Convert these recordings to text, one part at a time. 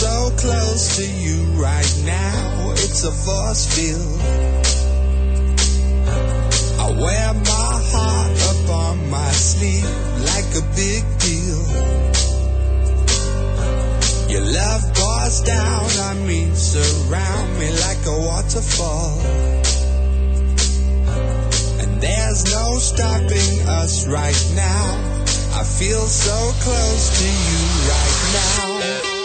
so close to you right now. It's a force field. I wear my heart up on my sleeve like a big deal. Your love pours down on me, surround me like a waterfall. And there's no stopping us right now. I feel so close to you right now.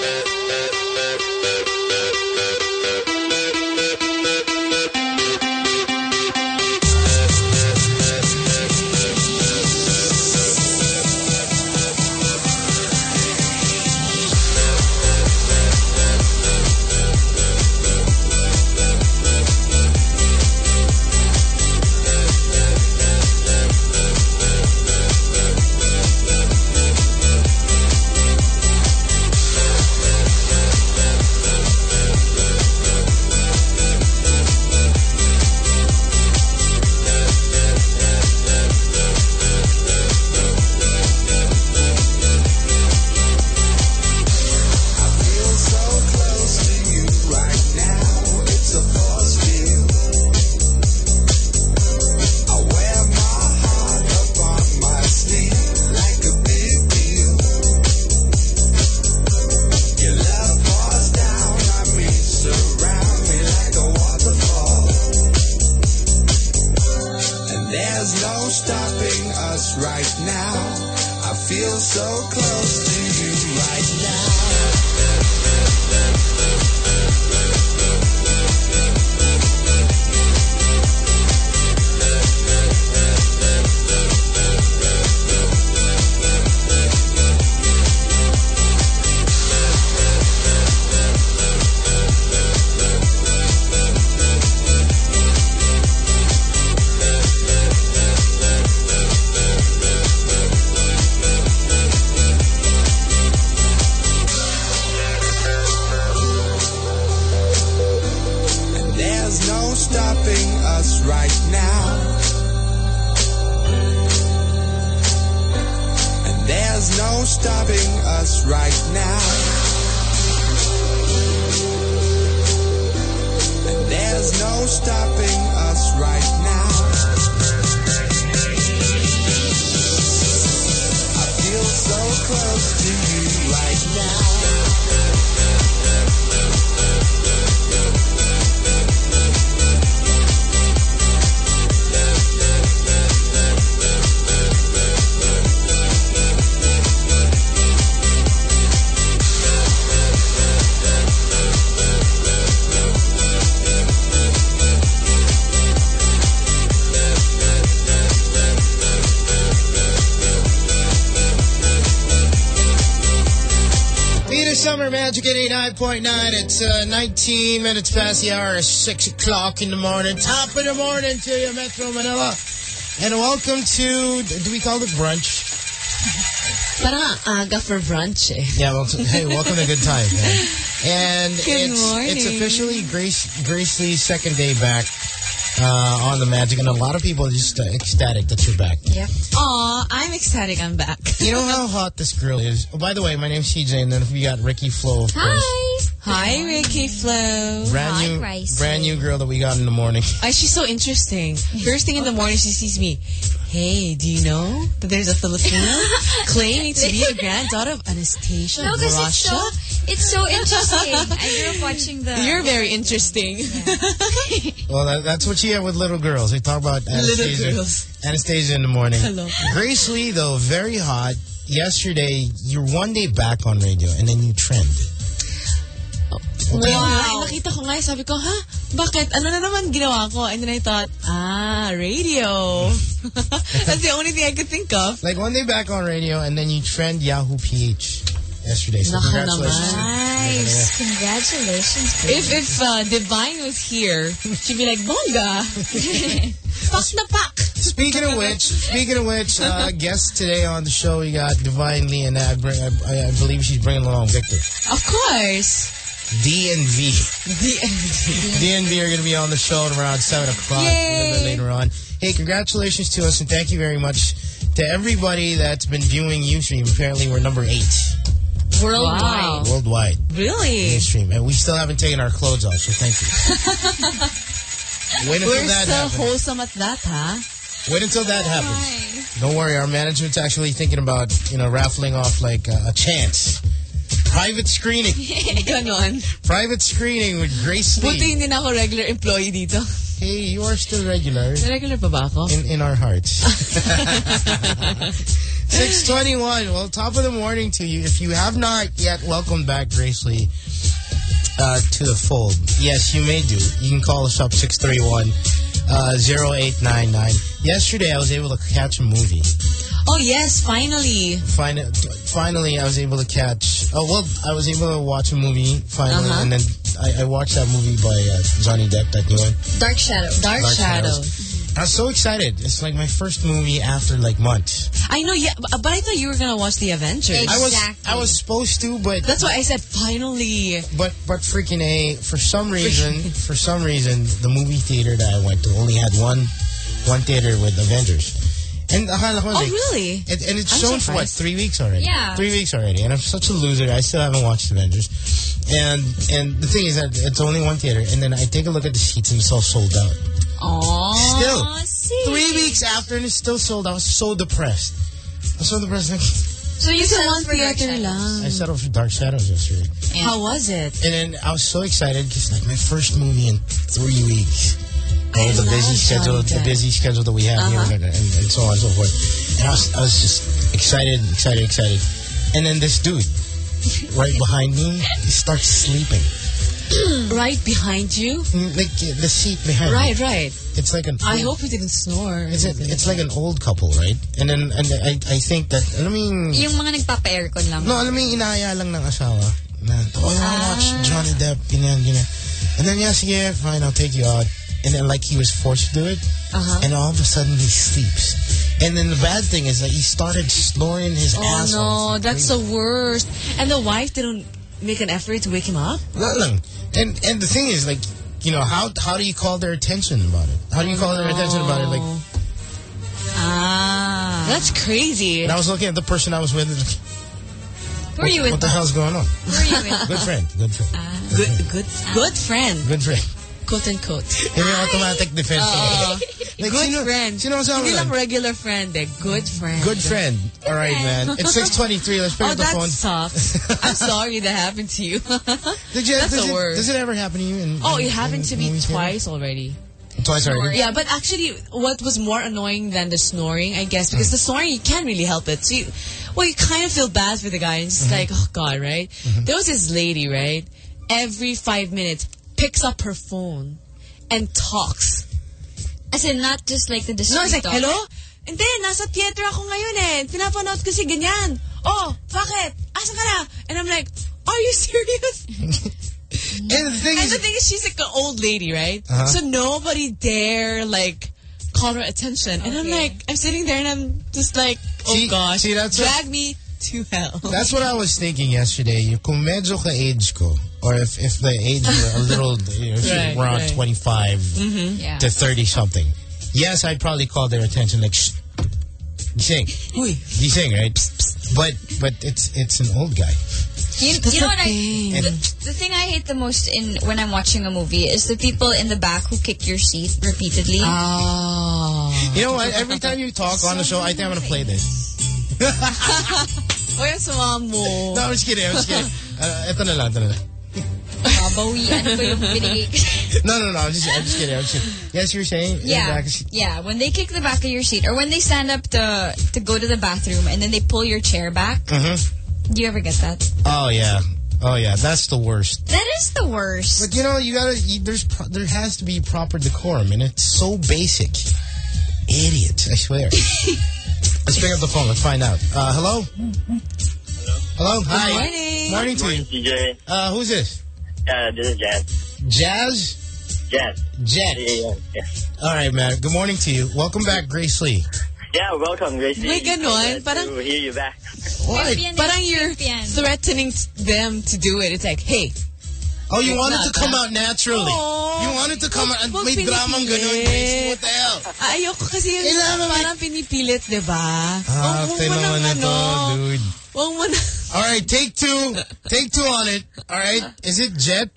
It's uh, 19 minutes past the hour, 6 o'clock in the morning. Top of the morning to you, Metro Manila. And welcome to, do we call it brunch? Parang aga for brunch eh. Yeah, well, hey, welcome to Good Time, man. And Good it's, morning. it's officially Grace Grace Lee's second day back uh, on the Magic, and a lot of people are just uh, ecstatic that you're back. Yep. Aw, I'm ecstatic I'm back. You know how hot this girl is? Oh, by the way, my name's CJ, and then we got Ricky Flo, of course. Hi. Hi, Ricky Flo. Brand Hi, new, Gracie. brand new girl that we got in the morning. Ay, she's so interesting. First thing in the morning, she sees me. Hey, do you know that there's a Filipino claiming to be a granddaughter of Anastasia No, because it's so it's so interesting. I grew up watching the. You're very interesting. Well, that, that's what she had with little girls. They talk about Anastasia, girls. Anastasia in the morning. Hello. Grace Lee, though, very hot. Yesterday, you're one day back on radio, and then you trend. Wow. Nakita ko nga, sabi ko, ha? Bakit? Ano na naman ginawa ko? And then I thought, ah, radio. That's the only thing I could think of. Like one day back on radio, and then you trend Yahoo PH yesterday. So Naka congratulations. Nice. Congratulations. If if uh, Divine was here, she'd be like, Bonga! Pak na pak! Speaking of which, speaking of which, uh, guest today on the show, we got Divine Lee, and I, bring, I, I believe she's bringing along Victor. Of course. D and V. D and V are going to be on the show at around 7 o'clock, a Yay. little bit later on. Hey, congratulations to us, and thank you very much to everybody that's been viewing Ustream. Apparently, we're number eight Worldwide. worldwide. worldwide Really? stream, and we still haven't taken our clothes off. So thank you. Wait until We're that so happens. wholesome at that, huh? Wait until that happens. Don't worry, our management's actually thinking about you know raffling off like uh, a chance. Private screening. Ganon. Private screening with Grace Buti Lee. hindi na ako regular employee dito. Hey, you are still regular Regular pa ba ako? in, in our hearts. 621. Well, top of the morning to you. If you have not yet welcomed back Grace Lee uh, to the fold, yes, you may do. You can call us up 631 uh, 0899. Yesterday, I was able to catch a movie. Oh yes, finally. Fin- finally, I was able to catch. Oh well, I was able to watch a movie finally, Uh-huh. and then I, I watched that movie by uh, Johnny Depp, that new one. Dark Shadow. Dark, Dark Shadow. Shadows. I was so excited. It's like my first movie after like months. I know, yeah, but but I thought you were gonna watch the Avengers. Ex- I was I was supposed to, but That's why I said finally. but but freaking a for some reason for some reason the movie theater that I went to only had one one theater with Avengers. And akala ko, Oh really? And, and it's I'm shown for what three weeks already. Yeah. three weeks already, and I'm such a loser. I still haven't watched Avengers. And and the thing is that it's only one theater, and then I take a look at the seats and it's all sold out. Aww. Still, see. Three weeks after, and it's still sold out. I was so depressed. I was so depressed. Like, So you Kasi settled one for Dark theater Shadows. I lang. settled for Dark Shadows yesterday, How was it? and then I was so excited because like my first movie in three weeks. Oh, the busy schedule, Johnny the busy schedule that we have here, Uh-huh. and, and, and so on and so forth. And I was, I was just excited, excited, excited. And then this dude, right behind me, he starts sleeping. Right behind you? Mm, Like uh, the seat behind me. Right, right. It's like an. I hope you didn't snore. It's, a, it's like an old couple, right? And then and I, I think that, I mean, Yung mga nagpapa-aircon lang. no, alam mo yung inaaya lang ng asawa. Na, oh, I wanna watch Johnny Depp, ganyan, ganyan. And then, yeah, sige, fine, I'll take you out. And then, like, he was forced to do it. Uh-huh. And all of a sudden, he sleeps. And then the bad thing is that he started snoring his Oh ass no, off. that's the worst. And the wife didn't make an effort to wake him up? Wala lang. And, and the thing is, like, you know, how how do you call their attention about it? How do you call their attention about it? Like, Ah. That's crazy. and I was looking at the person I was with. and like, Who are you with? What the hell's going on? Who are you with? Good friend. Good friend. Good, good, good friend, Good friend. Quote unquote. Yun yung automatic defense. Oo. Like, good sino- friend. Sino kasama Hindi lang regular friend eh. Good friend. Good friend. All right, man. It's 623. Let's pick Oh, up the phone. that phone. sucks. I'm sorry that happened to you. Did you, That's does the it, worst. Does it ever happen to you? In, oh, in- it happened in to me movie theater? twice already. Twice already? Yeah, but actually, what was more annoying than the snoring, I guess, because the snoring you can't really help it. So, you, well, you kind of feel bad for the guy, and it's like, oh god, right? There was this lady, right? Every five minutes, picks up her phone and talks. As in, not just like the No, discreet it's like, talk. hello? Hindi, nasa theater ako ngayon eh. Pinapanood ko si ganyan. Oh, bakit? Asa ka na? And I'm like, are you serious? And the thing And is, the thing is, she's like an old lady, right? Uh-huh. So nobody dare like call her attention. And I'm like, I'm sitting there and I'm just like, oh See- gosh, see, that's drag me to hell. that's what I was thinking yesterday. Yung Kung medyo ka age ko, or if, if the age were a little, you know, if you're Right, around right. 25 Yeah. to 30 something, yes, I'd probably call their attention like, shh, gising, Uy, gising, right? But, but it's, it's an old guy. You, you know the what I... thing. The, the thing I hate the most in when I'm watching a movie is the people in the back who kick your seat repeatedly. oh. You know what? Every time you talk on the show, I think I'm gonna play this. O yan sa mom mo. No, I'm just kidding. I'm just kidding. Uh, ito na lang, ito na lang. Babawi, ano ba yung binigay? No, no, no. I'm just, I'm just kidding. I'm just kidding. Yes, you were saying? Yeah, yeah. When they kick the back of your seat, or when they stand up to to go to the bathroom, and then they pull your chair back. Mhm. Do you ever get that? Oh, yeah. Oh, yeah. That's the worst. That is the worst. But you know, you gotta. You, there's pro- there has to be proper decorum, and it's so basic. Idiot, I swear. Let's pick up the phone. Let's find out. Uh, hello. Hello. Hi. morning. Morning to you. DJ, Uh, who's this? Uh, this is Jazz. Jazz. Jazz. Jet. Yeah, yeah. All right, man. Good morning to you. Welcome back, Grace Lee. Yeah, welcome, Grace Gracie. May ganon, Glad parang- to hear you back. What? Yan, Parang yan, you're yan. threatening them to do it. It's like, hey, Oh, you wanted to come out naturally. Oh. You wanted to come out and Huwag may dramang ganun, pinipilit. Gracie. What the hell? ayoko kasi yung Kailangan may- parang pinipilit, di ba? Ah, Huwag mo tinaman nang na to, ano. dude. Wag mo na. All right, take two. Take two on it. All right. Is it Jet?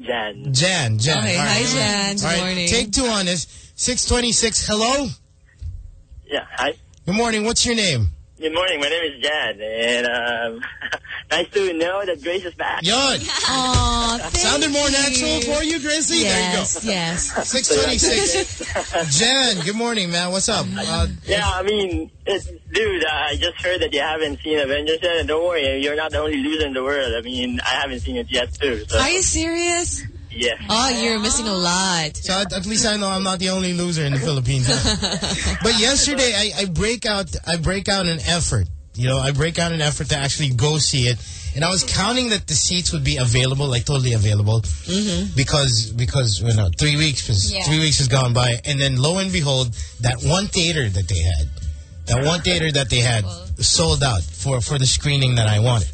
Jan. Jan. Jan. Okay, All hi, right. Jan. Good All right, morning. take two on this. 626. Hello. Yeah, hi. Good morning. What's your name? Good morning. My name is Jan, and um, nice to know that Grace is back. Yon. Aw, thank Sounded more natural for you, Gracie? Yes, There you yes. 626. Jan, good morning, man. What's up? Uh, Yeah, I mean, it, dude, I just heard that you haven't seen Avengers yet, and don't worry, you're not the only loser in the world. I mean, I haven't seen it yet, too. So, Are you serious? Yeah. Oh, you're missing a lot. so at, at least I know I'm not the only loser in the Philippines. but yesterday, I, I break out I break out an effort. You know, I break out an effort to actually go see it. And I was counting that the seats would be available, like totally available, mm-hmm. because because you know three weeks was Yeah. three weeks has gone by, and then lo and behold, that one theater that they had, that one theater that they had sold out for for the screening that I wanted.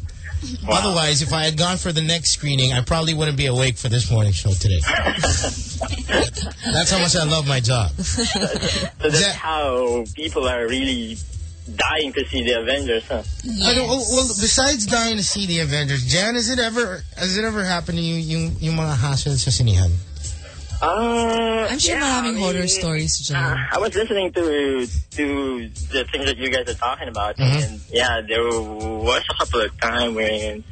Otherwise, if I had gone for the next screening, I probably wouldn't be awake for this morning show today. That's how much I love my job. So that's Jan- how people are really dying to see the Avengers, huh? I don't, well, well, besides dying to see the Avengers, Jan, has it ever has it ever happened to you yung, yung mga hassle sa sinihan? Uh, I'm sure yeah, maraming I mean, horror stories, John. Uh, I was listening to to the things that you guys are talking about, Mhm. and yeah, there was a couple of times when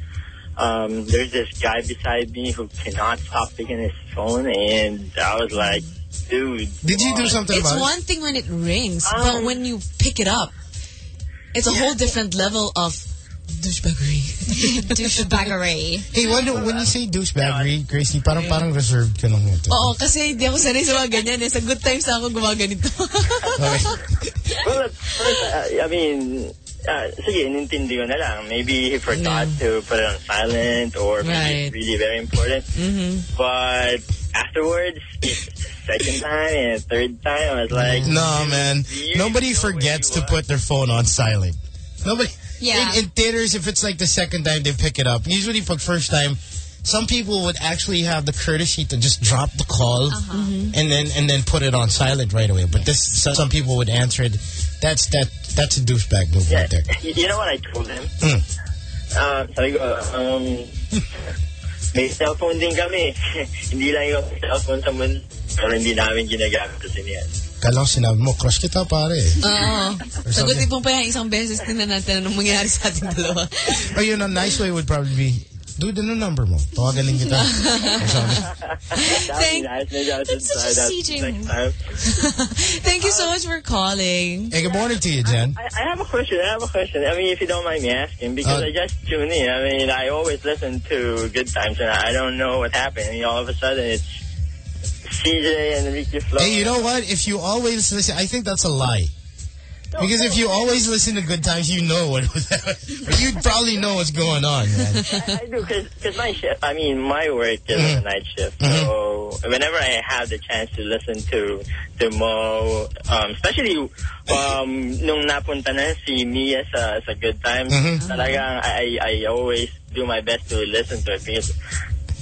um, there's this guy beside me who cannot stop picking his phone, and I was like, dude. Did you do something It's about it? one thing when it rings, but Um, when you pick it up, it's a whole different level of douchebaggery. Douchebaggery. Hey, when, when you say douchebaggery, Gracie, parang parang reserved ka lang ito. Oo, kasi hindi ako sanay sa mga ganyan. Eh. Sa good times na ako gumaganito. Okay. Well, at first, uh, I mean, uh, sige, inintindi ko na lang. Maybe he forgot to put it on silent or maybe Right. it's really very important. mm-hmm. But afterwards, it's the second time and third time, I was like, No, man. Nobody forgets to put their phone on silent. Nobody. Yeah. In, in theaters, if it's like the second time they pick it up, usually for first time, some people would actually have the courtesy to just drop the call Mm-hmm. and then and then put it on silent right away. But this, some, some people would answer it. That's that. That's a douchebag move Yeah. right there. You you know what I told him? Mm. Uh, sabi ko, um, may cellphone din kami. hindi lang yung cellphone sa mundo. Pero hindi namin ginagamit sa sinihan. Kala ko sinabi mo, crush kita pare. Oo. Or something. Sagutin mo pa yan isang beses din na natin anong mangyari sa ating dalawa. Or yun, a nice way would probably be, dude, ano number mo? Tawagaling kita. Or something. Thank- That'd be nice. Maybe I should That's such a that CJ next move. time. Thank you so much for calling. Hey, good morning to you, Jen. I, I have a question. I have a question. I mean, if you don't mind me asking, because Uh, I just tune in. I mean, I always listen to Good Times, and I don't know what happened. I mean, all of a sudden, it's CJ and Ricky Flo. Hey, you know what? If you always listen, I think that's a lie. Because if you always listen to Good Times, you know what was You probably know what's going on, man. I do, because my shift, I mean, my work is Mhm. a night shift. So whenever I have the chance to listen to to Mo, um, especially um, nung napunta na si Mia sa, sa Good Times, Mhm. talagang I, I always do my best to listen to it because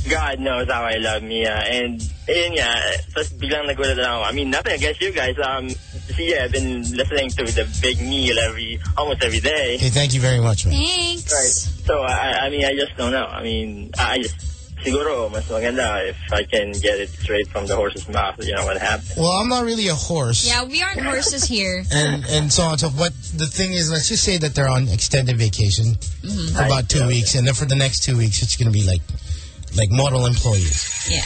God knows how I love Mia. And yun nga, tapos biglang nagulat lang ako. I mean, nothing against you guys. Um, see, I've been listening to the big meal every, almost every day. Hey, thank you very much, man. Thanks. Right. So, I, I mean, I just don't know. I mean, I I just, siguro, mas maganda if I can get it straight from the horse's mouth, you know, what happened. Well, I'm not really a horse. Yeah, we aren't horses here. And and so on. So what the thing is, let's just say that they're on extended vacation for about two Right. weeks, and then for the next two weeks, it's going to be like like model employees. Yeah.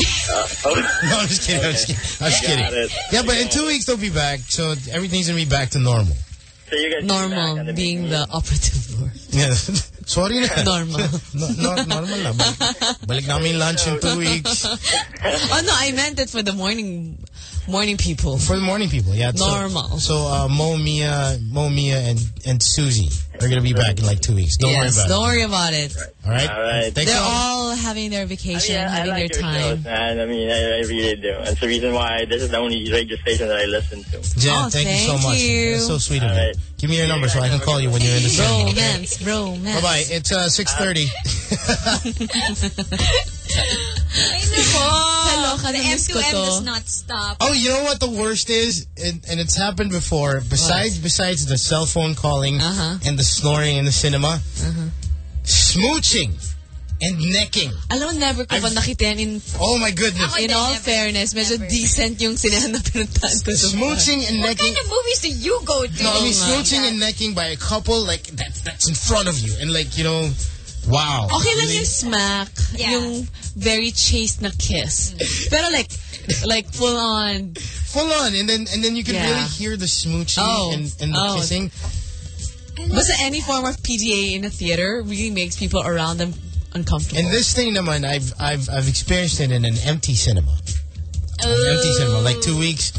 Oh, No, I'm just kidding. I'm just kidding. I'm just kidding. Yeah, but in two weeks they'll be back, so everything's going to be back to normal. so you guys back on Normal the being the meal. operative word. Yeah. Sorry na. Normal. no, no, normal lang. Balik, balik namin lunch in two weeks. Oh no, I meant it for the morning morning people. For the morning people, yeah. so- Normal. So, uh, Mo, Mia, Mo, Mia, and, and Susie are going to be back in like two weeks. Don't yes, worry about don't worry about it. it. All right? All right. Thanks They're so all having their I vacation, mean, I, I having like their time. shows, man. I mean, I, I really do. That's the reason why this is the only radio station that I listen to. Jen, Oh, thank, you so much. you. That's so sweet of All you. right. Give me your number so I can call you when you're in the city. Romance, romance. Bye-bye. It's uh, 6.30. Ay, nako. Hello. Kaloka The na miss ko M2M does not stop. Oh, you know what the worst is, and, and it's happened before. Besides, besides the cell phone calling Uh-huh. and the snoring in the cinema, smooching and necking. Alam mo, never ko pa I've- nakita in, Oh my goodness! Ako in all never. fairness. Medyo Never. decent yung sinahan na pinuntahan ko. Smooching and necking. What kind of movies do you go to? No, I mean Oh my smooching and necking by a couple like that's that's in front of you, and like you know, wow. Okay lang Really? yung smack, Yeah. yung very chaste na kiss. Pero like, like full on, full on, and then and then you can Yeah. really hear the smooching Oh. and, and the Oh. kissing. basta any form of PDA in a theater really makes people around them uncomfortable. And this thing, naman, I've I've I've experienced it in an empty cinema. An empty cinema, like two weeks.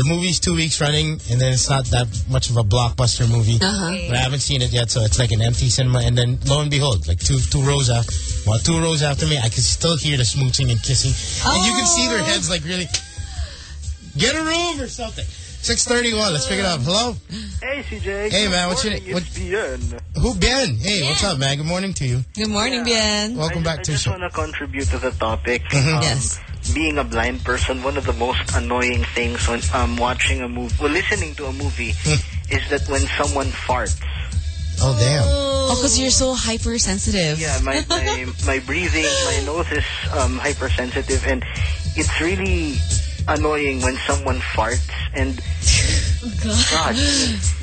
The movie's two weeks running, and then it's not that much of a blockbuster movie. Uh-huh. But I haven't seen it yet, so it's like an empty cinema. And then lo and behold, like two two rows after, well, two rows after me, I can still hear the smooching and kissing, and you can see their heads like really get a room or something. Six thirty one. Let's pick it up. Hello, Hey, CJ. Hey, Good man, what's your name? It's Bien. who Ben? Hey, what's up, man? Good morning to you. Good morning, Bien. Welcome I, back I to the show. I just want to contribute to the topic. Mhm. Um, Yes. Being a blind person, one of the most annoying things when I'm um, watching a movie, well, listening to a movie, is that when someone farts. Oh damn. Oh, because you're so hypersensitive. Yeah, my, my, my breathing, my nose is um, hypersensitive, and it's really annoying when someone farts. And God,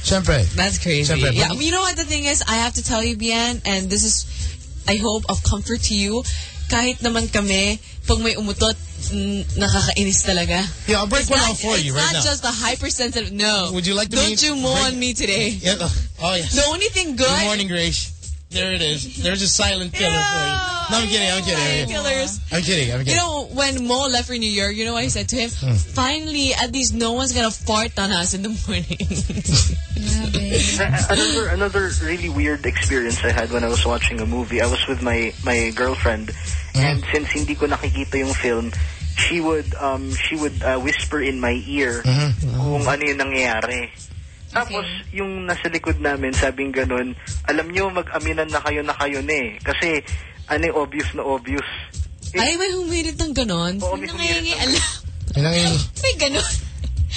Siyempre. That's crazy. Siyempre, yeah, but- you know what the thing is? I have to tell you, Bien, and this is, I hope, of comfort to you. Kahit naman kami, pag may umutot, nakakainis talaga. Yeah, I'll break It's one not, out for you right now. It's not just the hypersensitive. No. Would you like to Don't you on me today. Yeah. uh, Oh yes. The only thing good. Good morning, Grace. There it is. There's a silent killer for you. No, I'm kidding. I'm kidding. I'm kidding. Killers. I'm kidding. I'm You know, when Mo left for New York, you know what I said to him? Hmm. Finally, at least no one's gonna fart on us in the morning. another another really weird experience I had when I was watching a movie. I was with my my girlfriend, and since hindi ko nakikita yung film, she would um she would uh, whisper in my ear kung ano yung nangyayari. Tapos, yung nasa likod namin, sabing ganun, alam nyo, mag-aminan na kayo na kayo na eh. Kasi, ano yung obvious na obvious. Eh, Ay, may humirit ng ganon. Oo, may humirit alam. Yun ang yun. May ganon.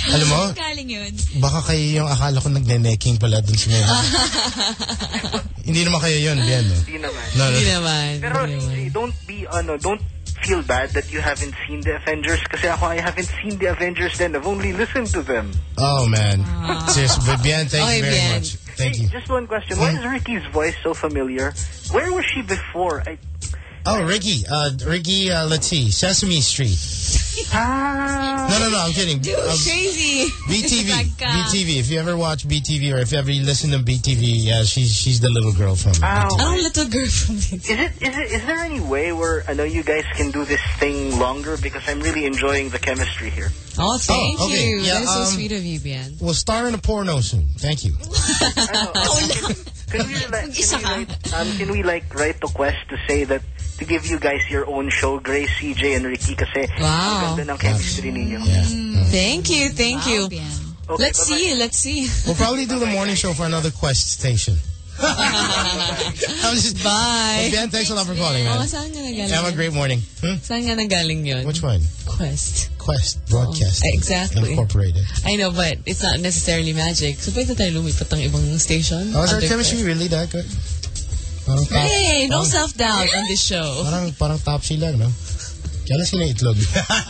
Alam mo, Galing yun. baka kayo yung akala ko nagne-necking pala dun sa mga. Hindi naman kayo yun, Bien. No? Hindi naman. No, no. Hindi naman. Pero, Hindi naman. CJ, don't be, ano, don't feel bad that you haven't seen the Avengers. Kasi ako, I haven't seen the Avengers then. I've only listened to them. Oh, man. Seriously, but Bien, thank Okay, you very Bien. much. Thank Hey, you. Just one question. Why is Ricky's voice so familiar? Where was she before? I, Oh, Ricky. Uh, Ricky, uh, let's see. Sesame Street. Ah, No, no, no. I'm kidding. Um, Crazy. BTV, BTV. If you ever watch BTV or if you ever listen to BTV, yeah, she's she's the little girl from. Ow. Anong little girl from this? Is it, is it, is there any way where I know you guys can do this thing longer? Because I'm really enjoying the chemistry here. Oh, thank Oh, okay. you. Yeah, That's so um, sweet of you, Bien. We'll star in a porno soon. Thank you. Ano, um, can we like, can we like, um, can we like write a quest to say that to give you guys your own show, Grace, CJ, and Ricky, kasi Wow. ang ganda ng chemistry ninyo. Yeah. Thank you, thank you. Okay, Let's bye-bye. see, let's see. We'll probably do the morning show for another Quest station. I was just, Bye. Ben, thanks a lot for calling, Oh, man. saan nga nagaling Have a great morning. Hmm? Saan nga nagaling yun? Which one? Quest. Quest Broadcast. Oh, exactly. Incorporated. I know, but it's not necessarily magic. So, pwede tayo lumipat ng ibang station? Oh, is our Under chemistry really that good? Parang top, Hey, no self-doubt on this show. parang, parang topsy lang, no? Kaya lang sila itlog.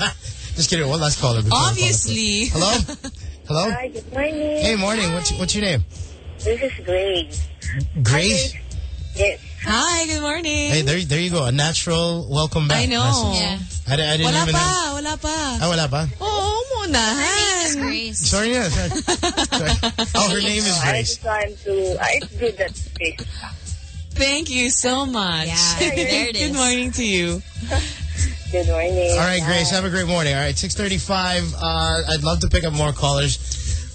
Just kidding. One last caller. before I call Obviously. Hello? Hello? Hi, good morning. Hey, morning. What's, what's your name? This is Grace. Grace? Yes. Hi, good morning. Hey, there, there you go. A natural welcome back. I know. message. Yeah. I, I didn't Wala even pa, know. wala pa. Ah, wala pa? Oo, munahan. Grace. Sorry, yeah. Sorry. sorry. Oh, her name is Grace. I Grace. just want to. Uh, it's good that Grace. Thank you so much. Yeah, there it Good morning to you. Good morning. All right, Grace, have a great morning. All right, 635. Uh, I'd love to pick up more callers.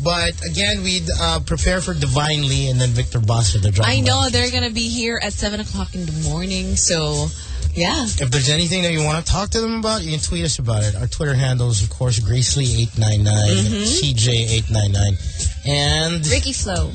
But again, we'd uh, prepare for Divine Lee and then Victor Basa. They're dropping I know they're gonna be here at 7 o'clock in the morning, so yeah. If there's anything that you want to talk to them about, you can tweet us about it. Our Twitter handle is, of course, Gracely899, Mm-hmm. CJ899. And Ricky Flo.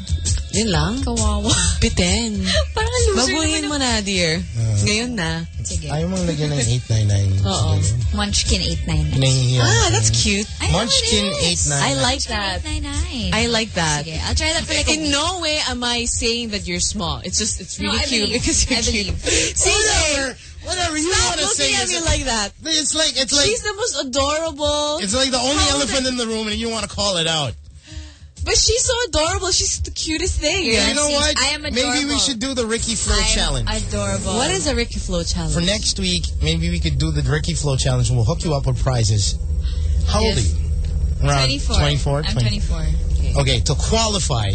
Yun lang. Kawawa. Bitin. Parang loser Babuhin mo na, dear. Ngayon na. Sige. Ayaw mong lagyan ng 899. Oo. Munchkin 899. Nahihiya. Ah, that's cute. I Munchkin 899. I like that. 899. I like that. Sige, I'll try that for like a In week. no way am I saying that you're small. It's just, it's really I cute because you're I cute. CJ, Whatever. Whatever you stop want to say. looking at me like that. It's like it's like She's the most adorable. it's like the only How elephant in the room, and you want to call it out. But she's so adorable. She's the cutest thing. Yeah. You know see, what? I am adorable. Maybe we should do the Ricky Flo I'm challenge. adorable. What is a Ricky Flo challenge? For next week, maybe we could do the Ricky Flo challenge and we'll hook you up with prizes. How old are you? Around 24. 24? I'm 20 24. Okay, to qualify,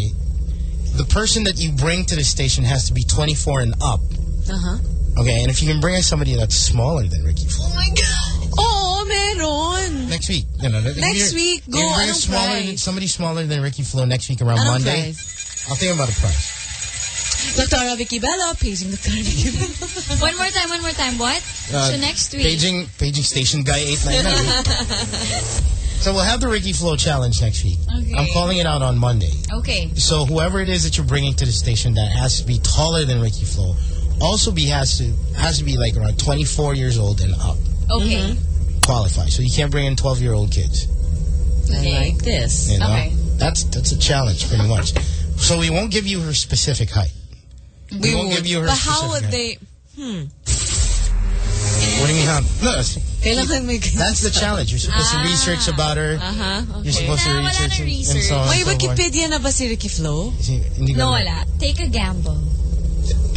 the person that you bring to the station has to be 24 and up. Uh-huh. Okay, and if you can bring us somebody that's smaller than Ricky Flo. Oh my God. Meron. Next week. You know, Next week, go, you bring anong smaller, prize? than- somebody smaller than Ricky Flo next week around Anong Monday. prize? I'll think about a prize. Dr. Vicki Belo, paging Dr. Vicki Belo. One more time, one more time. What? Uh, so next week. Paging, paging station guy 899. so we'll have the Ricky Flo challenge next week. Okay. I'm calling it out on Monday. Okay. So whoever it is that you're bringing to the station that has to be taller than Ricky Flo, also be has to has to be like around 24 years old and up. Okay. Qualify. So you can't bring in 12 year old kids. I like this. You know? Okay. That's that's a challenge pretty much. So we won't give you her specific height. We, won't give you her But how would height. they... What do you mean how? No, that's- Kailangan may... that's the challenge. You're supposed to Ah. research about her. Uh-huh. You're Okay. supposed to Nah, wala research na and- and so on May and so forth. Wikipedia na ba si Ricky Flo? Kasi hindi ko No, wala. Take a gamble.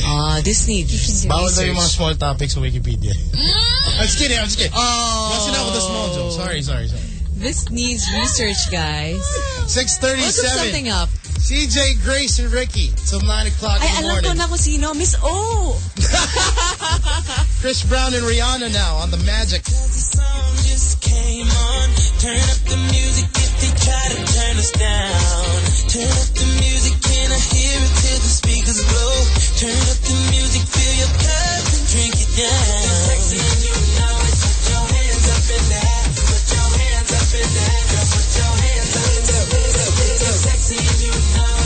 Ah, this needs do Bawal daw yung mga research. small topics sa Wikipedia. I'm just kidding, I'm just kidding. Oh. Busting out with a small joke. Sorry, sorry, sorry. This needs research, guys. Let's look 637. something up. CJ, Grace, and Ricky. Till 9 o'clock Ay, in the alam ko morning. na kung sino. Miss O. Chris Brown and Rihanna now on the Magic. The song just came on. Turn up the music if they try to turn us down. Turn up the music, can I hear it till the speakers blow? Turn up the music, fill your cup and drink it down. Hands up put your hands up in the air. It's sexy you know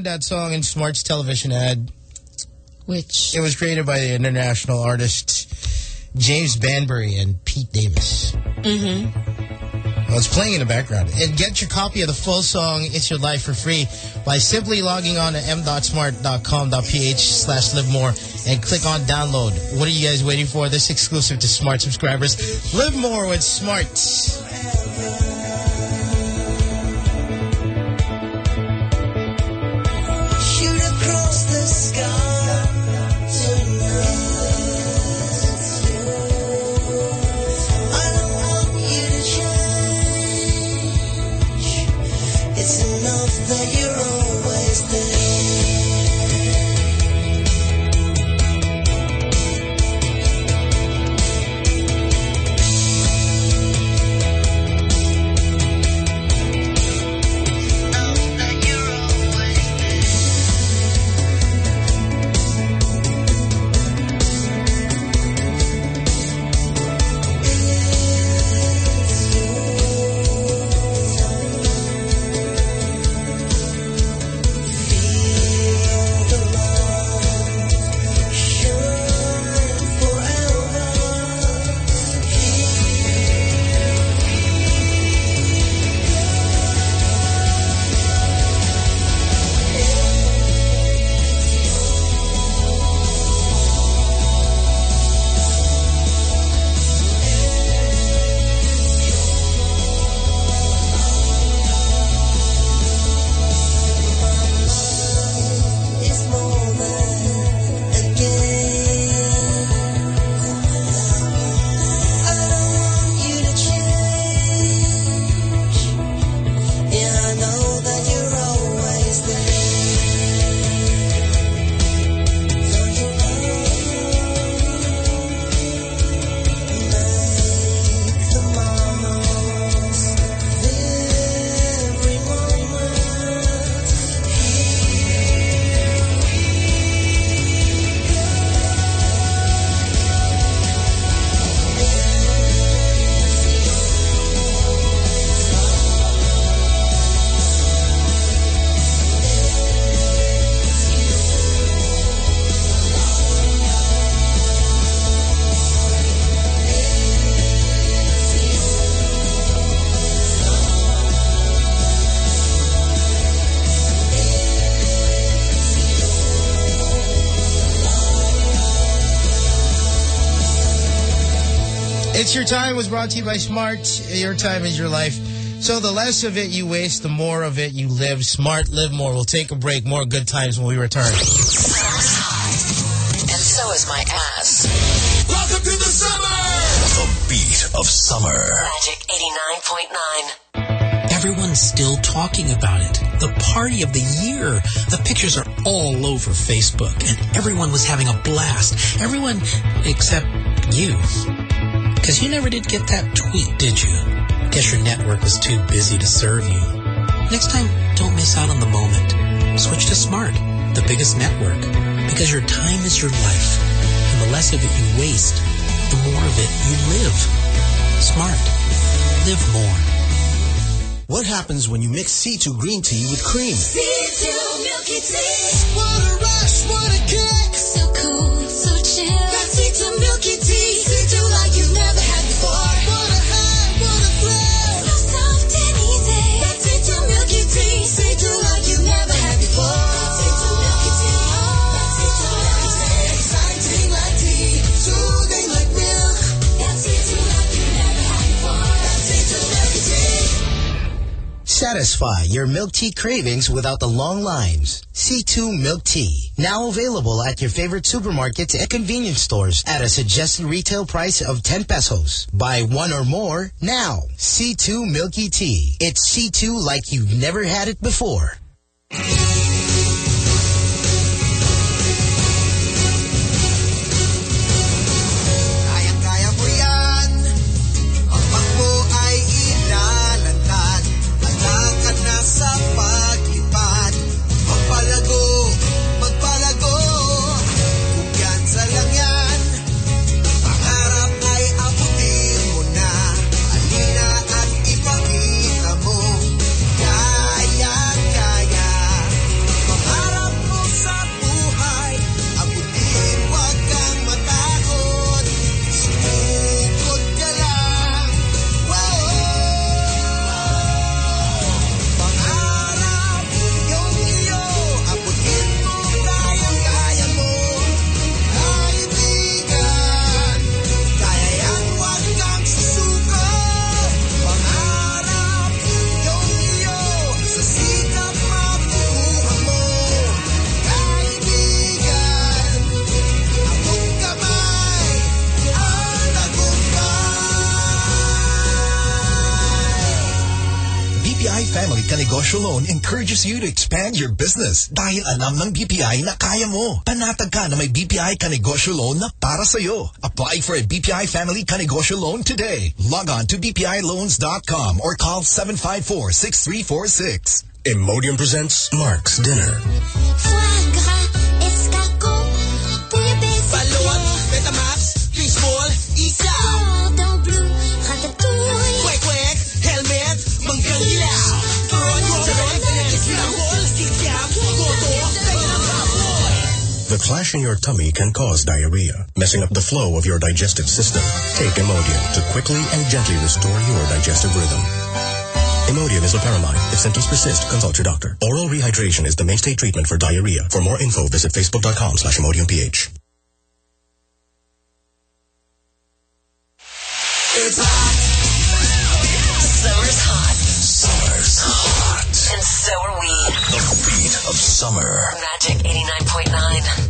wanted that song in Smart's television ad? Which? It was created by the international artists James Banbury and Pete Davis. Mm-hmm. Well, it's playing in the background. And get your copy of the full song, It's Your Life, for free by simply logging on to m.smart.com.ph slash live more and click on download. What are you guys waiting for? This exclusive to Smart subscribers. Live more with Smart. It's Your Time was brought to you by Smart. Your time is your life. So the less of it you waste, the more of it you live. Smart, live more. We'll take a break. More good times when we return. And so is my ass. Welcome to the summer. The beat of summer. Magic 89.9. Everyone's still talking about it. The party of the year. The pictures are all over Facebook, and everyone was having a blast. Everyone except you. Because you never did get that tweet, did you? Guess your network was too busy to serve you. Next time, don't miss out on the moment. Switch to Smart, the biggest network. Because your time is your life. And the less of it you waste, the more of it you live. Smart. Live more. What happens when you mix C2 green tea with cream? C2 milky tea. What Satisfy your milk tea cravings without the long lines. C2 Milk Tea. Now available at your favorite supermarkets and convenience stores at a suggested retail price of 10 pesos. Buy one or more now. C2 Milky Tea. It's C2 like you've never had it before. Loan encourages you to expand your business dahil alam ng BPI na kaya mo. Panatag ka na may BPI Kanegosyo Loan na para sa'yo. Apply for a BPI Family Kanegosyo Loan today. Log on to bpiloans.com or call 754-6346. Imodium presents Mark's Dinner. The clash in your tummy can cause diarrhea, messing up the flow of your digestive system. Take Imodium to quickly and gently restore your digestive rhythm. Imodium is loperamide. If symptoms persist, consult your doctor. Oral rehydration is the mainstay treatment for diarrhea. For more info, visit facebook.com slash imodiumph. It's hot. Summer's hot. Summer's hot. And so are we. The beat of summer. Magic 89.9.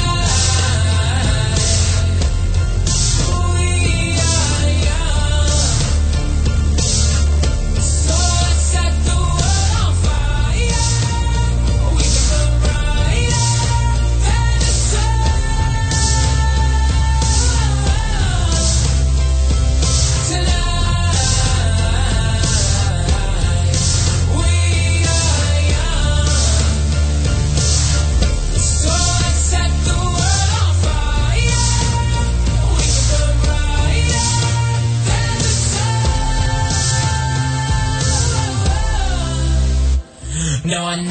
Sun. Now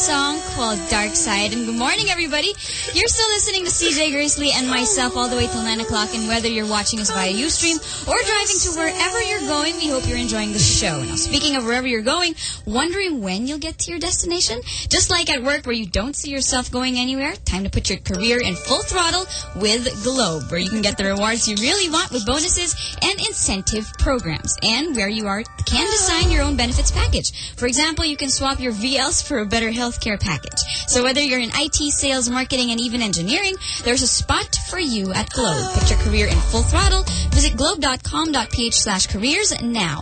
song called Dark Side. And good morning, everybody. You're still listening to CJ Grace Lee and myself all the way till 9 o'clock. And whether you're watching us via Ustream or driving to wherever you're going, we hope you're enjoying the show. Now, speaking of wherever you're going, wondering when you'll get to your destination? Just like at work where you don't see yourself going anywhere, time to put your career in full throttle with Globe, where you can get the rewards you really want with bonuses and incentive programs. And where you are can design your own benefits package. For example, you can swap your VLs for a better healthcare package. So whether you're in IT, sales, marketing, and even engineering, there's a spot for you at Globe. Put your career in full throttle. Visit globe.com.ph slash careers now.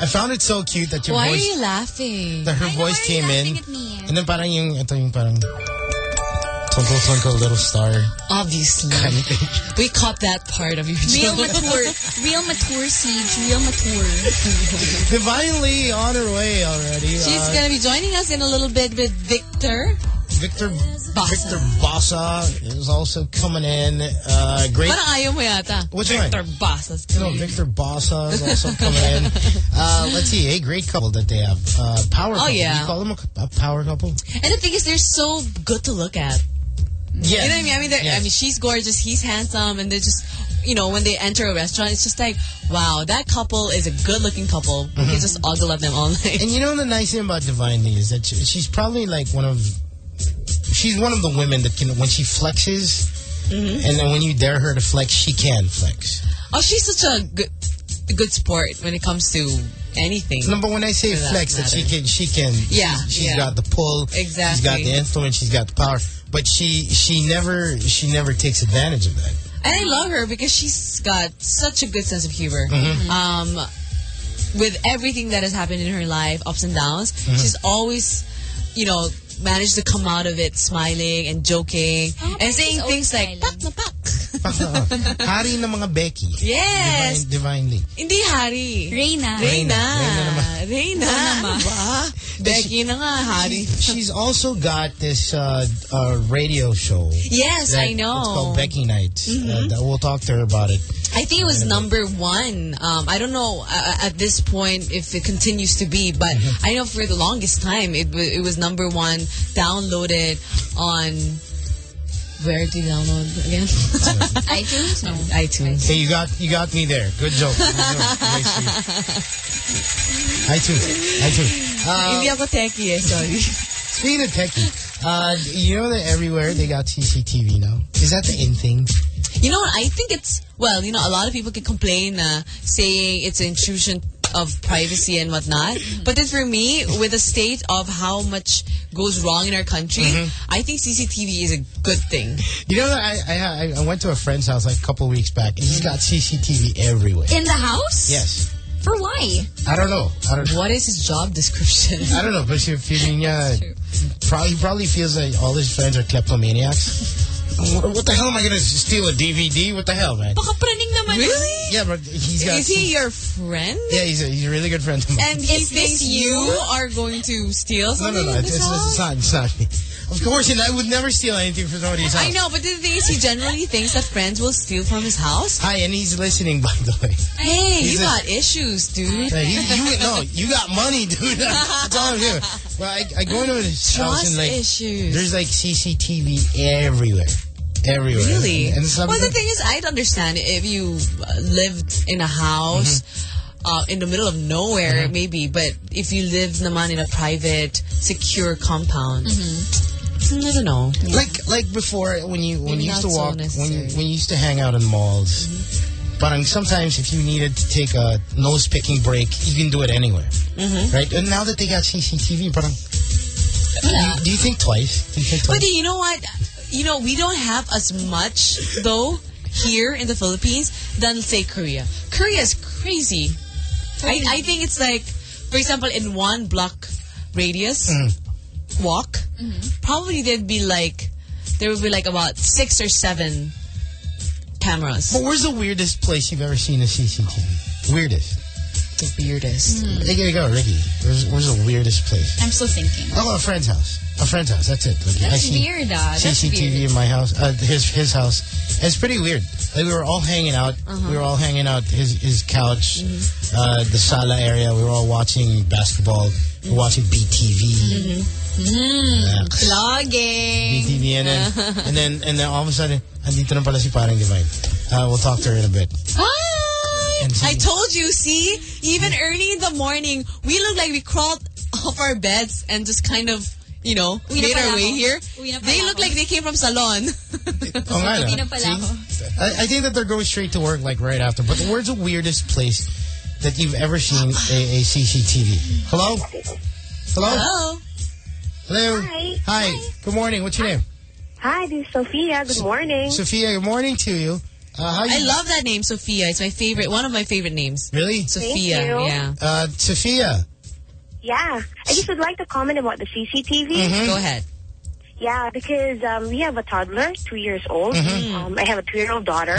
I found it so cute that your Why are you laughing? that her voice came in, and then parang yung, ito yung parang, twinkle twinkle little star. Obviously. Kind of. We caught that part of your Real mature. Real mature, Siege. Real mature. Divine Lee on her way already. She's Uh, going to be joining us in a little bit with Victor. Victor Victor Basa is also coming in. Uh, great. Parang ayaw mo yata. Which one? Victor Basas. No, Victor Basa is also coming in. Uh, let's see, a great couple that they have. Uh, power Oh, couple. yeah. You call them a, a power couple? And the thing is, they're so good to look at. Yeah. You know what I mean? I mean, Yes. I mean, she's gorgeous, he's handsome, and they're just you know, when they enter a restaurant, it's just like, wow, that couple is a good-looking couple. We can just ogle at them all night. And you know the nice thing about Divine Lee is that she's probably like one of she's one of the women that can when she flexes Mm-hmm. and then when you dare her to flex, she can flex. Oh, she's such a good, good sport when it comes to anything. No, but when I say For that flex, that she can she can Yeah, she's, she's yeah. got the pull, Exactly. she's got the influence, she's got the power, but she she never she never takes advantage of that. And I love her because she's got such a good sense of humor. Mhm. Um, with everything that has happened in her life, ups and downs, Mhm. she's always, you know, managed to come out of it smiling and joking and saying things like, pak na pak. Hari ng mga Becky. Yes. Divine, divinely. Hindi hari. Reina. Reina. Reina Reina. Ano ba? Becky na nga, hari. She's also got this uh, uh, radio show. Yes, that- I know. It's called Becky Nights. Uh, Mhm. that we'll talk to her about it. I think it was number one. Um, I don't know uh, at this point if it continues to be, but Mm-hmm. I know for the longest time it, wa- it was number one downloaded on. Where to download again? iTunes? No. iTunes. Hey, you got you got me there. Good joke. Good joke. Nice sweet. iTunes. iTunes. Uh, Hindi ako techie eh, sorry. Speaking of techie, uh, you know that everywhere they got CCTV now. Is that the in thing? You know what? I think it's well. You know, a lot of people can complain, uh, saying it's an intrusion of privacy and whatnot. But then for me, with the state of how much goes wrong in our country, mm-hmm. I think CCTV is a good thing. You know I, I I went to a friend's house like a couple weeks back, and he's got CCTV everywhere. In the house? Yes. For why? I don't know. I don't. What is his job description? I don't know, but si feeling niya, probably, he probably feels like all his friends are kleptomaniacs. What, the hell am I going to steal a DVD? What the hell, man? Baka praning naman. Really? Yeah, but he's got. Is he your friend? Yeah, he's a, he's a really good friend of mine. And he this you are going to steal no, something no, no. in It's, this it's, it's not. It's not me. Of course, and I would never steal anything from somebody's house. I know, but the thing is, he generally thinks that friends will steal from his house. Hi, and he's listening, by the way. Hey, He's you a- got issues, dude. Hey, you, you, no, you got money, dude. That's all I'm doing. Well, I, I go into his house and like, issues. there's like CCTV everywhere, everywhere. Really? And well, the thing is, I'd understand if you uh, lived in a house Mm-hmm. uh, in the middle of nowhere, maybe. But if you live naman in a private, secure compound, I don't know. like like before when you when Maybe you used to not so walk when you when you used to hang out in malls. But um, sometimes if you needed to take a nose picking break, you can do it anywhere, Mhm. right? And now that they got CCTV, but do, you, do you think twice? Do you think But you know what? You know, we don't have as much, though, here in the Philippines than, say, Korea. Korea is crazy. I, I think it's like, for example, in one block radius walk, probably there'd be like, there would be like about six or seven cameras. But where's the weirdest place you've ever seen a CCTV? Weirdest. The weirdest. Hey, there you go, Ricky. Where's, where's the weirdest place? I'm still thinking. Oh, a friend's house. A friend's house. That's it. Like, I That's see weird, uh, CCTV weird. in my house. Uh, his his house. It's pretty weird. Like we were all hanging out. Uh-huh. We were all hanging out. His his couch, Mm-hmm. uh, the sala area. We were all watching basketball. We were watching BTV. Mm. Vlogging. BTV, and then and then and then all of a sudden, andito na pala si Parang Divine. Uh, we'll talk to her in a bit. Hi! I told you, see? Even early in the morning, we look like we crawled off our beds and just kind of, you know, Uwi na made our way ako. here. They look ako. like they came from salon. Oh, nga, no? Na See? I, I think that they're going straight to work like right after. But where's the weirdest place that you've ever seen a, a CCTV? Hello? Hello? Hello? Hello? Hi. Hi. Good morning. What's your name? Hi, this is Sophia. Good morning. Sophia, good morning to you. Uh, how you I love that name, Sophia. It's my favorite, one of my favorite names. Really? Sophia, Thank you. yeah. Uh, Sophia. Yeah, I just would like to comment about the CCTV. Mm-hmm. Go ahead. Yeah, because um, we have a toddler, two years old. Mm-hmm. Um, I have a two-year-old daughter.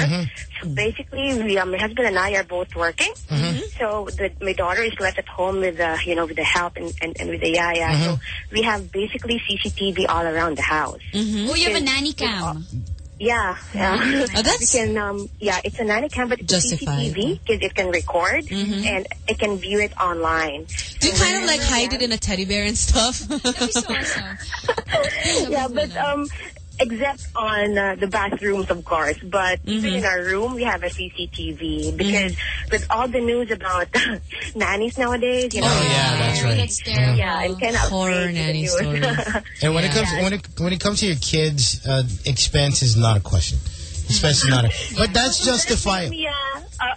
So basically, we, um, my husband and I are both working. Mm-hmm. So the, my daughter is left at home with the, you know, with the help and, and, and with the yaya. So we have basically CCTV all around the house. Mm-hmm. Oh, you have a nanny cam. Yeah, yeah. Oh, that's- we can, um, yeah, it's a nanny cam, but it's Justified. CCTV because it can record and it can view it online. Do you kind of like hide it in a teddy bear and stuff? That'd be so awesome. yeah, but um, except on uh, the bathrooms, of course. But even Mm-hmm. in our room, we have a CCTV because with all the news about nannies nowadays, you know. Oh, yeah, that's right. That's terrible. Yeah, it's kind of Horror nanny story. And when it comes when it when it comes to your kids, uh, expense is not a question. Expense is not a. But that's justifiable. Yeah,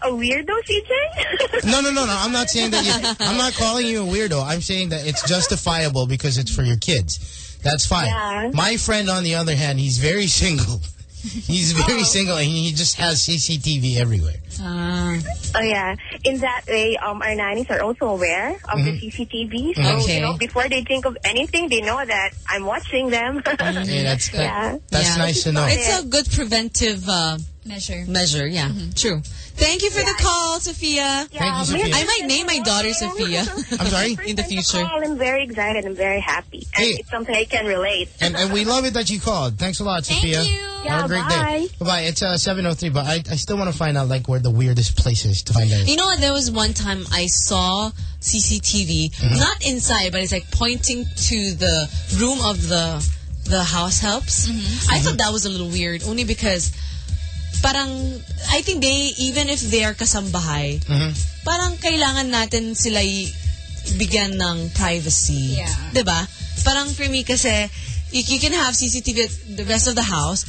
a, a weirdo, CJ. No, no, no, no. I'm not saying that. You, I'm not calling you a weirdo. I'm saying that it's justifiable because it's for your kids. That's fine. Yeah. My friend, on the other hand, he's very single. He's very single and he just has CCTV everywhere. Ah. Oh yeah. In that way, um, our nannies are also aware of the CCTV. So Okay. you know, before they think of anything, they know that I'm watching them. Yeah, that's that, Yeah. that's Yeah. nice to know. It's a good preventive uh, Measure. measure. Yeah, true. Thank you for the call, Sophia. Thank you, Sophia. I might name my daughter Sophia. I'm sorry? In the future. Call, I'm very excited. I'm very happy. And Hey. it's something I can relate. And, and we love it that you called. Thanks a lot, Thank Sophia. you. Have a great Yeah, day. Bye-bye. It's uh, 7.03, but I, I still want to find out like where the weirdest place is to find out. You know what? There was one time I saw CCTV, Mm-hmm. not inside, but it's like pointing to the room of the the house helps. Mm-hmm. I thought that was a little weird, only because parang I think they even if they are kasambahay, Mm-hmm. parang kailangan natin sila i- bigyan ng privacy. Yeah. 'Di ba? Parang for me kasi you, you can have CCTV at the rest of the house.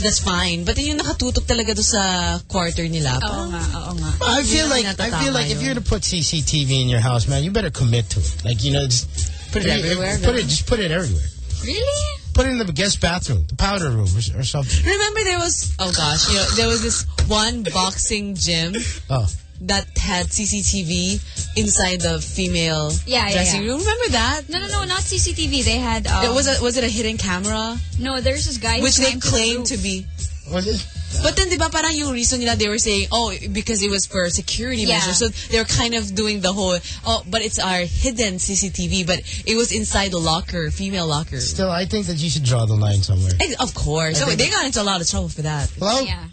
That's fine. But then yung nakatutok talaga do sa quarter nila. Oo parang- nga, oo nga. I feel like I feel natatama like if you're to put CCTV in your house, man, you better commit to it. Like you know, just Put it everywhere, Put no? it, just put it everywhere. Really? Put it in the guest bathroom, the powder room, or, or something. Remember there was oh gosh, you know, there was this one boxing gym Oh, that had CCTV inside the female Yeah, yeah, dressing yeah. room. Remember that? No, no, no, not CCTV. They had. Um, It was a, was it a hidden camera no, there's this guy which they climbed to the to be? was it? But then, di ba, parang yung reason nila, they were saying, oh, because it was for security Yeah. measures. So they were kind of doing the whole, oh, but it's our hidden CCTV, but it was inside the locker, female locker. Still, I think that you should draw the line somewhere. Eh, Of course. I So they got into a lot of trouble for that. Hello, Yeah.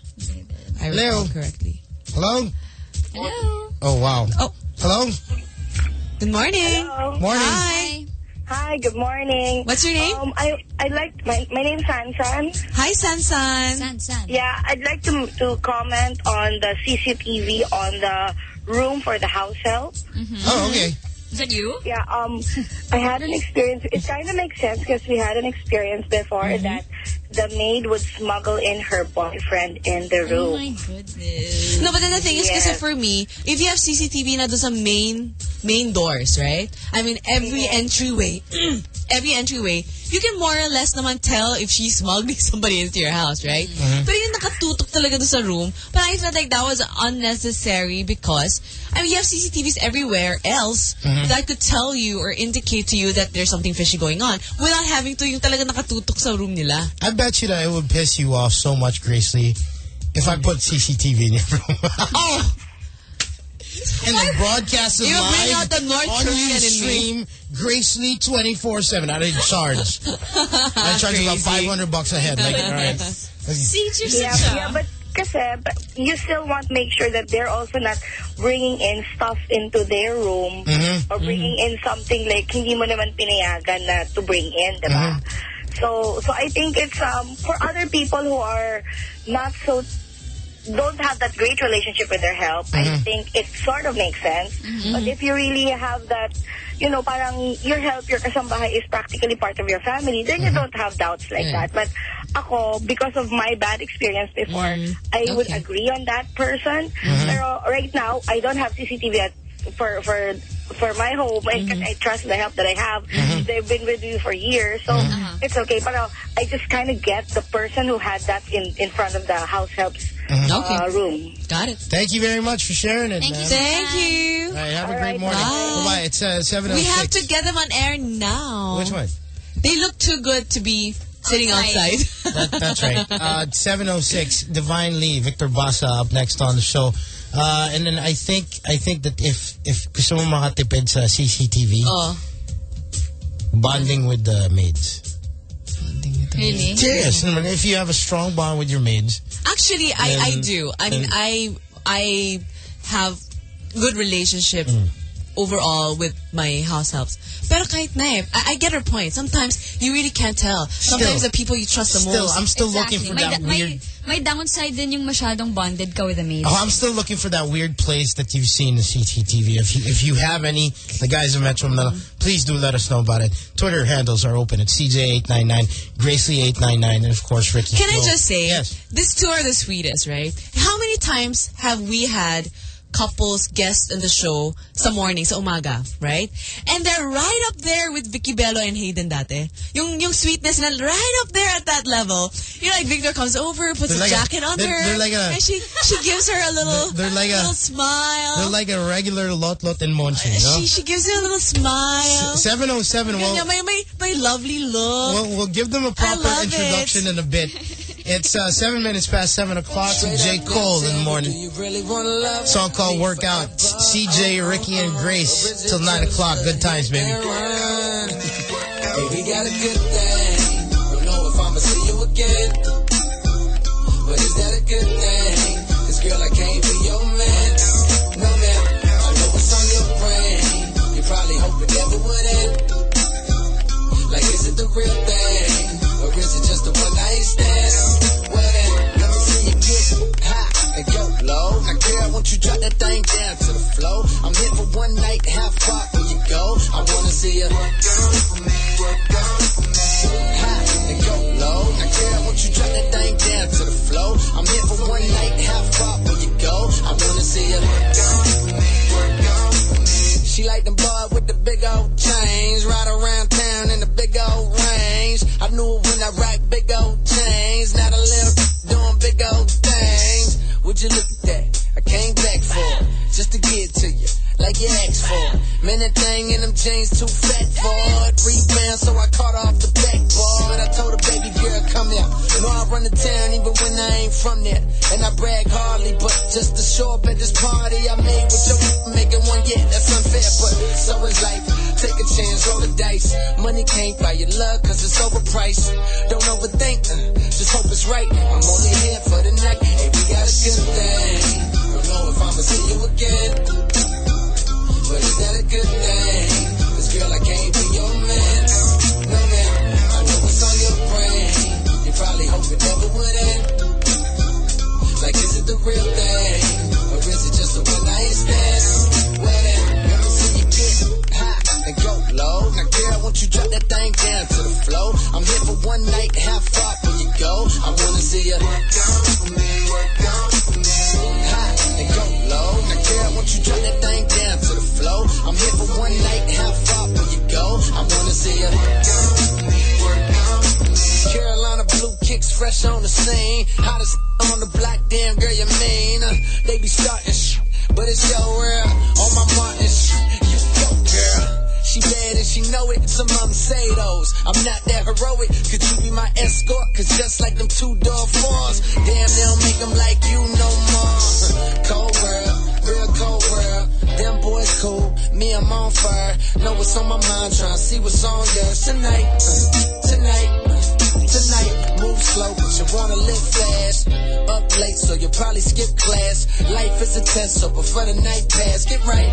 I Hello? recall correctly. hello. Hello. Oh wow. Oh. Hello. Good morning. Hello. Morning. Hi. Hi, good morning. What's your name? Um, I I like my my name's Sansan. Hi, Sansan. San, San. Yeah, I'd like to to comment on the CCTV on the room for the house help. Oh, okay. Is that you? Yeah, um, I had an experience. It kind of makes sense because we had an experience before Mm-hmm. that the maid would smuggle in her boyfriend in the room. Oh room. my goodness. No, but then the thing is, Yes. for me, if you have CCTV na doon sa main main doors, right? I mean, every entryway, every entryway, you can more or less naman tell if she's smuggling somebody into your house, right? Mm-hmm. But yung nakatutok talaga doon sa room, but I felt like that was unnecessary because, I mean, you have CCTVs everywhere else mm-hmm. that could tell you or indicate to you that there's something fishy going on without having to yung talaga nakatutok sa room nila. I bet you that it would piss you off so much, Grace Lee, if I put CCTV in your room. Oh! and then broadcast it You bring live out the North on Korean in stream Grace Lee 24-7. I didn't charge. I charge about 500 bucks a head. Like, all right. See, you're Yeah, yeah, but kasi, but you still want to make sure that they're also not bringing in stuff into their room Mhm. or bringing in something like hindi mo naman pinayagan na to bring in, di ba? So, so I think it's um for other people who are not so don't have that great relationship with their help, I mm-hmm. think it sort of makes sense. Mm-hmm. But if you really have that, you know, parang your help, your kasambahay is practically part of your family, then you mm-hmm. don't have doubts like Yeah. that. But ako, because of my bad experience before, I would agree on that person. Pero right now, I don't have CCTV at, for for for my home because I trust the help that I have. They've been with you for years, so it's okay. But uh, I just kind of get the person who had that in in front of the house helps uh, Okay. room. Got it. Thank you very much for sharing it, Thank you man. so Thank you. right, have a great right, morning. bye. Bye-bye. It's uh, 706. We have to get them on air now. Which one? They look too good to be sitting Outside. outside. That, that's right. Uh, 706, Divine Lee, Victor Basa up next on the show. Uh, and then I think I think that if if gusto mo makatipid sa CCTV, oh. bonding with the maids. Really? Serious. If you have a strong bond with your maids, Actually, I, I do. I mean, then- I I have good relationship overall with my house helps. Pero kahit na eh, I, I get her point. Sometimes you really can't tell. Sometimes Still. the people you trust the Still, most. I'm still looking for May, that da- may, weird. may downside din yung masyadong bonded ka with the maids. Oh, I'm still looking for that weird place that you've seen in CCTV. If you, if you have any, the guys of Metro Manila, please do let us know about it. Twitter handles are open at CJ899, Gracely899, and of course Ricky. Can I just say, Yes. these two are the sweetest, right? How many times have we had couples guests in the show sa morning, sa umaga, right? And they're right up there with Vicki Belo and Hayden dati. Yung, yung sweetness na right up there at that level. You know, like Victor comes over, puts They're a like a- jacket on they're- her, they're like a- and she, she gives her a little, They're like a- little smile. They're like a regular Lot Lot and Monchi, know? she, she gives you a little smile. 707, well, may, may, may lovely look. We'll, we'll give them a proper introduction it. in a bit. It's uh, seven minutes past seven o'clock. J. Cole in the morning. Song called Workout. CJ, Ricky, and Grace till nine o'clock. Good times, baby. Hey, we got a good thing. Don't know if I'ma see you again. But is that a good thing? Cause girl, I can't be your man. No man, I know what's on your brain. You probably hope it never would end. Like, is it the real thing? Let me see you get and go low. Girl, won't you drop that thing down to the floor? I'm here for one night, you go. I wanna see you. High and go low. Girl, won't you drop that thing down to the floor? I'm here for one night, you go. I wanna see you. She like boy with the big old chains, ride around town in the big old range. I knew when I rock big old chains, not a little doing big old things. Would you look at that? I came back for just to get to you, like you asked for. Man, that thing in them jeans too fat for it. Rebound, so I caught off the backboard. I told her, baby girl, come here. Know I run the town even when I ain't from there. And I brag hardly, but just to show up at this party I made with your making one, yeah, that's unfair, but so is life. Take a chance, roll the dice. Money can't buy your love, cause it's overpriced. Don't overthink, uh, just hope it's right. I'm only here for the night. Hey, we got a good thing. Don't know if I'ma see you again. But is that a good thing? Cause girl, I can't be your man. No man, I know what's on your brain. You probably hope it never would end. Like, is it the real thing? Or is it just a one night stand? Well then, let me see you get high and go low. Now girl, won't you drop that thing down to the floor? I'm here for one night, half pop when you go. I wanna see you fresh on the scene. Hottest on the block, damn girl, you mean? Uh, they be starting sh- but it's your world. On my Martin sh- you go, girl. She bad and she know it. Some of them say those. I'm not that heroic. Could you be my escort? Cause just like them two door fours, damn, they don't make them like you no more. Cold world, real cold world. Them boys cool, me I'm on fire. Know what's on my mind, tryna see what's on yours tonight. tonight. Tonight, move slow, but you wanna live fast. Up late, so you'll probably skip class. Life is a test, so before the night pass, get right,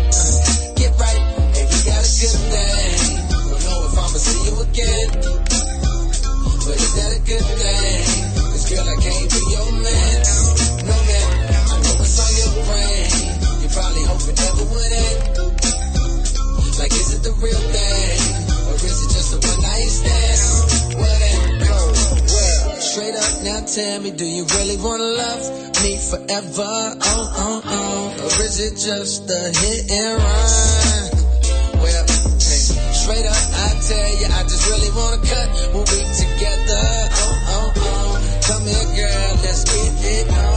get right. Hey, we got a good thing. Don't know if I'ma see you again. But is that a good thing? Cause girl, I can't be your man. No man, I know what's on your brain. You probably hope it never would end. Like, is it the real thing? Or is it just a one night stand? Straight up now tell me, do you really wanna love me forever? Oh, oh, oh. Or is it just a hit and run? Well, hey, straight up I tell you, I just really wanna cut when we together. Oh, oh, oh. Come here girl, let's get it on.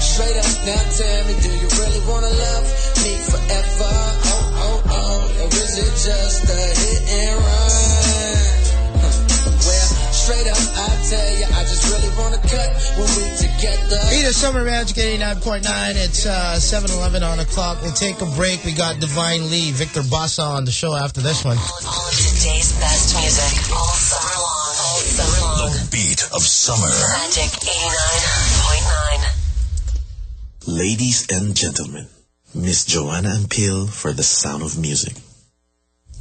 Straight up now tell me, do you really wanna love me forever? Oh, oh, oh. Or is it just a I just wanna cut when we together. Either Summer Magic 89.9. It's uh, 7-Eleven on the clock. We'll take a break. We got Divine Lee, Victor Basa on the show after this one. All of today's best music all summer long. All summer long. The beat of summer. Magic 89.9. Ladies and gentlemen, Miss Joanna Ampil for The Sound of Music.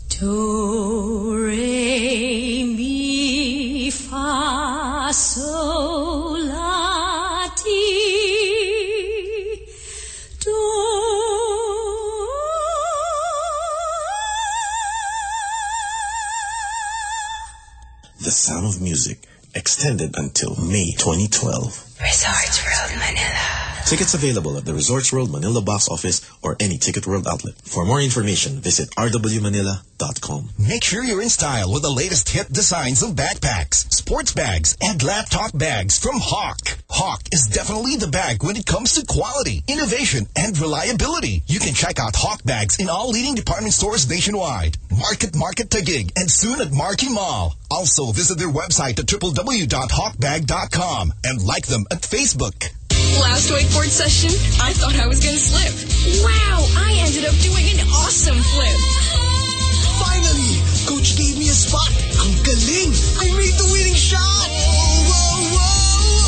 Do, re, mi, fa, sol, la, ti. Do. The Sound of Music, extended until May 2012. Resorts World Manila. Tickets available at the Resorts World Manila box office or any Ticket World outlet. For more information, visit rwmanila.com. Make sure you're in style with the latest hip designs of backpacks, sports bags, and laptop bags from Hawk. Hawk is definitely the bag when it comes to quality, innovation, and reliability. You can check out Hawk bags in all leading department stores nationwide. Market Market Taguig and soon at Marquee Mall. Also visit their website at www.hawkbag.com and like them at Facebook. Last wakeboard session, I thought I was going to slip. Wow, I ended up doing an awesome flip. Finally, coach gave me a spot. Ang galing! I made the winning shot!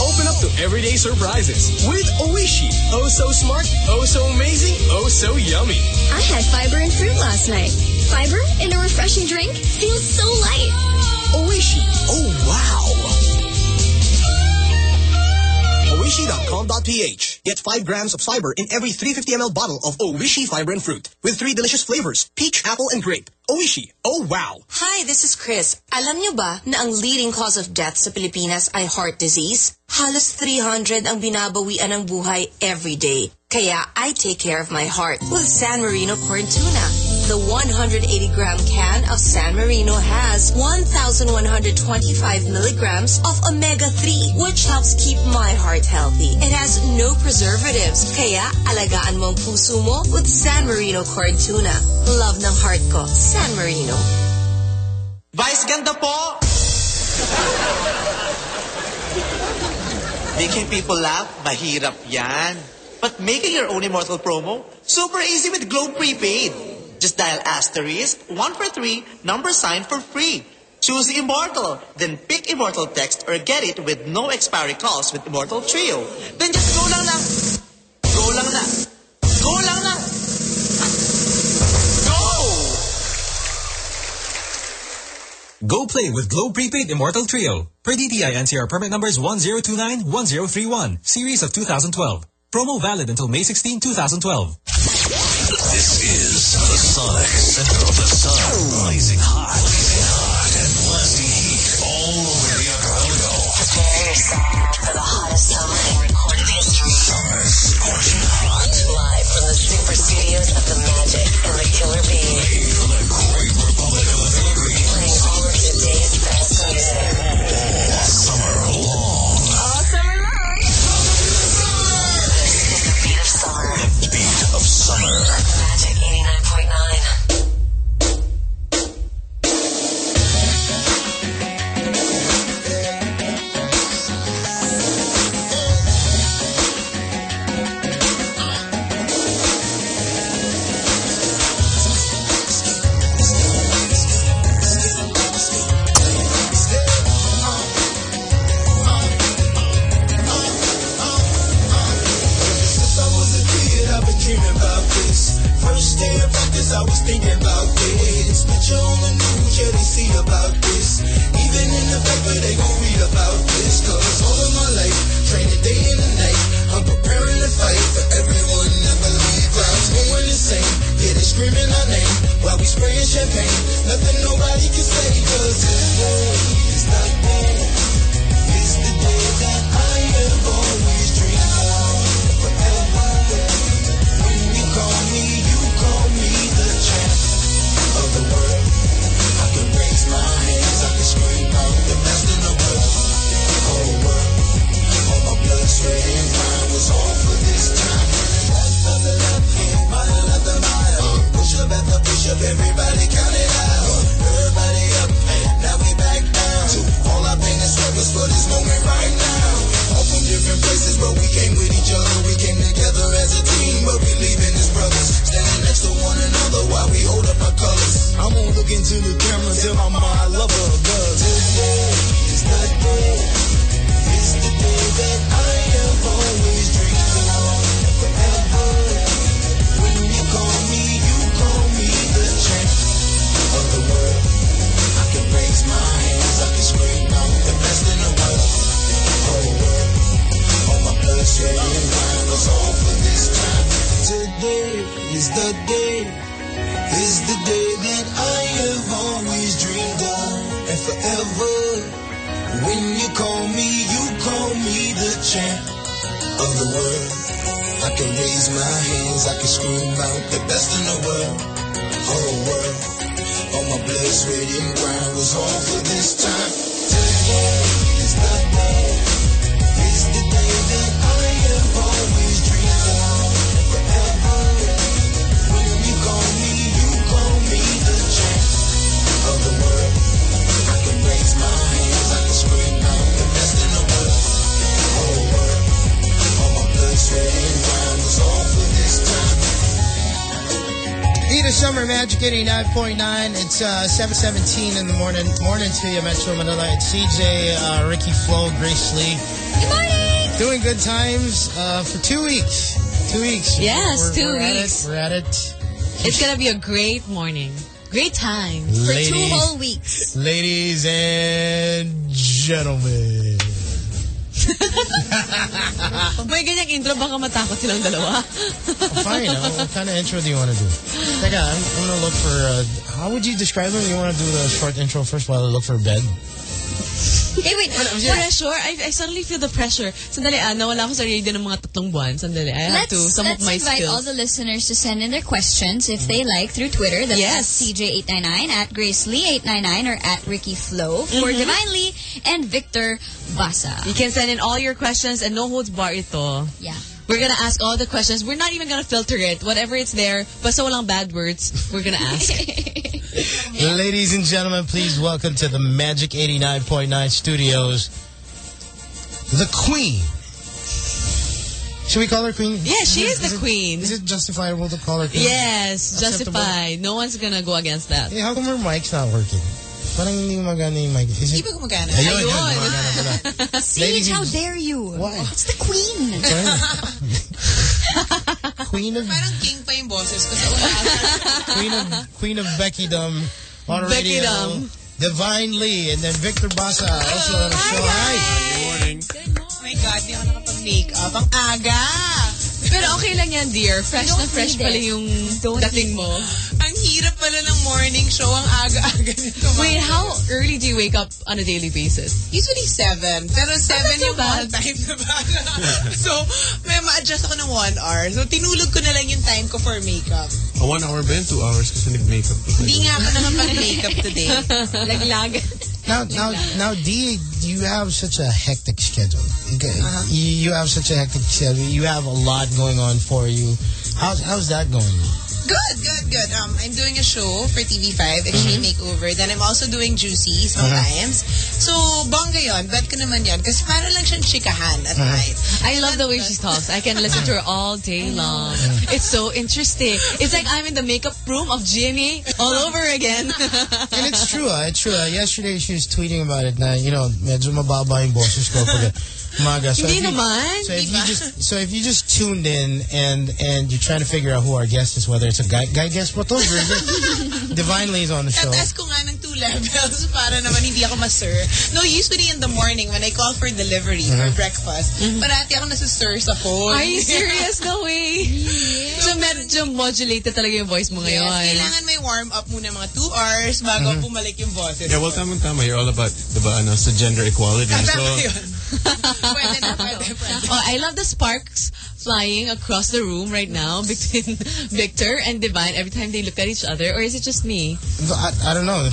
Open up to everyday surprises with Oishi. Oh so smart, oh so amazing, oh so yummy. I had fiber and fruit last night. Fiber in a refreshing drink feels so light. Oishi. Oh, wow. Oishi.com.ph. Get 5 grams of fiber in every 350 ml bottle of Oishi Fiber and Fruit with three delicious flavors, peach, apple, and grape. Oishi. Oh, wow. Hi, this is Chris. Alam niyo ba na ang leading cause of death sa Pilipinas ay heart disease? Halos 300 ang binabawian ng buhay every day. Kaya I take care of my heart with San Marino corn tuna. The 180-gram can of San Marino has 1,125 milligrams of omega-3, which helps keep my heart healthy. It has no preservatives, kaya alagaan mo ang puso mo with San Marino corn tuna. Love ng heart ko, San Marino. Vice ganda po! Making people laugh, mahirap yan. But making your own Immortal promo, super easy with Globe Prepaid. Just dial asterisk, 1 for 3, number sign for free. Choose Immortal, then pick Immortal text or get it with no expiry calls with Immortal Trio. Then just go lang lang. Go lang na. Go lang lang. Go! Go play with Globe Prepaid Immortal Trio. Per DTI NCR permit numbers 1029-1031, series of 2012. Promo valid until May 16, 2012. This is the Sonic Center of the Sun. Blazing hot. Blazing hot and blasting heat all over the archipelago. Prepare yourself for the hottest summer in recorded history. Summer scorching hot. Live from the super studios of The Magic and The Killer Bee. From the It's uh, 7.17 in the morning. Morning to you, Metro Manila. It's CJ, uh, Ricky Flo, Grace Lee. Good morning! Doing good times uh, for two weeks. Two weeks. Yes, We're- 2 we're at weeks. it. We're at it. It's gonna be a great morning. Great time. Ladies. weeks. Ladies and gentlemen. May ganyang intro, baka matakot silang dalawa. Fine. what kind of intro do you want to do? Teka, I'm, I'm going to look for... Uh, how would you describe it? You want to do the short intro first while I look for a bed? Hey, wait. Pressure? I, I suddenly feel the pressure. Sandali, ah, nawala ako sa radio ng mga tatlong buwan. Sandali, I have Let's, to sum up let's invite all the listeners to send in their questions if they like through Twitter. That's Yes. at CJ899, at Grace Lee899, or at Ricky Flo for Mhm. Divine Lee and Victor Basa. You can send in all your questions and no holds bar ito. Yeah. We're gonna ask all the questions. We're not even gonna filter it. Whatever it's there, basta walang bad words, we're gonna ask. Ladies and gentlemen, please welcome to the Magic 89.9 studios, the Queen. Should we call her Queen? Yeah, she is the it- queen. Is it justifiable to call her Queen? yes, Acceptable? justified. No one's gonna go against that. Hey, how come her mic's not working? Parang hindi magana yung mic. Is it? Hindi gumagana? Ayun, Ayun. yun, gumagana how dare you? Why? It's the Queen. Queen of Parang king pa yung boses ko sa. Queen of Queen of Beckydom on Becky radio. Dum. Divine Lee and then Victor Basa also on the show. Hi. Good morning. Oh my God, di ako nakapag-makeup. Ang aga! Pero okay lang yan, dear. Fresh na fresh pala yung dating mo. Ang hirap pala ng morning show. Ang aga-aga nito. Wait, how early do you wake up on a daily basis? Usually seven. Pero seven not yung too all time na baga. so, may ma-adjust ako ng one hour. So, tinulog ko na lang yung time ko for makeup. A one hour ba yun? Two hours kasi nag-makeup. Hindi nga ako nakapag-makeup today. Laglag. Now, now, now, D, you have such a hectic schedule. Okay. Uh-huh. You, you have such a hectic schedule. You have a lot going on for you. How's how's that going? Good, good, good. Um, I'm doing a show for TV5, Extreme Makeover. Then I'm also doing Juicy sometimes. So, bongga yun. Bet ko naman yan. Kasi para lang siyang chikahan at night. I love the way she talks. I can listen to her all day long. It's so interesting. It's like I'm in the makeup room of Jimmy all over again. And it's true, ah. It's true. ah. Yesterday, she was tweeting about it na, you know, medyo mababa yung boses ko pag umaga. So Hindi if you- naman. So if you just so if you just tuned in and and you're trying to figure out who our guest is, whether it's a guy guy guest, what those Divine Lee is on the show. Tataas ko nga ng two levels para naman hindi ako ma-sir. No, usually in the morning when I call for delivery for Mhm. breakfast, parati ako nasa-sir sa phone. Are you serious? No way. So medyo modulated talaga yung voice mo Yes, ngayon. kailangan may warm up muna mga two hours bago Mhm. bumalik yung boses. Yeah, well, tama-tama. You're all about, diba, ano, sa gender equality. Ah, So, tama yun. Pwede na, pwede, pwede. Oh, I love the sparks flying across the room right now between Victor and Divine every time they look at each other. Or is it just me? I, I don't know.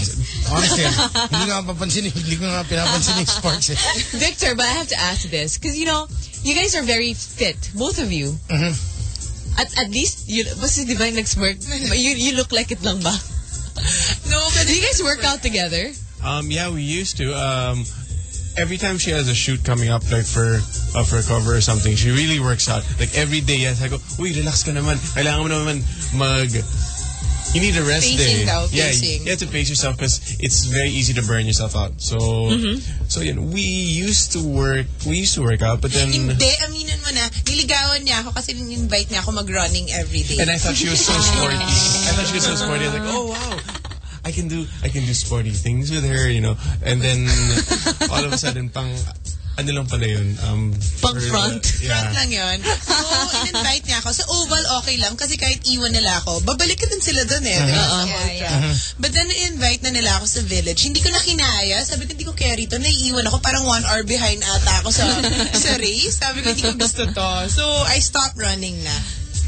Honestly, hindi nga papansin, hindi ko nga pinapansin yung sparks. eh. Victor, but I have to ask this because you know you guys are very fit, both of you. Mhm. At at least you, basta Divine nag-smirk. You you look like it lang ba? No, but do you guys work out together? um, yeah, we used to. Um, every time she has a shoot coming up, like for uh, for a cover or something, she really works out. Like every day, yes, I go, uy, relax ka naman. Kailangan mo naman mag... You need a rest Pacing day. daw, yeah, pacing. you have to pace yourself because it's very easy to burn yourself out. So, Mhm. so you we used to work, we used to work out, but then, Hindi, aminin mo na, niligawan niya ako kasi invite niya ako mag-running every day. and I thought she was so sporty. I thought she was so sporty. I was like, oh wow, I can do, I can do sporty things with her, you know. And then all of a sudden, pang ano lang pala yun? Um, Pang for the- front. yeah. Front lang yun. So, in-invite niya ako. Sa Oval, okay lang. Kasi kahit iwan nila ako, babalik din sila dun eh. di ba? Sa Uh-huh. Ultra. Yeah, But then, invite na nila ako sa village. Hindi ko na kinaya. Sabi ko, hindi ko kaya rito. Naiiwan ako. Parang one hour behind ata ako sa, sa race. Sabi ko, hindi ko gusto to. So, I stopped running na.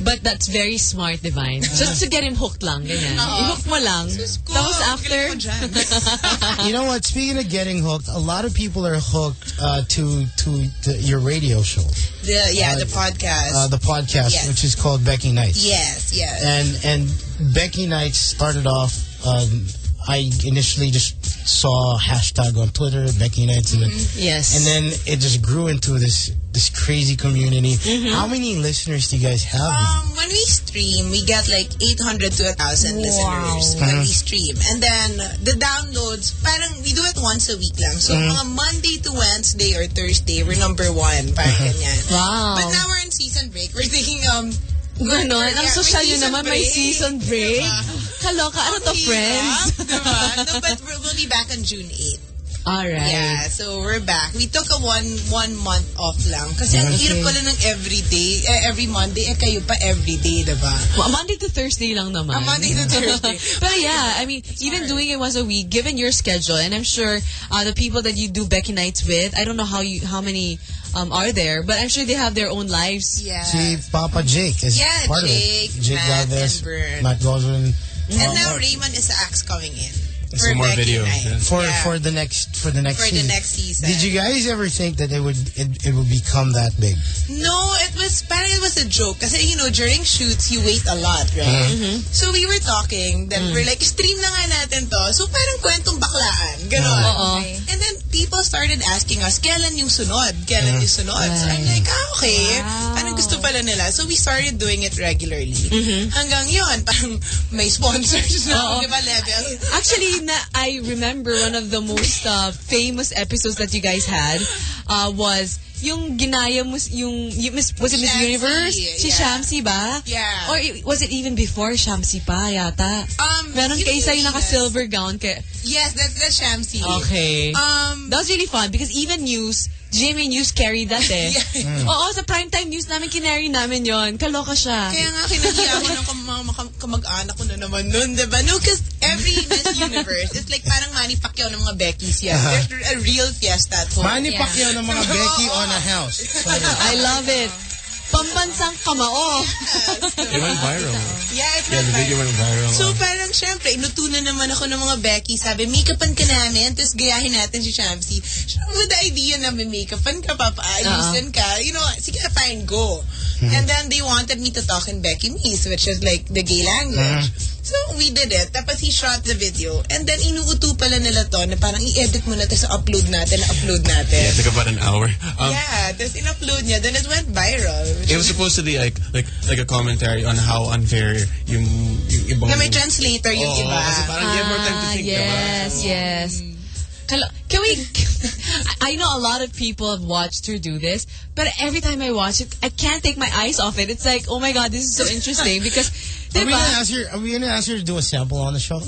But that's very smart, Divine. Just to get him hooked lang, ganyan. Oo. I-hook mo lang. Tapos after... you know what? Speaking of getting hooked, a lot of people are hooked uh, to to the, your radio show, The, yeah, the podcast. uh, the podcast, Yes. which is called Becky Nights. yes, yes. And and Becky Nights started off. Um, I initially just saw a hashtag on Twitter, Becky Nights, and then, Yes. and then it just grew into this this crazy community. How many listeners do you guys have? Um, when we stream, we get like 800 to 1,000 listeners when Mhm. we stream. And then the downloads, parang we do it once a week lang. So Mhm. mga Monday to Wednesday or Thursday, we're number one. Parang ganyan. Wow. But now we're in season break. We're taking, um, Ganon. Ang Yeah, may social yun season naman, may break. season break. Kaloka, ano to, friends? diba? No, but we're- we'll be back on June 8. Alright. Yeah, so we're back. We took a one one month off lang. Kasi ang Okay. hirap pala ng everyday, eh, every Monday, eh kayo pa everyday, diba? Well, Monday to Thursday lang naman. Ah, Monday to Thursday. but yeah, I mean, even doing it once a week, given your schedule, and I'm sure uh, the people that you do Becky nights with, I don't know how you how many um, are there, but I'm sure they have their own lives. Yeah. See, Papa Jake is Yeah, part Jake, of it. Jake Matt, Galvez, and Bert. And now Raymond is the axe coming in. Some for more Becky videos, Night. for Yeah. for the next for the next For the season. next season. Did you guys ever think that it would it, it would become that big? No, it was parang it was a joke. Kasi, you know, during shoots, you wait a lot, right? Mhm. So we were talking, then we're mm. like, stream na nga natin to. So parang kwentong baklaan. Ganon. Ah, oo. And then people started asking us, kailan yung sunod? Kailan mm-hmm. yung sunod? So I'm like, ah, okay. Parang gusto pala nila. So we started doing it regularly. Mm-hmm. Hanggang yun, parang may sponsors na, Oo. di ba, level? Actually, I remember one of the most uh, famous episodes that you guys had uh, was yung ginaya mo, yung, yung Miss, was it Miss Shamcey, Universe? Si yeah. Shamcey ba? Yeah. Or it- was it even before Shamcey pa yata? Um, Meron yun ka isa yung yung naka-silver gown. Kaya, Yes, that's, that's Shamcey. Okay. Um, that was really fun because even news, GMA News carried that eh. Yeah. Oo, sa primetime news namin, kinary namin yon Kaloka siya. Kaya nga, kinahiya ako ng kam- mga kam- kamag-anak ko na naman nun, di ba? No, because every Miss Universe, it's like parang Manny Pacquiao ng mga Becky's yan. Uh-huh. There's a real fiesta at home. Manny Pacquiao ng mga Becky on a house. Sorry. I love it. Pambansang kamao. It went viral. Yeah, it Yeah, went the video viral. went viral. So parang syempre, inutunan naman ako ng mga Becky. Sabi, make-upan ka namin, tapos gayahin natin si Shamsi. Syempre, with the idea na may make-upan ka, papaayusin ka, you know, sige, fine, go. And then they wanted me to talk in Beckyese, which is like the gay language. So we did it. Tapos he shot the video. And then inuuto pala nila to na parang i-edit mo na tapos upload natin, upload natin. Yeah, it took about an hour. Um, yeah, tapos in-upload niya. Then it went viral. It was supposed to be like like like a commentary on how unfair yung, yung ibang... na may translator yung Oo, iba. kasi parang you have more time to Ah, think, diba? yes, yes. Can we? I know a lot of people have watched her do this, but every time I watch it, I can't take my eyes off it. It's like, oh my god, this is so interesting because, Are we gonna ask her? Are we gonna ask her to do a sample on the show?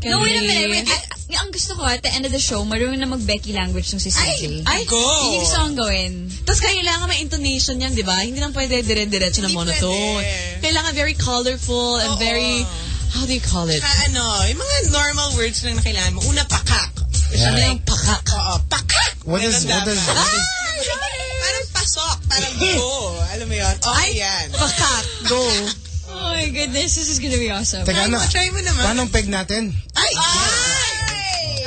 Can no, wait a minute. Wait, I- ang gusto ko at the end of the show, marunong na mag-Becky language ng si CJ. Ay, go! Hindi gusto kong gawin. Tapos kailangan may intonation yan, di ba? Hindi lang pwede dire-diretso na monotone. Kailangan very colorful and very, how do you call it? Tsaka ano, yung mga normal words lang na kailangan mo. Una, pakak. Yeah. Ano yung pakak? Oo, pakak! What is what does what is Parang pasok, parang go. Alam mo yun? Okay yan. Pakak, go. Oh my goodness, this is gonna be awesome. Teka, ano? Try mo naman. Paano peg natin? Ay!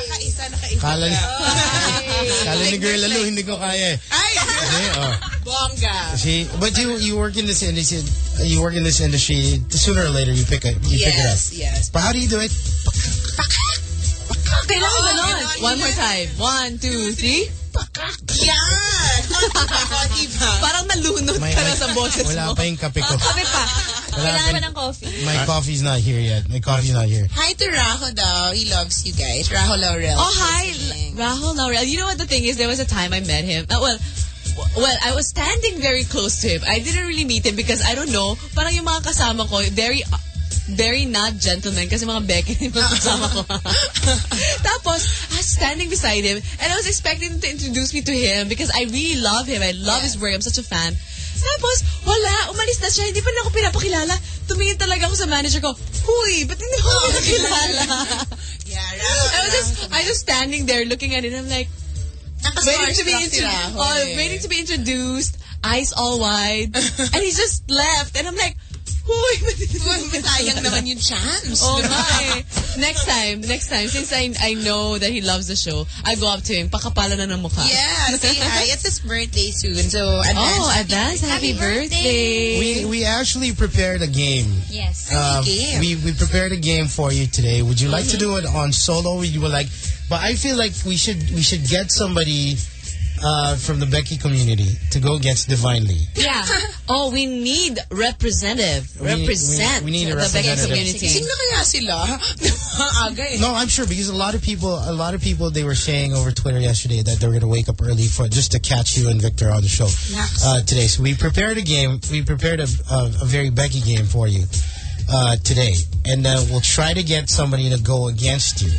Nakaisa, nakaisa. Kala ni, Ay! kala ni Girl Lalo, hindi ko kaya eh. Ay! Kasi, oh. Bongga. See, but you you work in this industry. You work in this industry. Sooner or later, you pick it. You pick it up. Yes, yes. But how do you do it? Kailangan Oo, ganon. ganon. One more time. One, two, three. Yan! Konti pa. Parang nalunod May- ka na sa boses wala mo. pa yung kape ko. Ah, kape pa. Wala Kailangan pa- pa ng coffee. My coffee's not here yet. My coffee's not here. Hi to Rajo daw. He loves you guys. Rajo Laurel. Oh, hi, Rajo Laurel. You know what the thing is? There was a time I met him. Uh, well, well, I was standing very close to him. I didn't really meet him because I don't know. Parang yung mga kasama ko, very, very not gentlemen kasi mga Becky yung kasama ko. Tapos, I was standing beside him and I was expecting him to introduce me to him because I really love him. I love his work. I'm such a fan. Tapos, wala. Umalis na siya. Hindi pa na ako pinapakilala. Tumingin talaga ako sa manager ko, Huy, ba't hindi mo ako pinakilala? Yeah, I was just, I was standing there looking at it and I'm like, waiting to be Nakastarstruck intro- sila ako oh, eh. waiting to be introduced, eyes all wide, and he just left, and I'm like, Huy, ba't hindi mo ako Sayang naman yung chance. Oh di my. Next time, next time, since I I know that he loves the show, I go up to him, pakapala na ng mukha. Yeah, say hi. It's his birthday soon, so advance. Oh, advance happy, birthday. We we actually prepared a game. Yes. Uh, game. we we prepared a game for you today. Would you like to do it on solo? You were like, but I feel like we should we should get somebody uh, from the Becky community to go against Divine Lee. Yeah. Oh, we need representative. We Represent we- we need a the Becky representative. community. Sino kaya sila? Aga eh. No, I'm sure because a lot of people, a lot of people, they were saying over Twitter yesterday that they were going to wake up early for just to catch you and Victor on the show uh, today. So we prepared a game. We prepared a, a, a very Becky game for you uh, today, and uh, we'll try to get somebody to go against you.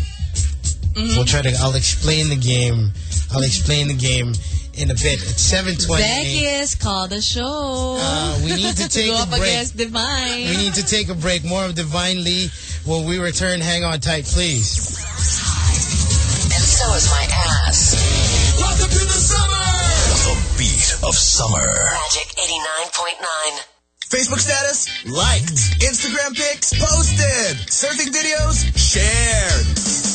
We'll try to. I'll explain the game. I'll explain the game in a bit. It's seven twenty. Becky is call the show. Uh, we need to take go a up break. against Divine. We need to take a break. More of Divine Lee. When we return, hang on tight, please. And so is my ass. Welcome to the summer! The beat of summer. Magic 89.9. Facebook status? Liked. Instagram pics? Posted. Surfing videos? Shared.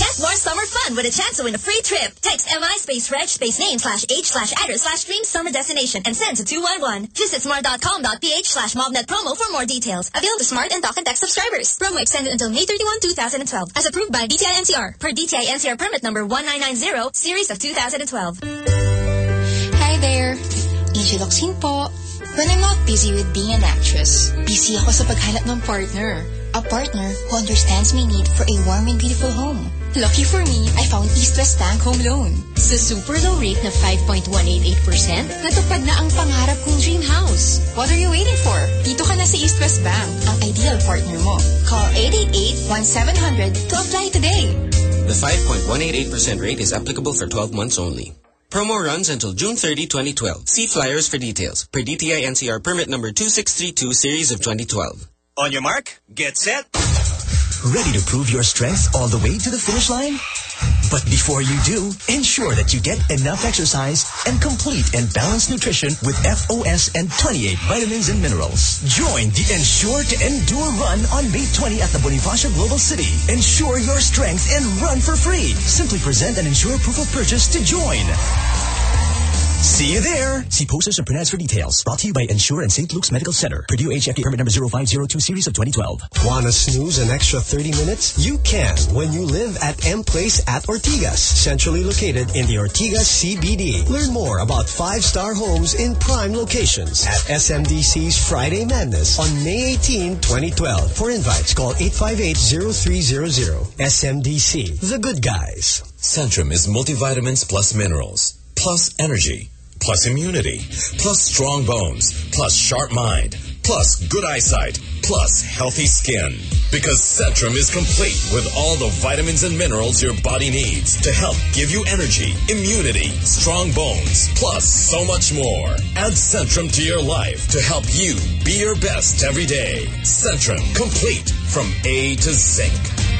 Get more summer fun with a chance to win a free trip. Text MI space reg space name slash H slash address slash dream summer destination and send to 211. Visit smart.com.ph slash mobnet promo for more details. Available to smart and talk and text subscribers. Promo extended until May 31, 2012. As approved by DTI NCR. Per DTI NCR permit number 1990, series of 2012. Hi there. Angel Locsin po. When I'm not busy with being an actress, busy ako sa paghanap ng partner. A partner who understands my need for a warm and beautiful home. Lucky for me, I found East West Bank Home Loan. Sa super low rate na 5.188%, natupad na ang pangarap kong dream house. What are you waiting for? Dito ka na sa East West Bank, ang ideal partner mo. Call 888-1700 to apply today. The 5.188% rate is applicable for 12 months only. Promo runs until June 30, 2012. See flyers for details. Per DTI NCR permit number 2632 series of 2012. On your mark, get set. Ready to prove your strength all the way to the finish line? But before you do, ensure that you get enough exercise and complete and balanced nutrition with FOS and 28 vitamins and minerals. Join the Ensure to Endure run on May 20 at the Bonifacio Global City. Ensure your strength and run for free. Simply present an Ensure proof of purchase to join. See you there. See posters and print ads for details. Brought to you by Ensure and St. Luke's Medical Center. Purdue HFK permit number 0502 series of 2012. Want to snooze an extra 30 minutes? You can when you live at M Place at Ortigas, centrally located in the Ortigas CBD. Learn more about five-star homes in prime locations at SMDC's Friday Madness on May 18, 2012. For invites, call 858-0300. SMDC, the good guys. Centrum is multivitamins plus minerals, plus energy, plus immunity, plus strong bones, plus sharp mind, plus good eyesight, plus healthy skin. Because Centrum is complete with all the vitamins and minerals your body needs to help give you energy, immunity, strong bones, plus so much more. Add Centrum to your life to help you be your best every day. Centrum, complete from A to Zinc.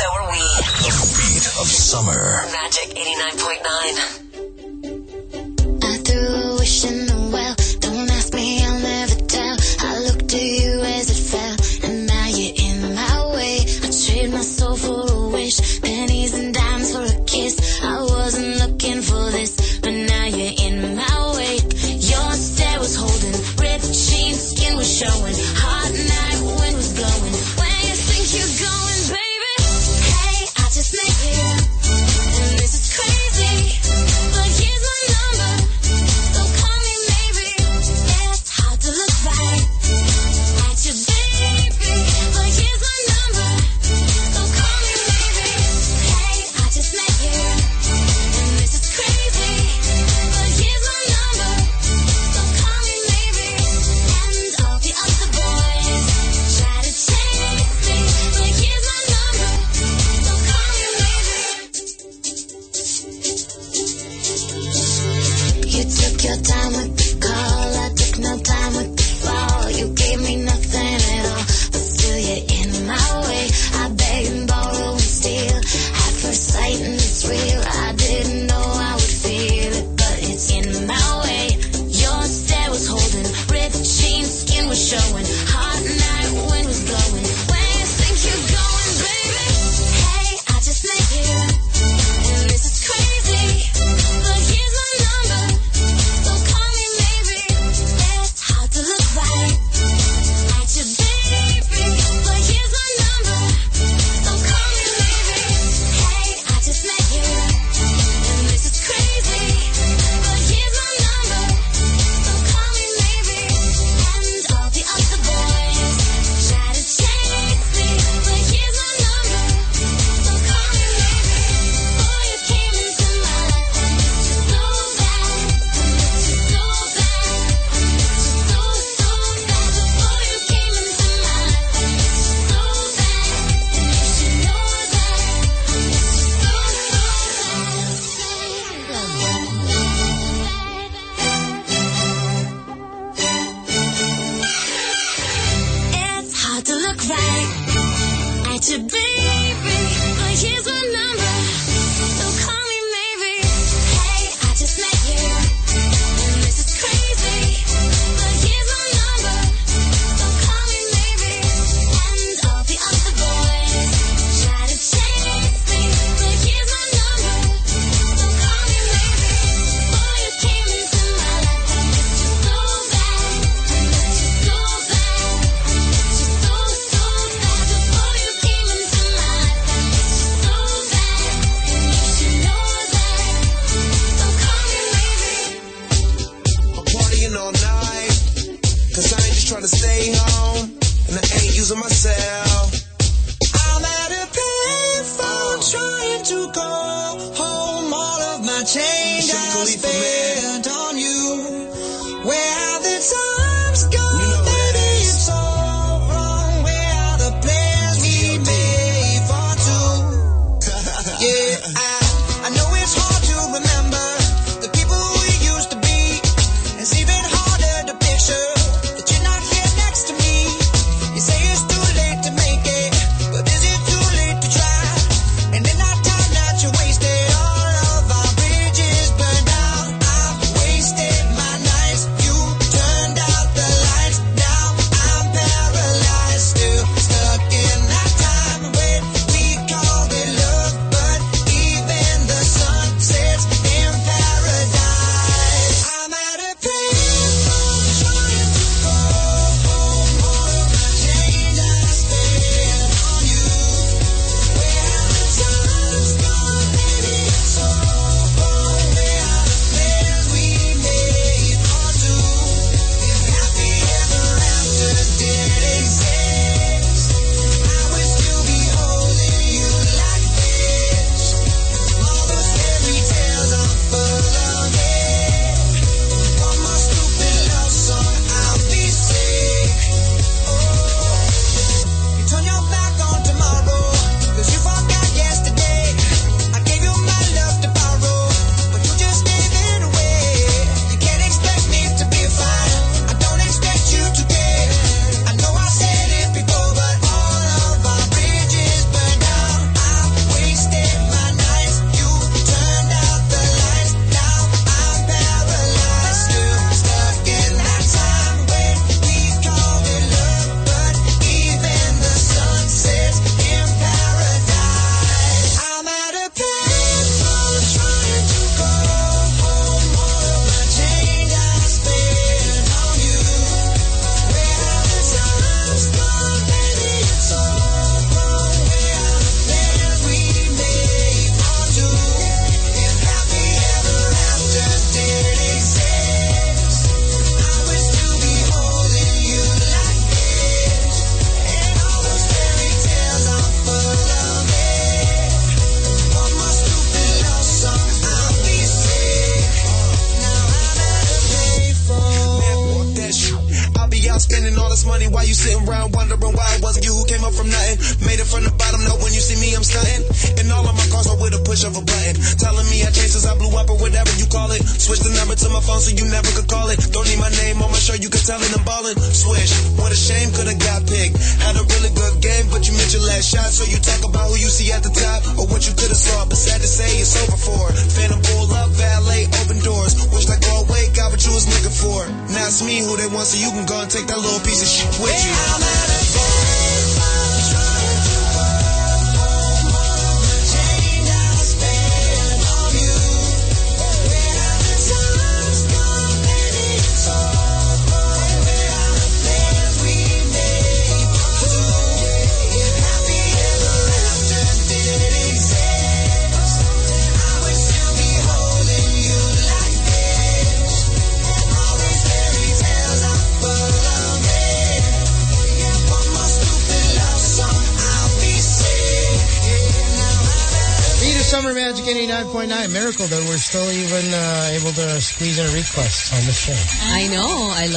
so are we. The beat of summer. Magic 89.9.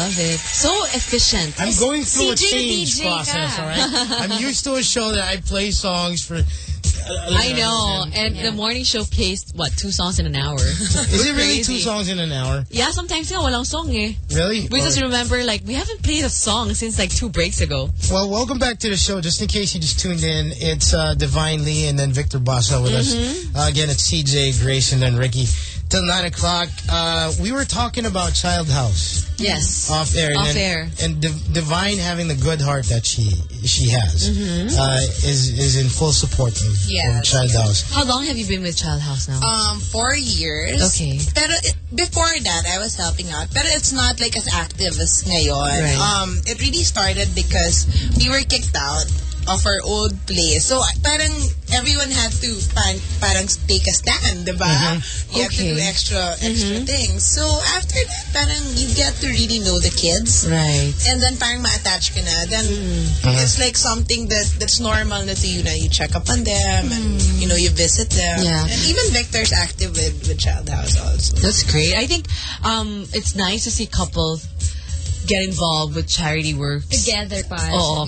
love it. So efficient. I'm going through a CJ change DJ process, all right? I'm used to a show that I play songs for. I know. And the morning show plays, what, two songs in an hour? Is it really two songs in an hour? Yeah, sometimes nga walang song eh. Really? We just remember, like, we haven't played a song since like two breaks ago. Well, welcome back to the show. Just in case you just tuned in, it's uh, Divine Lee and then Victor Basa with us. Mhm. Uh, again, it's CJ, Grace, and then Ricky. Till 9 o'clock, uh, we were talking about Child House. Yes. Off air. Off then- air. And Div- Divine having the good heart that she she has Mhm. uh, is is in full support of, of Child House. How long have you been with Child House now? Um, four years. Okay. Pero it, before that, I was helping out. But it's not like as active as ngayon. Right. Um, it really started because we were kicked out of our old place. So parang everyone had to parang, parang take a stand, diba? Mhm. You have to do Okay. extra extra Mhm. things. So after that, parang you get to really know the kids. Right. And then parang ma-attach ka na. Then Mm. it's like something that that's normal na to you na you check up on them and you know you visit them. Mm. Yeah. And even Victor's active with, with Child House also. That's great. I think um, it's nice to see couples get involved with charity works. Together pa. Oo.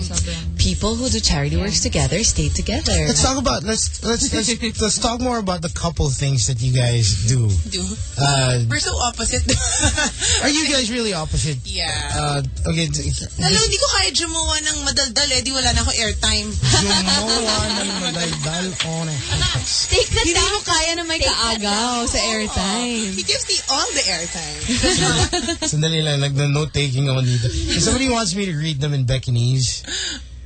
People who do charity works together stay together. Let's talk about let's let's let's, let's talk more about the couple things that you guys do. Do. Uh, We're so opposite. are you guys really opposite? Yeah. Uh, okay. d- Lalo, hindi ko kaya jumawa ng madaldal eh. Di wala na ako airtime. Jumawa ng madaldal on a Take the Hindi mo kaya na may kaagaw sa airtime. He gives me all the airtime. Sandali lang, nag-note taking ako dito. If somebody wants me to read them in Beccanese.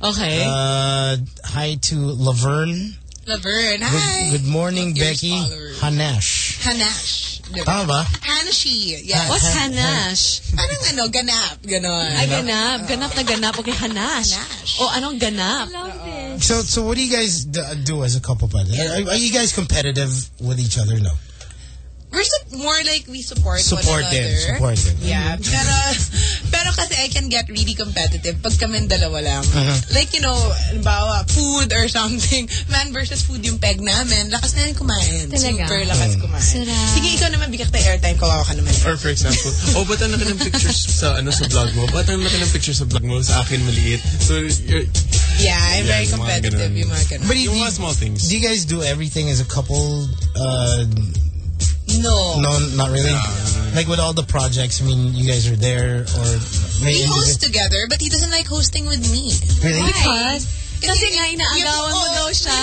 Okay. Uh, hi to Laverne. Laverne, Good, hi. good morning, Fierce Becky. followers. Hanash. Hanash. Diba? Tama ba? Hanashi. Yeah. What's hanash? Parang ano, ganap. Ganon. Ay, ganap. Ganap na ganap. Okay, hanash. O, anong ganap? So, so what do you guys d- do as a couple? By the way? Are, are you guys competitive with each other? No. We're su- more like we support, Support one din, another. support din. Yeah. Pero, pero kasi I can get really competitive pag kami dalawa lang. Mhm. Like, you know, halimbawa, food or something. Man versus food yung peg namin. Lakas na yung kumain. Talaga? Super lakas kumain. Sarap. Sige, ikaw naman, bigyan kita airtime. Kawawa ka naman. Or for example, oh, ba't ang laki ng pictures sa, ano, sa vlog mo? Ba't ang laki ng pictures sa vlog mo? Sa akin, maliit. So, you're, Yeah, I'm Yeah, very competitive. Yung mga ganun. But do, yung mga small things. do you guys do everything as a couple? Uh, No. no, not really. Like with all the projects, I mean, you guys are there or We maybe host together, but he doesn't like hosting with me. Really? Because, kasi nga Yung- inaagawan mo daw siya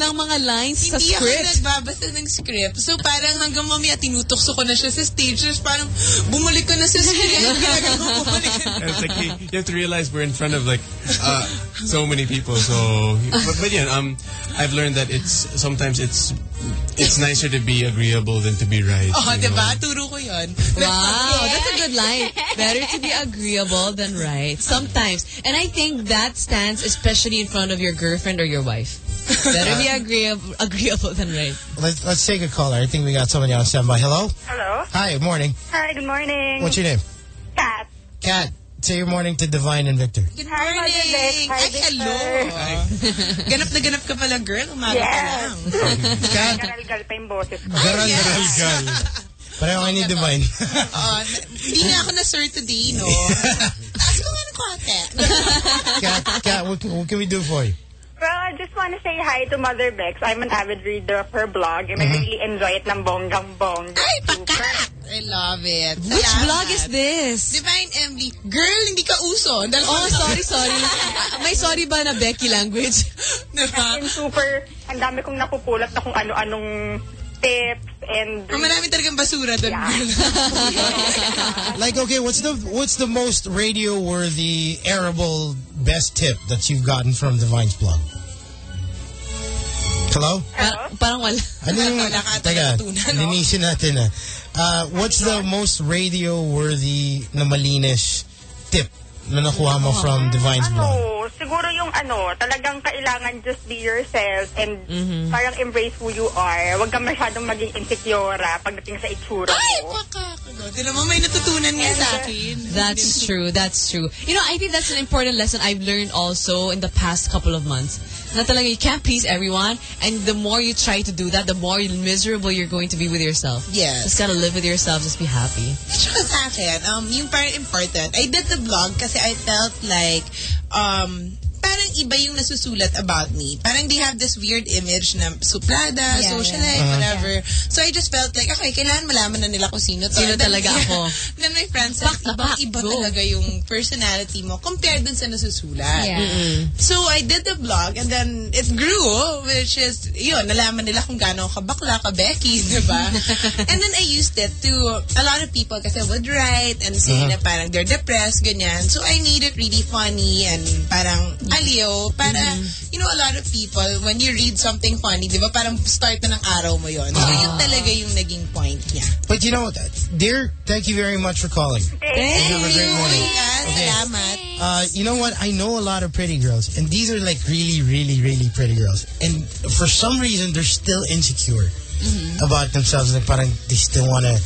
ng mga lines sa Hindi ako script. nagbabasa ng script. So parang hanggang mamaya tinutokso ko na siya sa stage. Tapos parang bumalik ko na sa script. It's like you, have to realize we're in front of like uh, so many people. So, but, but yeah, um, I've learned that it's sometimes it's it's nicer to be agreeable than to be right. Oh, know? diba? Turo ko yun. Wow, that's a good line. Better to be agreeable than right. Sometimes. And I think that stands especially in front of your girlfriend or your wife. Better be agreeable, agreeable than right. Let's let's take a caller. I think we got somebody on standby. Hello. Hello. Hi. Good morning. Hi, good morning. What's your name? Kat. Kat. Say your morning to Divine and Victor. Good morning. Madeline. Hi, Ay, hello. ganap na ganap ka pala, girl. Umaga ka lang. Kat. Garalgal pa yung boses ko. Garal garal gal. Pareho kayo ni Divine. Oh, Hindi na ako na sir today, no? Taas ko nga ng konti. Kat, Kat, what, can- what can we do for you? Well, I just want to say hi to Mother Bex. I'm an avid reader of her blog and I mm-hmm. really enjoy it ng bonggang-bong. Ay, pakak! I love it. Which Salamat. vlog is this? Divine Emily. Girl, hindi ka uso. Dahil Oh, sorry, sorry. May sorry ba na Becky language? And super, ang dami kong napupulot na kung ano-anong tips and... Oh, marami talagang basura doon. Like, okay, what's the what's the most radio-worthy, arable best tip that you've gotten from Divine's blog? Hello? Pa- parang wala. Ano yung, Wala ka ata teka, no? linisin natin ah. Uh, what's the most radio-worthy na malinis tip na nakuha mo from Divine's blog? Ano, siguro yung ano, talagang kailangan just be yourself and Mm-hmm. parang embrace who you are. Huwag kang masyadong maging insecure ah, pagdating sa itsura mo. Di naman may natutunan nga sa akin. That's true. That's true. You know, I think that's an important lesson I've learned also in the past couple of months. Na talaga, you can't please everyone. And the more you try to do that, the more miserable you're going to be with yourself. Yes. Just gotta live with yourself. Just be happy. Tsaka sa akin, um, yung parang important, I did the blog kasi I felt like, um, parang iba yung nasusulat about me. Parang they have this weird image na suplada, Yeah, socialite, yeah. Uh-huh. whatever. So I just felt like, okay, kailangan malaman na nila kung sino to. Sino then- talaga ako. Then my friends said, ibang iba talaga yung personality mo compared dun sa nasusulat. Yeah. Mm-mm. So I did the blog and then it grew, which is, yun, nalaman nila kung gaano ka bakla, ka Becky, di ba? and then I used it to a lot of people kasi would write and say Uh-huh. na parang they're depressed, ganyan. So I made it really funny and parang aliyo para, mm. you know, a lot of people, when you read something funny, di ba, parang start na ng araw mo yun. So yun ah. talaga yung naging point niya. But you know, dear, thank you very much for calling. Thank you. Have a great morning. Salamat. Uh, you know what? I know a lot of pretty girls, and these are like really, really, really pretty girls. And for some reason, they're still insecure mm-hmm. about themselves. Like, parang they still want to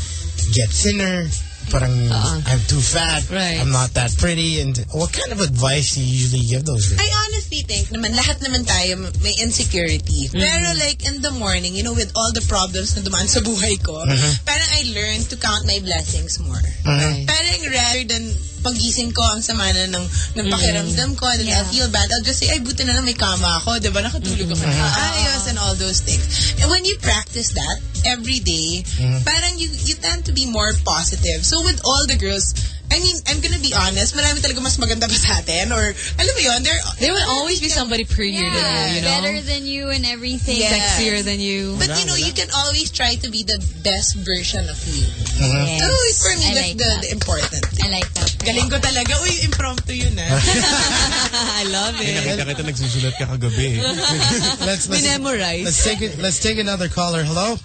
get thinner. Parang I'm too fat. I'm not that pretty. And what kind of advice do you usually give those girls? I honestly think naman lahat naman tayo may insecurity. Pero like in the morning, you know, with all the problems na dumaan sa buhay ko, Mhm. parang I learned to count my blessings more. Mhm. Parang rather than pagising ko ang sama na ng, ng pakiramdam ko and then I'll feel bad, I'll just say, ay, buti na lang may kama ako, di ba? Nakatulog ako na ayos and all those things. And when you practice that every day, parang you, you tend to be more positive. So with all the girls, I mean, I'm gonna be honest, marami talaga mas maganda pa sa atin or, alam mo yun, there, There will always be somebody prettier than you, you know? Better than you and everything. Yeah. Sexier than you. But you know, you can always try to be the best version of you. Yes. So for me, I that's like the, that. the important. I like that. Galing ko talaga. Uy, impromptu yun ah. I love Ay, it. nakita kita nagsusulat ka kagabi. let's, let's, Memorize. let's take it. Let's take another caller. Hello.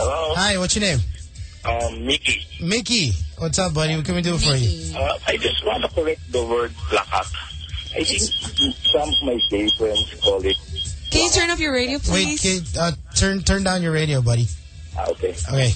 Hello. Hi. What's your name? Um, Mickey. Mickey. What's up, buddy? What can we do for you? Uh, I just want to correct the word plakat. I think some of my gay friends call it. Can you turn off your radio, Wait, please? kid, uh, turn turn down your radio, buddy. Ah, okay. Okay.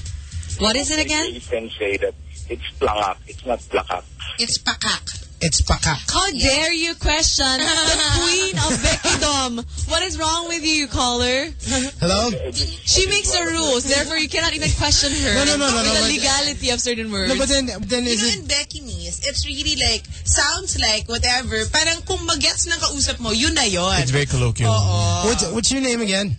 What is it again? Gay friends say that it's plangak. It's not plakat. It's pakak. It's pakak. How dare you question the queen of Beckydom? What is wrong with you, caller? Hello? She makes the rules, therefore you cannot even question her. No, no, no, no, no, the legality of certain words. No, but then then You is know, it? in Becky's, it's really like, sounds like whatever. Parang kung magets ng kausap mo, yun na yun. It's very colloquial. What's what's your name again?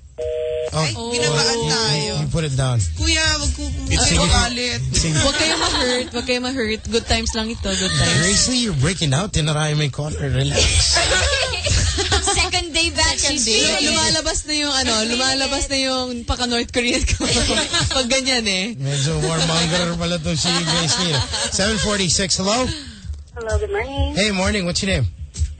Oh, Binabaan tayo. you put it down. Kuya, wag ko It's- magalit. Huwag kayo ma-hurt. Huwag kayo ma-hurt. Good times lang ito. Good times. Grace Lee, you're breaking out. Tinarayan mo yung corner. Relax. Second day back. She's Lum- feeling it. lumalabas na yung ano, lumalabas na yung paka North Korean ko. Pag ganyan eh. Medyo warmonger pala itong si Grace Lee. 746. Hello? Hello, good morning. Hey, morning. What's your name?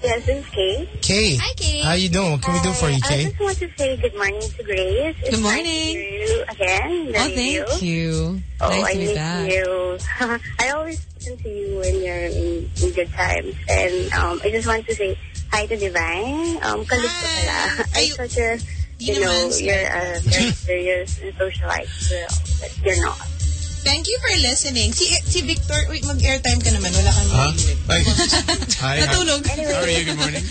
Yes, this is Kay. Kay. Hi, Kay. How you doing? What can we do for you, I just want to say good morning to Grace. It's Good nice morning. to you again. Oh, thank you. Oh, nice I to be miss back. you. I always listen to you when you're in, in good times. And um, I just want to say hi to Divine. Um, kalit ko pala. I'm such a, you know, you're a very serious and socialite girl. But you're not. Thank you for listening. Si si Victor, wait, mag-airtime ka naman. Wala kang Huh? Ay. Hi. Natulog. How are you? Good morning.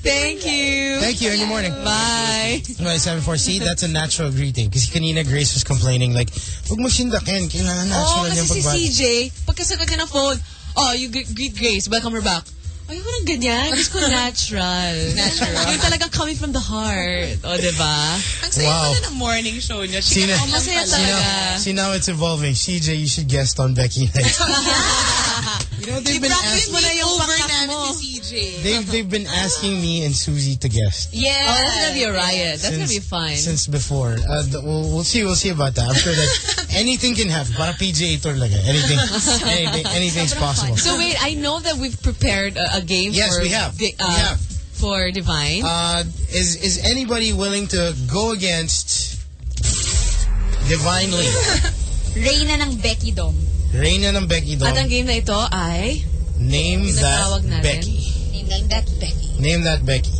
Thank you. Thank you. Good morning. Bye. Well, 74. See, that's a natural greeting. Kasi kanina Grace was complaining like, huwag mo sindakin. Kailangan Oo, natural oh, kasi yung si pagbati. CJ, pagkasagot niya ng phone, oh, you greet Grace, welcome her back. Ay, walang ganyan. Gusto ko natural. Natural. Yung talagang coming from the heart. O, diba? Ang saya Wow. pala ng morning show niya. See, Chika na- lang masaya pala. See talaga. now, see now it's evolving. CJ, you should guest on Becky Night. you know they've been asking. mo na yung over pakak mo. si CJ. They've they've been asking me and Susie to guest. Yeah. Oh, that's gonna be a riot. That's gonna be fun. Since before, uh, th- we'll, we'll see. We'll see about that. I'm sure that anything can happen. Para PGA tour laga. Anything, anything, anything's possible. So wait, I know that we've prepared a, a game Yes, for we have. Di- uh, We have. for Divine. Uh, is is anybody willing to go against Divine Lee? Reyna ng Becky Dom. Reina ng Becky Dom. At ang game na ito ay Name that. Becky. Name that Becky. Name that Becky.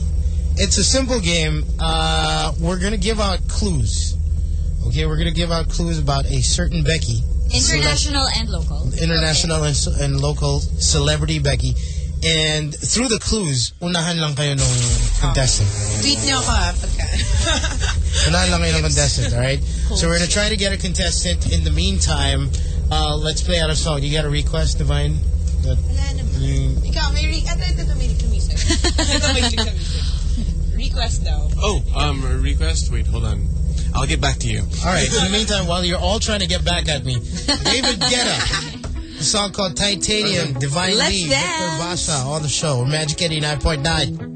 It's a simple game. Uh, we're gonna give out clues. Okay, we're gonna give out clues about a certain Becky. International and local. international and, and local celebrity Becky. And through the clues, unahan lang kayo nung contestant. Tweet niyo ako ha, pagka. Unahan lang kayo ng contestant, alright? So we're gonna try to get a contestant. In the meantime, uh, let's play out a song. You got a request, Divine? That, Wala naman. you- Ikaw, may re- Ito, ito, ito, may kamisay. Ito, may kamisay. Request daw. Oh, um, a request? Wait, hold on. I'll get back to you. Alright, in the meantime, while you're all trying to get back at me, David Guetta. Song called Titanium, Divine Let's Lee, Victor dance. Basa on the show. Magic 89.9.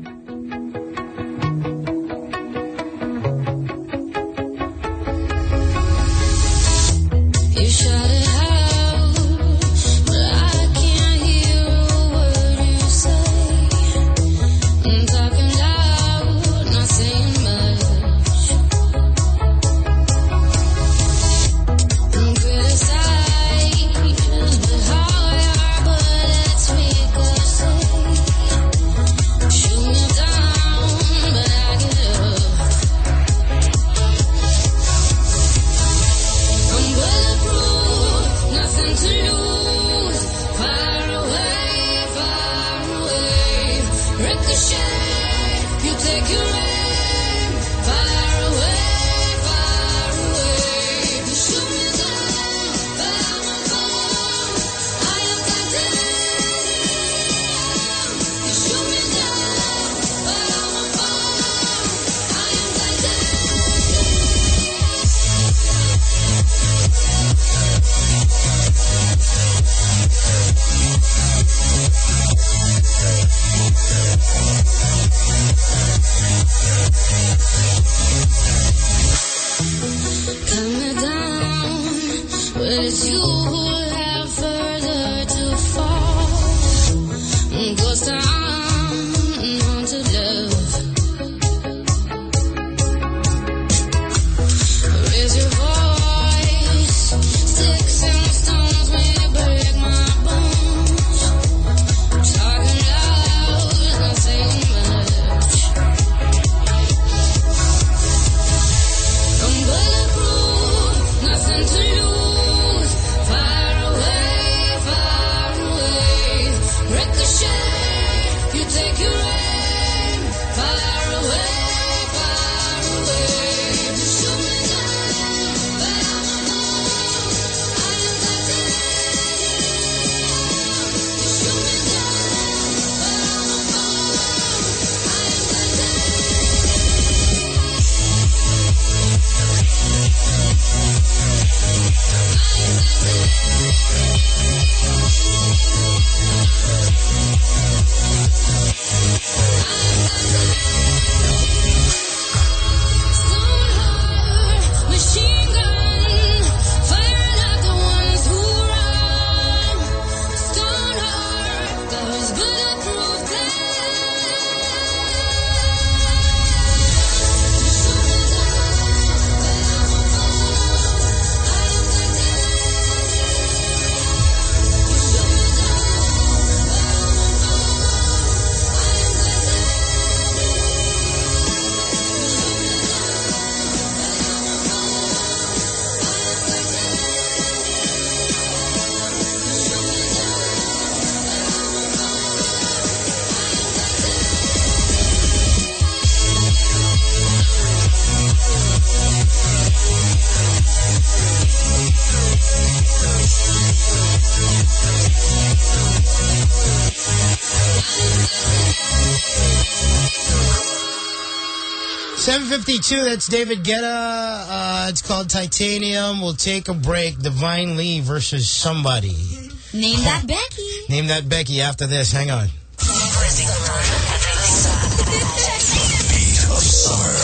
752, that's David Guetta. Uh, it's called Titanium. We'll take a break. Divine Lee versus somebody. Name that Becky. Name that Becky after this. Hang on. Beat of summer.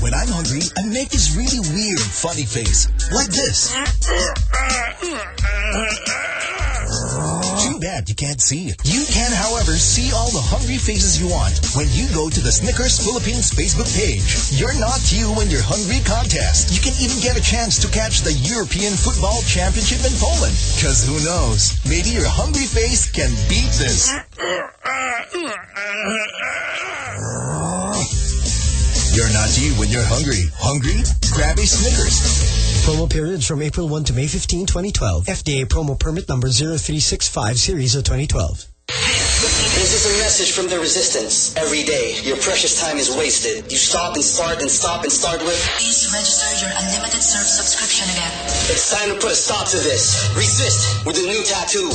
When I'm hungry, I make this really weird, funny face. Like this. Bad you can't see it. You can, however, see all the hungry faces you want when you go to the Snickers Philippines Facebook page. You're not you when you're hungry contest. You can even get a chance to catch the European Football Championship in Poland. Cause who knows? Maybe your hungry face can beat this. You're not you when you're hungry. Hungry? Grab a Snickers. Promo periods from April 1 to May 15, 2012. FDA promo permit number 0365 series of 2012. This is a message from the resistance. Every day, your precious time is wasted. You stop and start and stop and start with. Please register your unlimited surf subscription again. It's time to put a stop to this. Resist with the new tattoo.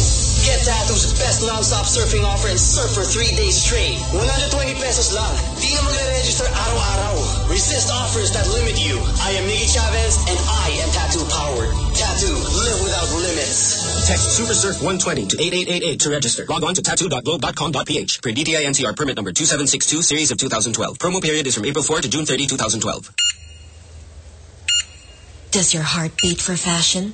Get Tattoo's best non-stop surfing offer and surf for three days straight. 120 pesos lang. Di na magre-register araw-araw. Resist offers that limit you. I am Miggy Chavez and I am Tattoo powered. Tattoo, live without limits. Text SuperSurf 120 to 8888 to register. Log on to tattoo.globe.com.ph. Per DTI NCR permit number 2762 series of 2012. Promo period is from April 4 to June 30, 2012. Does your heart beat for fashion?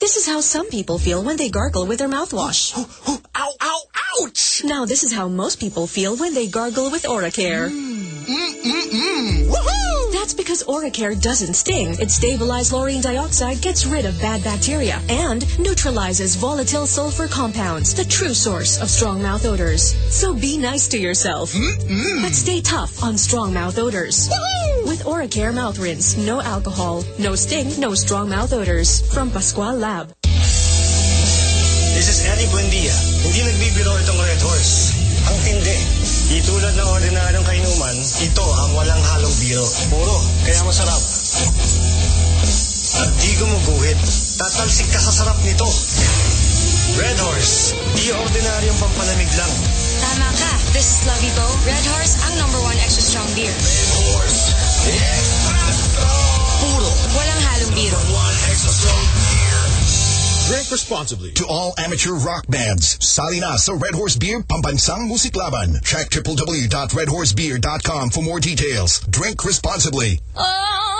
This is how some people feel when they gargle with their mouthwash. ow, ow, ouch! Now this is how most people feel when they gargle with Oracare. That's because Oracare doesn't sting. Its stabilized chlorine dioxide gets rid of bad bacteria and neutralizes volatile sulfur compounds, the true source of strong mouth odors. So be nice to yourself. But stay tough on strong mouth odors. With Oracare mouth rinse, no alcohol, no sting, no strong mouth odors. From Pascual Lab. This is Eddie Buendia. Hindi nagbibiro itong Red Horse. Ang tindi. Di tulad ng ordinaryong kainuman, ito ang walang halong biro. Puro, kaya masarap. At di gumuguhit. Tatalsik ka sa sarap nito. Red Horse. Di ordinaryong pampalamig lang. Tama ka. This is Lovey Bo. Red Horse, ang number one extra strong beer. Puro. Walang halong biro. Drink responsibly. To all amateur rock bands, sali na sa Red Horse Beer Pambansang Musiklaban. Check www.redhorsebeer.com for more details. Drink responsibly. Oh.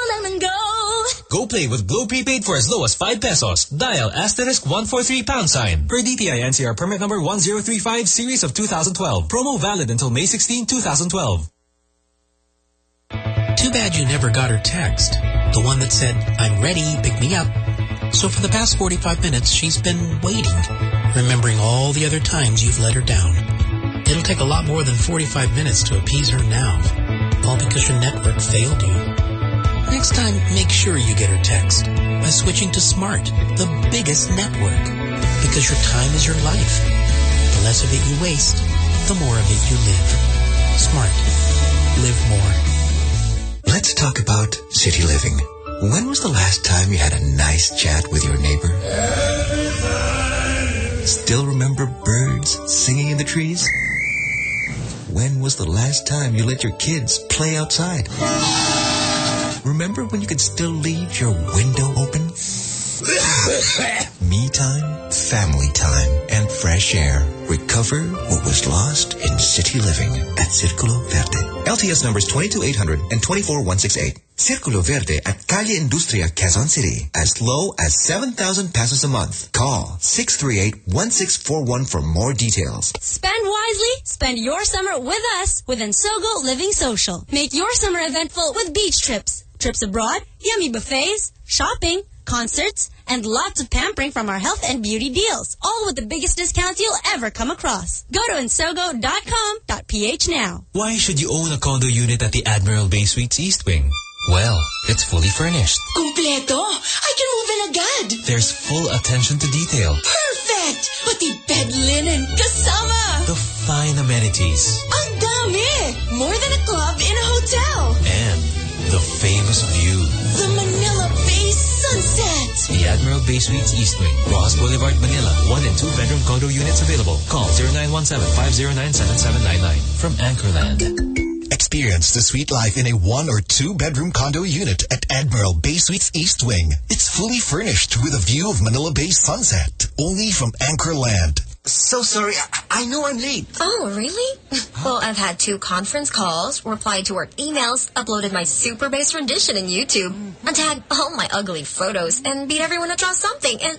go lang and go. Go play with Globe Prepaid for as low as 5 pesos. Dial asterisk 143 pound sign. Per DTI NCR permit number 1035 series of 2012. Promo valid until May 16, 2012. Too bad you never got her text. The one that said, I'm ready, pick me up. So for the past 45 minutes, she's been waiting, remembering all the other times you've let her down. It'll take a lot more than 45 minutes to appease her now, all because your network failed you. Next time, make sure you get her text by switching to Smart, the biggest network. Because your time is your life. The less of it you waste, the more of it you live. Smart. Live more. Let's talk about city living. When was the last time you had a nice chat with your neighbor? Still remember birds singing in the trees? When was the last time you let your kids play outside? Remember when you could still leave your window open? Me time, family time, and fresh air. Recover what was lost in city living at Circulo Verde. LTS numbers 22800 and 24168. Circulo Verde at Calle Industria, Quezon City. As low as 7,000 pesos a month. Call 638-1641 for more details. Spend wisely, spend your summer with us with Ensogo Living Social. Make your summer eventful with beach trips, trips abroad, yummy buffets, shopping, concerts, and lots of pampering from our health and beauty deals. All with the biggest discounts you'll ever come across. Go to ensogo.com.ph now. Why should you own a condo unit at the Admiral Bay Suites East Wing? Well, it's fully furnished. Completo! I can move in agad! There's full attention to detail. Perfect! Pati bed linen, kasama! The fine amenities. Ang dami! More than a club in a hotel! And the famous view. The Manila Bay sunset! The Admiral Bay Suites East Wing, Ross Boulevard, Manila. One and two bedroom condo units available. Call 0917-509-7799 from Anchorland. Experience the sweet life in a one or two bedroom condo unit at Admiral Bay Suites East Wing. It's fully furnished with a view of Manila Bay sunset. Only from Anchorland. So sorry. I, I know I'm late. Oh, really? Well, I've had two conference calls, replied to work emails, uploaded my super bass rendition in YouTube, hmm. and tagged all my ugly photos, and beat everyone to draw something. And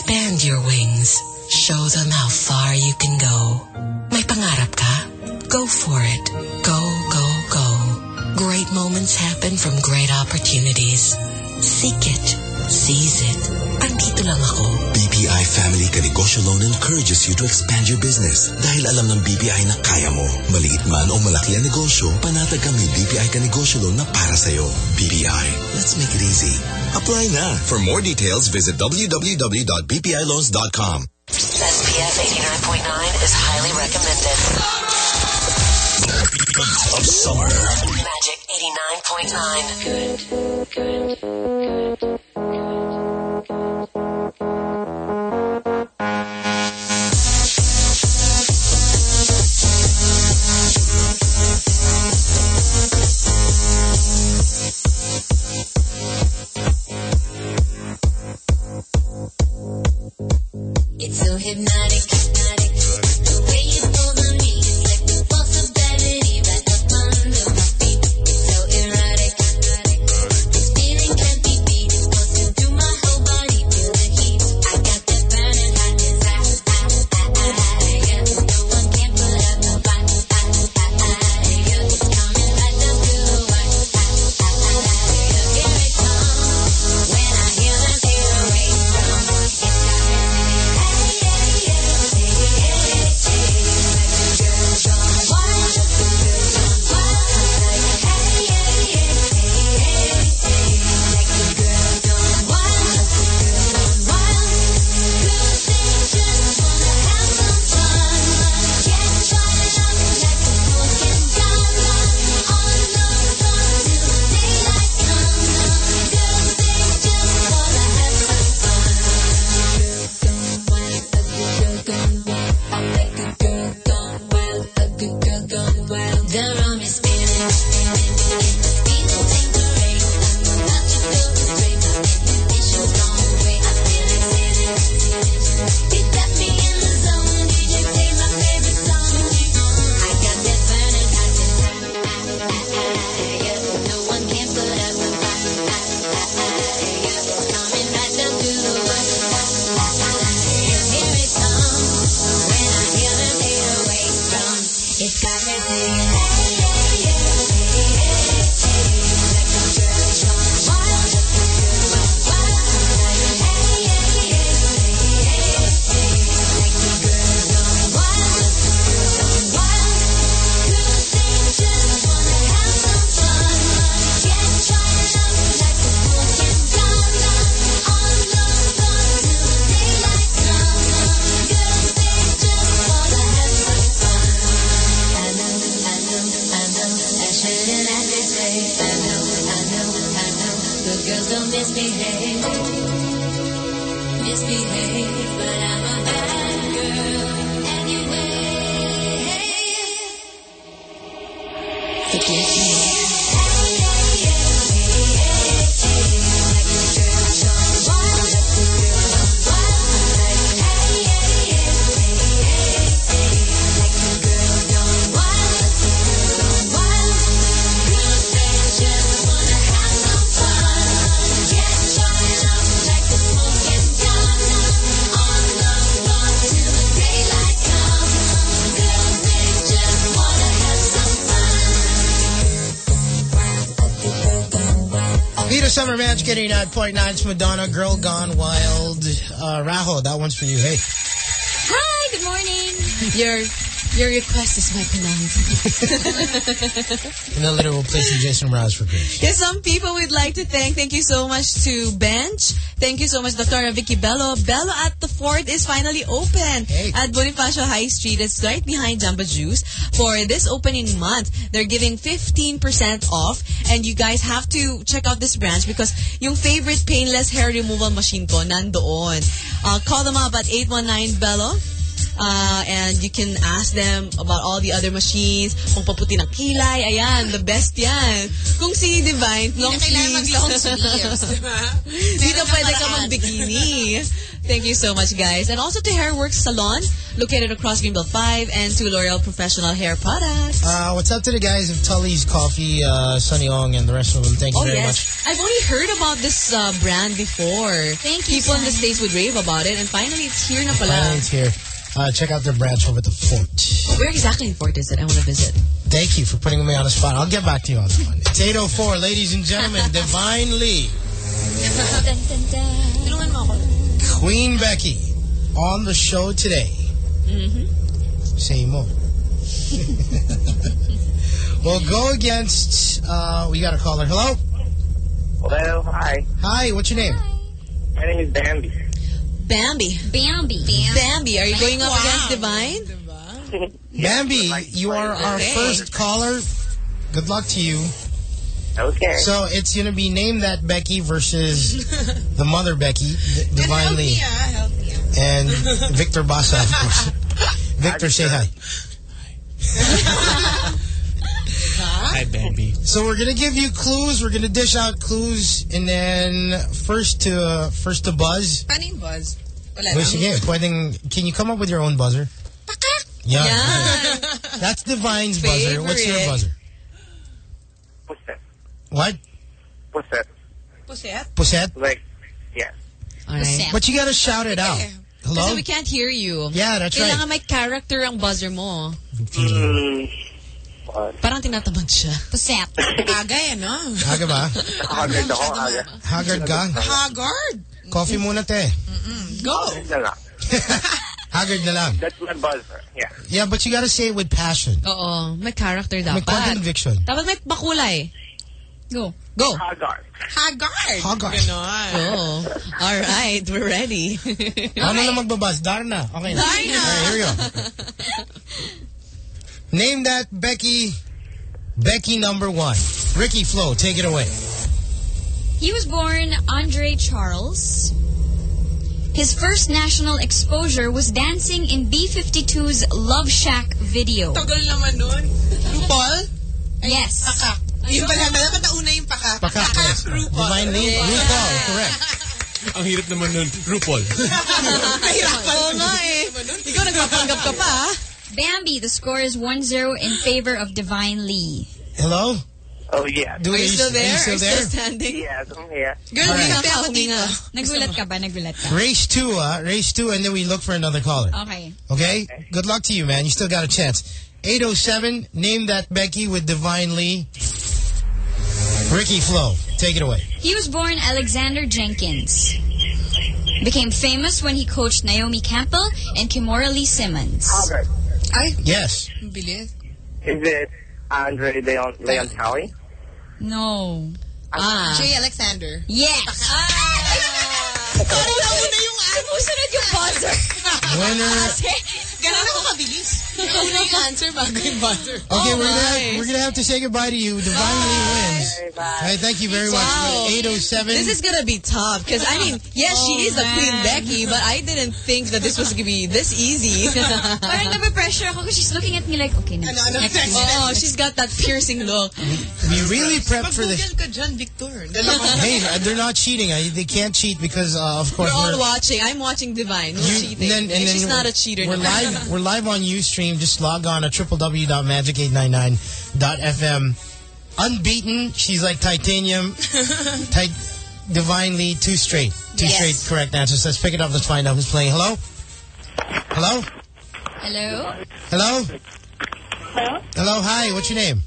Expand your wings. Show them how far you can go. May pangarap ka? Go for it. Go, go, go. Great moments happen from great opportunities. Seek it. Seize it. Andito lang ako. BPI Family Kanegosyo Loan encourages you to expand your business dahil alam ng BPI na kaya mo. Maliit man o malaki ang negosyo, panatag kami BPI Kanegosyo Loan na para sa'yo. BPI, let's make it easy. Apply na. For more details, visit www.bpiloans.com. SPF 89.9 is highly recommended. Of summer. Magic 89.9. It's so hypnotic, hypnotic. The way Summer Magic 89.9. It's Madonna, Girl Gone Wild. Uh, Rajo, that one's for you. Hey. Hi, good morning. Your your request is my command. And then later we'll play some Jason Mraz for Grace. Yes, some people we'd like to thank. Thank you so much to Bench. Thank you so much, Dr. Vicki Belo. Belo at the Fort is finally open at Bonifacio High Street. It's right behind Jamba Juice. For this opening month, they're giving 15% off. And you guys have to check out this branch because yung favorite painless hair removal machine ko nandoon. Uh, call them up at 819 Belo. Uh, and you can ask them about all the other machines. Kung paputi ng kilay, ayan, the best yan. Kung si Divine, long na kailangan sleeves. mag-long sleeves, diba? Dito Meron pwede ka paraan. mag-bikini. Thank you so much, guys. And also to Hairworks Salon, located across Greenbelt 5, and to L'Oreal Professional Hair Products. Uh, what's up to the guys of Tully's Coffee, uh, Sunny Ong, and the rest of them? Thank you Oh, very yes. I've only heard about this uh, brand before. Thank you, People in the States would rave about it, and finally it's here na much. pala. Finally, it's here. Uh, check out their branch over at the Fort. Where exactly in Fort is it? I want to visit. Thank you for putting me on the spot. I'll get back to you on that one. It's 8.04, ladies and gentlemen. Divine Lee, Tulungan mo ako. Queen Becky, on the show today. Mm-hmm. Say mo. we'll go against, uh, we got a caller. Hello? Hello, hi. Hi, what's your name? My name is Bambi. Bambi. Bambi. Bambi. Are you going up against Divine? Bambi, you are our Okay. first caller. Good luck to you. Okay. So it's going to be Name That Becky versus the mother Becky, D- Divine Lee, and Victor Basa, of course. Victor, say hi. Hi, Bambi. So we're going to give you clues. We're going to dish out clues, and then first to uh, first to buzz. Paano yung buzz? Wala Wait, lang. sige, pwedeng, can you come up with your own buzzer? Yeah. That's Divine's buzzer. What's your Favorite. buzzer? Puset. What? Puset. Puset? Puset? Like, yes. Alright. But you got to shout it out. Hello? Kasi we can't hear you. Yeah, that's right. Kailangan may character ang buzzer mo. Mm, Parang tinatamad siya. Puset. Aga yan, no? Haga ba? Haggard ako, haggard. Haggard ka? Haggard. Coffee muna, te. Go. Haggard na lang. Haggard na lang. That's my buzzer. Yeah. Yeah, but you gotta say it with passion. Oo. May character May dapat. conviction. Dapat may makulay. Go. Go. Haggard. Haggard. Haggard. Ganon. Oh. All right. We're ready. Ano na magbabas? Darna. Okay na. Darna. Alright, here we go. Name that Becky. Becky number one. Ricky Flo, take it away. He was born Andre Charles. His first national exposure was dancing in B-52's Love Shack video. Tagal naman nun. RuPaul? Yes. Pakak. Yung pala, dapat nauna yung pakak. Pakak, yes. RuPaul. Divine Lee, RuPaul, correct. Ang hirap naman nun. RuPaul. Nahirapan. Oo nga eh. Ikaw nagpapanggap ka pa. Ah. Bambi, the score is 1-0 in favor of Divine Lee. Hello? Oh, yeah. Do Are you we- still there? Are you still Are you there? still standing? Yes, I'm here. Girl, Alright. hindi ako dito. Nagulat ka ba? Nagulat ka? Race two, uh, race two, and then we look for another caller. Okay. Okay? Good luck to you, man. You still got a chance. 807, name that Becky with Divine Lee. Ricky Flo, take it away. He was born Alexander Jenkins. Became famous when he coached Naomi Campbell and Kimora Lee Simmons. Haggard. Ay, Yes. ang bilis. Is it Andre Leon, Leon Talley? No. Ah. Jay Alexander. Yes. Ah. Ah. Parang nauna yung ano. Sumusunod yung buzzer. Winner, ah, Ganun ako kabilis. Una yung answer bago yung buzzer. Okay, we're gonna we're gonna have to say goodbye to you. Divine Lee wins. All right, thank you very Wow. much. Eight oh seven. This is gonna be tough because I mean, yes, she is a Queen Becky, but I didn't think that this was gonna be this easy. Parang nape-pressure ako because she's looking at me like, okay, next, Ano, ano, next, next, next. oh, she's got that piercing look. We really prepped for this. Mag-google ka dyan, Victor. Hey, uh, they're not cheating. I, they can't cheat because, uh, of course, We're all we're, watching. I'm watching Divine. No you- cheating. and then- and then she's we're- not a cheater. We're now. Live. We're live on UStream. Just log on at www.magic899.fm. Unbeaten. She's like titanium. Tit- Divine Lee two straight. Two Yes. straight correct answers. Let's pick it up. Let's find out who's playing. Hello. Hello. Hello? Hello. Hello. Hi. What's your name?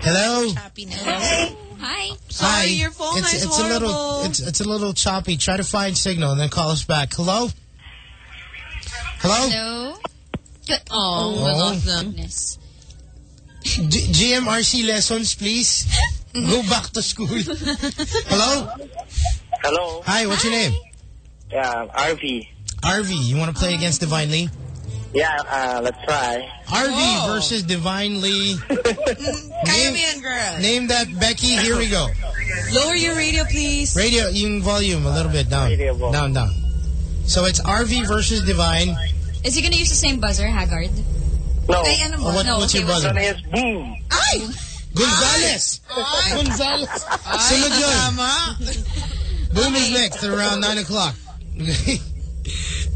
Hello. Hi. Hi. Sorry, your phone it's, is it's a little it's it's a little choppy. Try to find signal and then call us back. Hello? Hello? Hello? Oh, we Oh. lost them. Goodness. G- GMRC lessons, please. Go back to school. Hello? Hello. Hi, what's your name? Yeah, RV. RV. You want to play against Divine Lee? Yeah, uh, let's try. RV versus Divine Lee. Kaya mo yan, girl. Name that Becky. Here we go. Lower your radio, please. Radio, yung volume a little bit down. Radio. Down, down. So it's RV versus Divine. Is he gonna use the same buzzer, Haggard? No. Ay, ano Oh, mo? what, No, what's okay, your Ito buzzer? na is boom. Ay! Gonzales! Gonzales! Sunod yun. Tama. Boom is next at around 9 o'clock.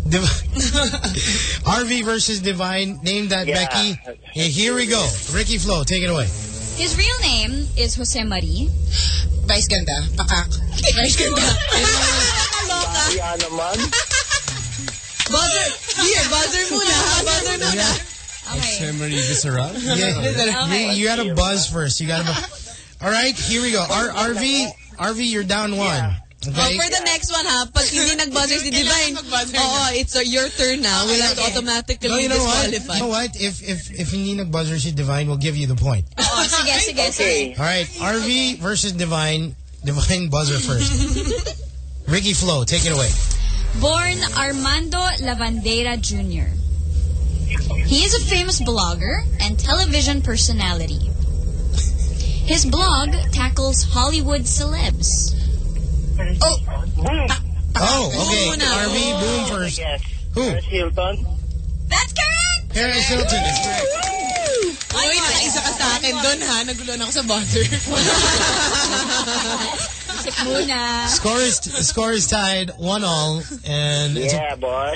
Div- RV versus Divine. Name that Yeah. Becky. Yeah, here we go. Ricky Flo, take it away. His real name is Jose Marie. Vice ganda. Pakak. Vice ganda. Kaya naman. Buzzer. Here, buzzer muna. ha? Buzzer muna. Okay. Memory visceral. Yeah, you, you gotta buzz first. You gotta. All right, here we go. R- RV, RV, you're down one. Oh, Okay. for the next one ha, pag hindi nag-buzzer si Divine, mag-buzzer oo, it's uh, your turn now. We'll have to automatically No, you know what? You know what? If if if hindi nag-buzzer si Divine, we'll give you the point. Oh, sige, sige, sige. All right, RV versus Divine. Divine buzzer first. Ricky Flo, take it away. Born Armando Lavandeira Jr. He is a famous blogger and television personality. His blog tackles Hollywood celebs. Oh, Oh, okay. Boom na. RV, boom first. Yes. Who? Perez Hilton. That's correct! Perez Hilton. is correct. Uy, nakaisa ka sa akin doon ha. Nagulo na ako sa buzzer. Isip muna. Score is score is tied one all, and it's a, Yeah, boy.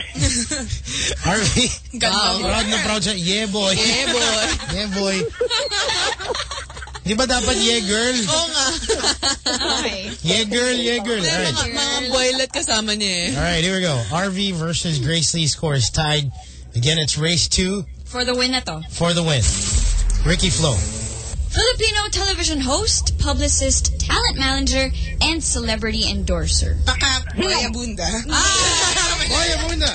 RV. Wow. Proud na proud siya. Yeah, boy. Yeah, boy. Yeah, boy. Di ba dapat yeah, girl? Oo nga. Okay. Yeah, girl, yeah, girl. All May right. mga, mga boylet kasama niya eh. All right, here we go. RV versus Grace Lee score is tied. Again, it's race two For the win na to. for the win. Ricky Flo. Filipino television host, publicist, talent manager, and celebrity endorser. Pakak. Boy, abunda. Boy, ah. Abunda.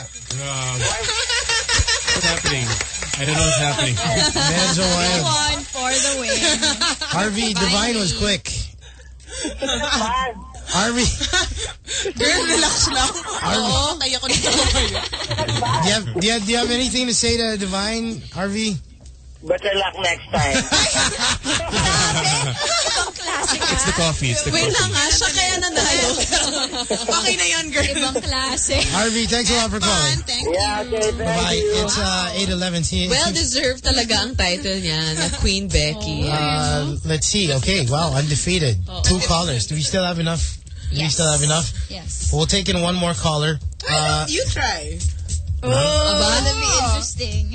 What's happening? I don't know what's happening. Medyo wild. One for the win. RV, Divine was quick. Harvey. Girl, relax lang. Oo, kaya ko nito do you, have, do, you have, do you have anything to say to Divine, RV? Better luck next time. It's the coffee. It's the Wait coffee. lang ha, siya kaya nanalo. Okay na yan, girl. Ibang klase. RV, thanks a lot for calling. Thank yeah, okay, thank Bye. you. It's uh, 811. See, Well deserved talaga ang title niya na Queen Becky. uh, let's see. Okay, wow, undefeated. Two callers. Do we still have enough? Do we still have enough? Yes. We'll take in one more caller. Uh, You try. Aba, Gonna be interesting.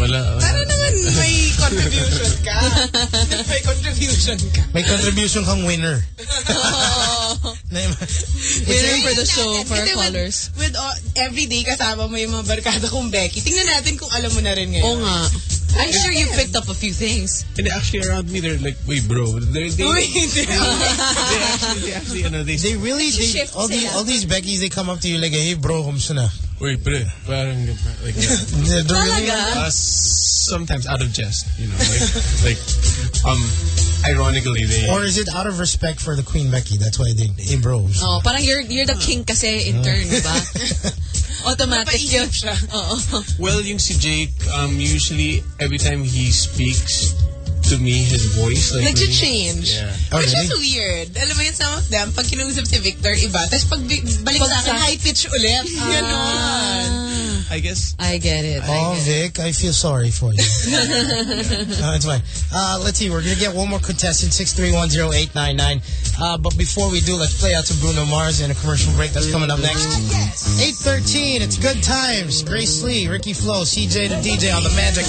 Wala. Para naman may contribution ka. may contribution ka. may contribution kang winner. Winner for the show, for our callers. With, with all, everyday kasama mo yung mga barkada kong Becky. Tingnan natin kung alam mo na rin ngayon. Oo nga. I'm sure you picked up a few things. And actually around me, they're like, wait, bro. They're, they, they, actually, they actually, you know, they, They really, they, all these, all these Beckys, they come up to you like, hey bro, kamusta na? Wait, pre, parang, like, They're, they're really, Talaga? uh, sometimes out of jest, you know, like, like, um, ironically, they... Or is it out of respect for the Queen Becky? That's why they, they bros. Oh, parang you're you're the king kasi in turn, di ba? Automatic yun. Oo. Well, yung si Jake, um, usually every time he speaks to me, his voice, like... Nag-change. Yeah. Which is weird. Alam mo yun, some of them, pag kinuusap si Victor, iba. Tapos pag bi- balik sa akin, high pitch ulit. Ganon. I guess... I get it. Oh, Vic, I feel sorry for you. no, it's fine. Uh, let's see. We're going to get one more contestant, 6310899. Uh, but before we do, let's play out to Bruno Mars in a commercial break that's coming up next. 813, it's good times. Grace Lee, Ricky Flo, CJ the DJ on the Magic.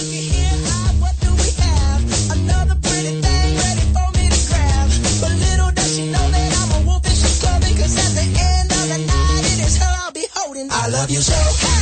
Love you so,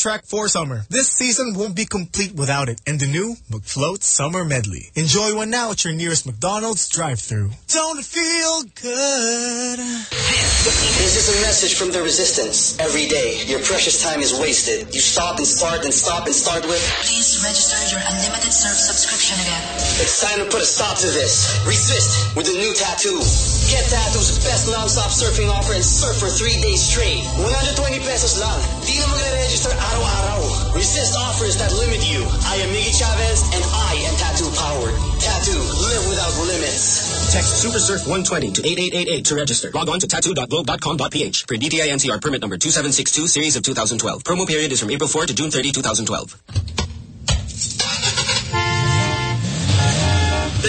your for summer. This season won't be complete without it and the new McFloat Summer Medley. Enjoy one now at your nearest McDonald's drive-thru. Don't feel good? This is a message from the resistance. Every day, your precious time is wasted. You stop and start and stop and start with. Please register your unlimited surf subscription again. It's time to put a stop to this. Resist with a new tattoo. Get Tattoo's best non-stop surfing offer and surf for three days straight. 120 pesos lang. Di na magre-register araw-araw. Resist offers that limit you. I am Miggy Chavez and I am Tattoo powered. Tattoo, live without limits. Text SuperSurf 120 to 8888 to register. Log on to tattoo.globe.com.ph per DTI NCR permit number 2762 series of 2012. Promo period is from April 4 to June 30, 2012.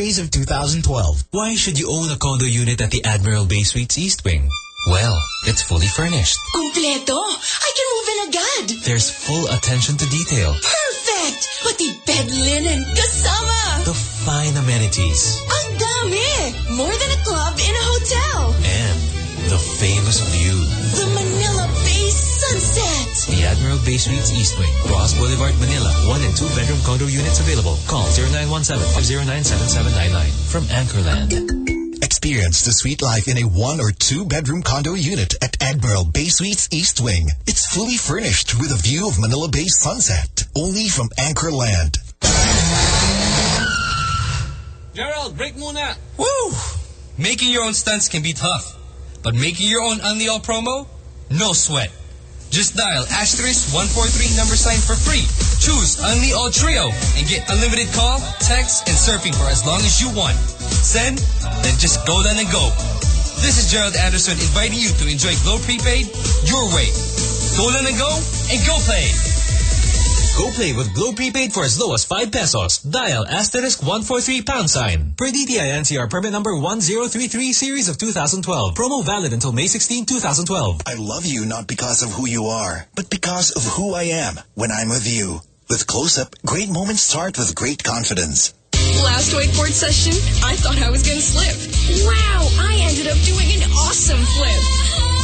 of 2012. Why should you own a condo unit at the Admiral Bay Suites East Wing? Well, it's fully furnished. Kompleto! I can move in agad! There's full attention to detail. Perfect! Pati bed linen kasama! The fine amenities. Ang dami! More than a club in a hotel! And the famous view. The Manila Bay Sunset! The Admiral Bay Suites East Wing, Ross Boulevard, Manila. One and two bedroom condo units available. Call 0917-509-7799 from Anchorland. Experience the sweet life in a one or two bedroom condo unit at Admiral Bay Suites East Wing. It's fully furnished with a view of Manila Bay sunset. Only from Anchorland. Gerald, break muna. Woo! Making your own stunts can be tough. But making your own Unleal promo? No sweat. Just dial asterisk 143 number sign for free. Choose Only All Trio and get unlimited call, text, and surfing for as long as you want. Send, then just go down and go. This is Gerald Anderson inviting you to enjoy Globe Prepaid your way. Go down and go, and go play. Go play with Globe Prepaid for as low as 5 pesos. Dial asterisk 143 pound sign. Per DTI NCR permit number 1033 series of 2012. Promo valid until May 16, 2012. I love you not because of who you are, but because of who I am when I'm with you. With Close-Up, great moments start with great confidence. Last wakeboard session, I thought I was gonna slip. Wow, I ended up doing an awesome flip.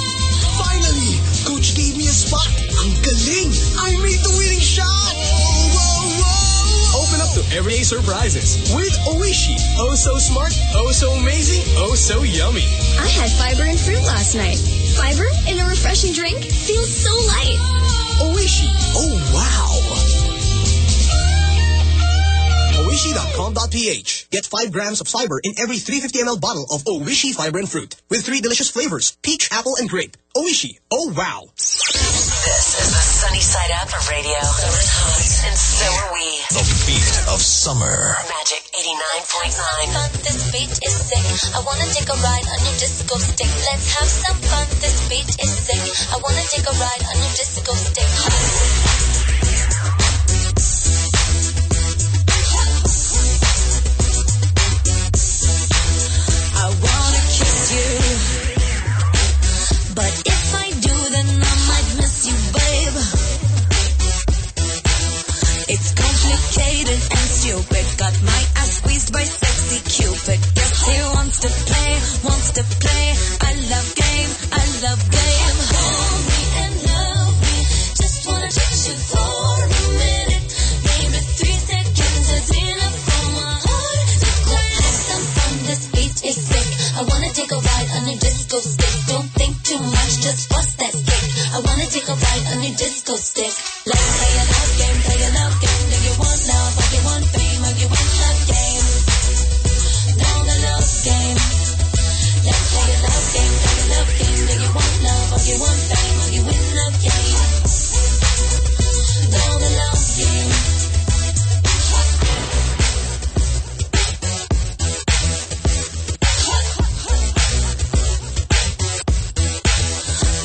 Finally, coach gave me a spot. Ang galing! I made the winning shot! Open up to everyday surprises with Oishi. Oh so smart, oh so amazing, oh so yummy. I had fiber and fruit last night. Fiber in a refreshing drink feels so light. Oishi. Oh wow! Oishi.com.ph. Get 5 grams of fiber in every 350 ml bottle of Oishi Fiber and Fruit with three delicious flavors, peach, apple, and grape. Oishi. Oh wow! This is the sunny side up of radio. Summer's hot, and so are we. The beat of summer. Magic 89.9. fun, this beat is sick. I wanna take a ride on your disco stick. Let's have some fun, this beat is sick. I wanna take a ride on your disco stick. Complicated and stupid. Got my ass squeezed by sexy Cupid. Guess he wants to play, wants to play. I love game, I love game. Hold me and love me. Just wanna touch you for a minute. Maybe three seconds is enough for my heart. Let's have some fun. This beat is sick. I wanna take a ride on your disco stick. Don't think too much, just bust that stick. I wanna take a ride on your disco stick. Let's play a love game, play a love game.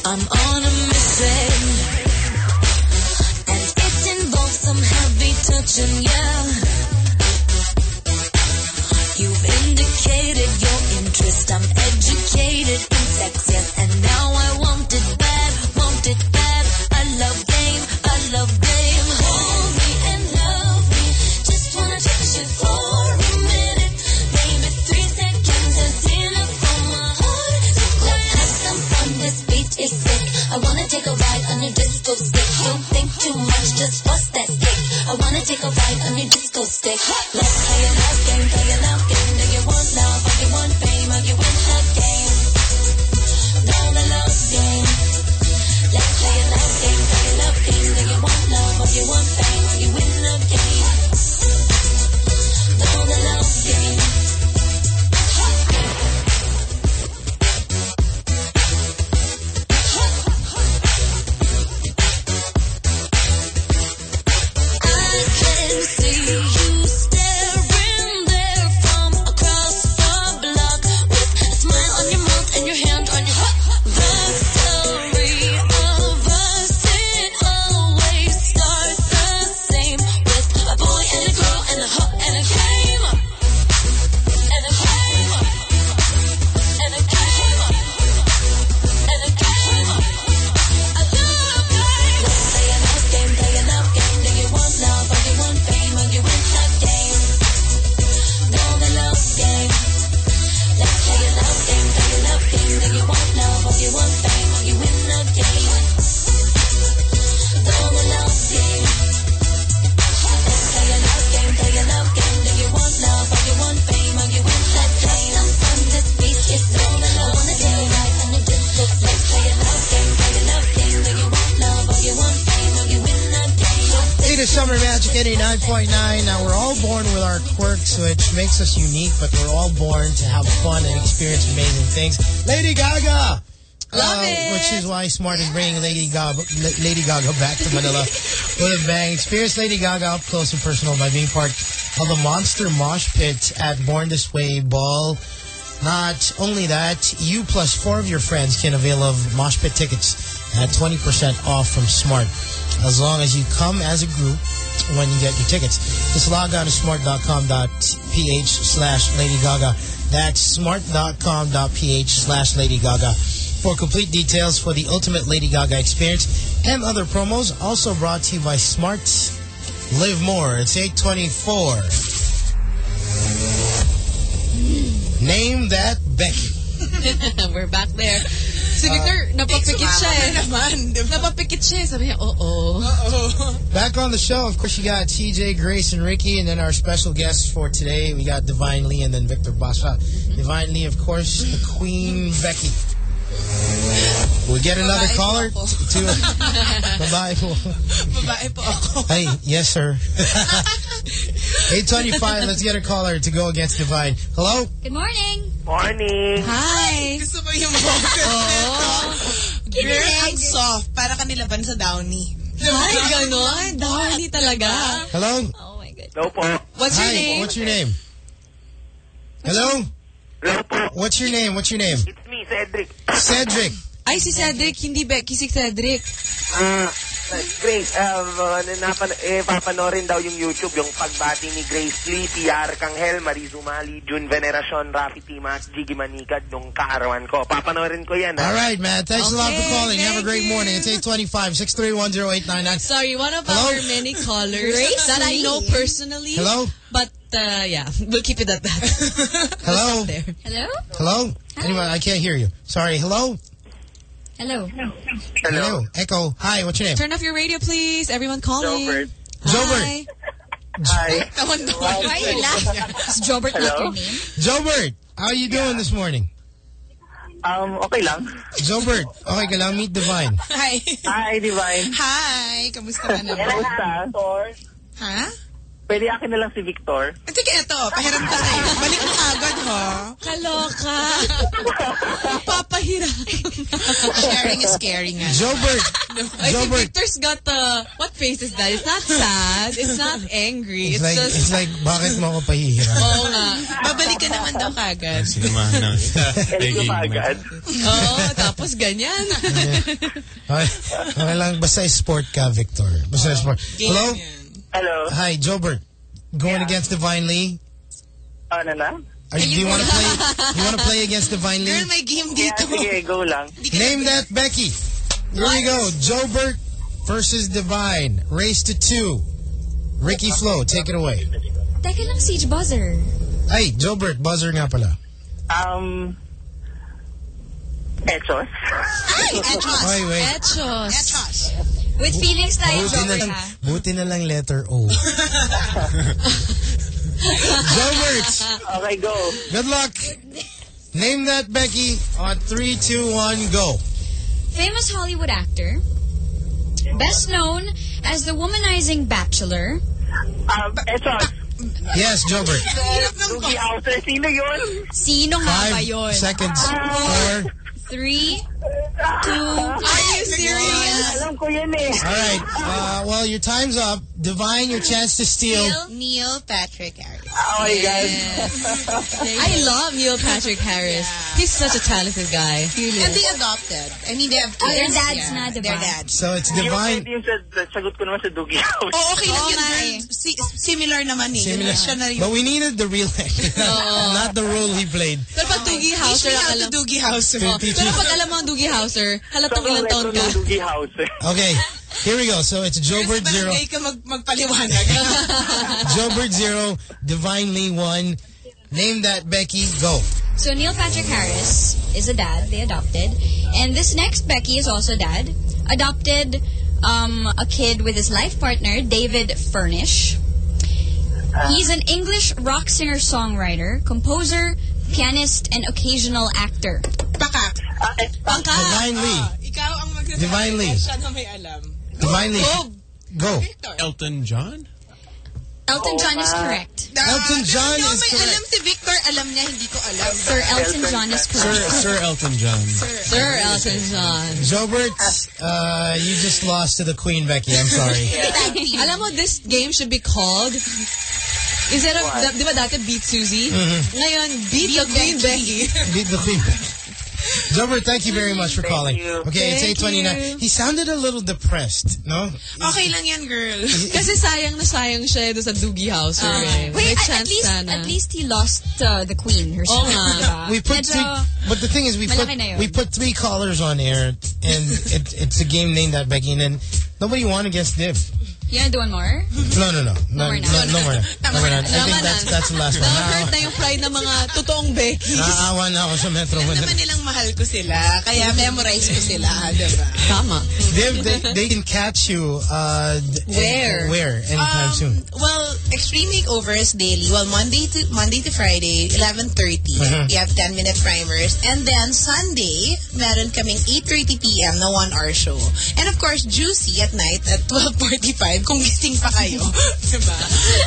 I'm on a mission, touching, yeah. You've indicated your interest. I'm educated in sex, yes, and now I want it bad, want it bad. I love I love. Hold me and love me. Just wanna touch you for a minute, maybe three seconds for my heart. Some fun. This beat sick. I wanna take a ride on your disco stick. Don't think too much, just bust. I wanna take a bite on your disco stick. Let's play a love game, play a love game. Do you want love? Or you want fame? Or you want hot game? Love the love game. Let's play a love game, play a love game. Do you want love? Or you want fame? All born to have fun and experience amazing things. Lady Gaga! Love Uh, it. Which is why Smart is bringing Lady Gaga, Lady Gaga back to Manila with a bang. Experience Lady Gaga up close and personal by being part of the Monster Mosh Pit at Born This Way Ball. Not only that, you plus four of your friends can avail of Mosh Pit tickets at 20% off from Smart as long as you come as a group when you get your tickets. Just log on to smart.com.ph slash Lady Gaga. That's smart.com.ph slash Lady Gaga for complete details for the ultimate Lady Gaga experience and other promos. Also brought to you by Smart Live More. It's 824. Name that Becky. We're back there. Si Victor, napapikit siya eh. naman, Napapikit siya eh. Sabi niya, oo. Back on the show, of course, you got TJ, Grace, and Ricky, and then our special guests for today, we got Divine Lee and then Victor Basa. Divine Lee, of course, the Queen Becky. We get another Babae caller ako. to Babae po. Babae po ako. Hey, yes, sir. 825, let's get a caller to go against Divine. Hello? Good morning. Morning. Hi. Gusto mo yung vocals nito? Girl, ang soft. Para kanilaban sa Downy. Ay, ganon. Downy talaga. Hello? Oh my God. Hello po. What's your Hi, name? what's your name? Hello? Hello po. What's your name? What's your name? It's me, Cedric. Cedric. Ay, si Cedric. Hindi Becky, si Cedric. Ah, Grace, uh, napan eh, papanorin daw yung YouTube, yung pagbati ni Grace Lee, Pia Arcangel, Mariz Umali, Jun Veneracion, Rafi Timas, Jiggy Manicad, nung kaarawan ko. Papanorin ko yan, ha? right, man. Thanks a lot for calling. Have a great you. morning. It's 825 6310899. Sorry, one of Hello? our many callers Grace that I know personally. Hello? But, uh, yeah, we'll keep it at that. Hello? there. Hello? Hello? Anyway, I can't hear you. Sorry. Hello? Hello. Hello. Echo. Hi, what's your name? Turn off your radio, please. Everyone calling. Jobert. Hi. Hi. Tawan-tawan. Why are you laughing? Is Jobert not Hello? your name? Jobert, how are you doing this morning? Um, okay lang. Jobert, okay ka lang? Meet Divine. Hi. Hi, Divine. Hi. Kamusta ka naman? Kamusta? Ha? Pwede akin na lang si Victor. At sige, eto. Pahiram tayo. Balik mo agad, ha? Kaloka. Papahira. Sharing is caring, nga. Jobert, I think Jobert. Victor's got the... What face is that? It's not sad. It's not angry. It's It's, like, just... it's like, bakit mo ako pahihira? Oo nga. Babalik ka naman daw kagad. Sinamahan na. Ito ba agad? Oo, tapos ganyan. Okay, okay lang. Basta sport ka, Victor. Basta sport. Hello? Hello. Hi, Jobert. Going against Divine Lee? Ano na? Are you, do you want to play? You want to play against Divine Lee? Girl, may game Yeah, dito. sige, go lang. Name that Becky. Here we go. Jobert versus Divine. Race to two. Ricky Flo, take it away. Teka lang, Siege Buzzer. Ay, Jobert, buzzer nga pala. Um, Etos. Ay, Etros. Oy, wait. Etchos. Etros. With feelings tayo, Buti na, Jobert, lang, ha? buti na lang letter O. Jobert, Okay, go. good luck. Name that Becky on 3, 2, 1, go. Famous Hollywood actor. Best known as the womanizing bachelor. Um, Etos. Yes, Jobert. Doogie Howser. Sino yun? Sino nga ba Five seconds. Four. Three, two, Are you serious? Alam ko yun eh. All right. Uh, well, your time's up. Divine, your chance to steal. Neil Patrick Harris. Oh my God. I love Neil Patrick Harris. He's such a talented guy. And they adopted. I mean, they have kids. Their dad's yeah. na, diba? Their dads. So it's Divine. yung sagot ko naman sa Doogie House. Oh, okay lang Oo yun, nga girl. Si- similar naman eh. Similar. Siya na But we needed the real actor, not the role he played. Pero pag Doogie Teach Howser, me ang how alam... to Doogie House mo. Pero pag alam mo ang Doogie Howser, halatang ilang taon ka. ng Doogie House. Okay, here we go. So it's Jobert zero, Barangay ka mag magpaliwanag. Jobert zero, Divine Lee one. Name that Becky. Go. So Neil Patrick Harris is a dad. They adopted. And this next Becky is also dad. Adopted um, a kid with his life partner, David Furnish. He's an English rock singer-songwriter, composer, pianist, and occasional actor. Pakak. Pangka. Divine Lee. Ikaw ang magsasabi. Divine Siya na may alam. Divine Lee. Go. Go. Victor. Elton John? Elton John is correct. Elton John no, is correct. alam si Victor, alam niya, hindi ko alam. Sir Elton John is Sir, correct. Sir Elton John. Sir Elton John. Jobert, uh, you just lost to the Queen, Becky. I'm sorry. Alam mo, this game should be called Instead of, What? di ba dati Beat Susie? Mhm. Ngayon, Beat, the Queen Becky. Beat the Queen. Jobert, thank you very much for calling. you. Okay, Thank it's 829. you. He sounded a little depressed, no? Okay lang yan, girl. Kasi sayang na sayang siya doon sa Doogie House. eh. May Wait, at, at least sana. at least he lost uh, the queen herself. Oo nga. We put Medyo, three, but the thing is, we put malaki na yun. we put three callers on air, and it, it's a game named that Becky, and then nobody won against Div. You wanna do one more? No, no, no, no, more no, no, more. No more. I think that's that's the last one. Na-hurt na yung pride ng mga totoong Becky. Naawa na ako sa Metro Alam Manila. naman nilang mahal ko sila, kaya memorize ko sila, diba? Tama. Div, they, they can catch you. Uh, d- Where? Where? Anytime Um, soon. Well, Extreme Makeover is daily. Well, Monday to Monday to Friday, 11.30. Mhm. We have 10-minute primers. And then Sunday, meron kaming 8.30 p.m. na one-hour show. And of course, Juicy at night at 12.45 kung gising pa kayo. diba?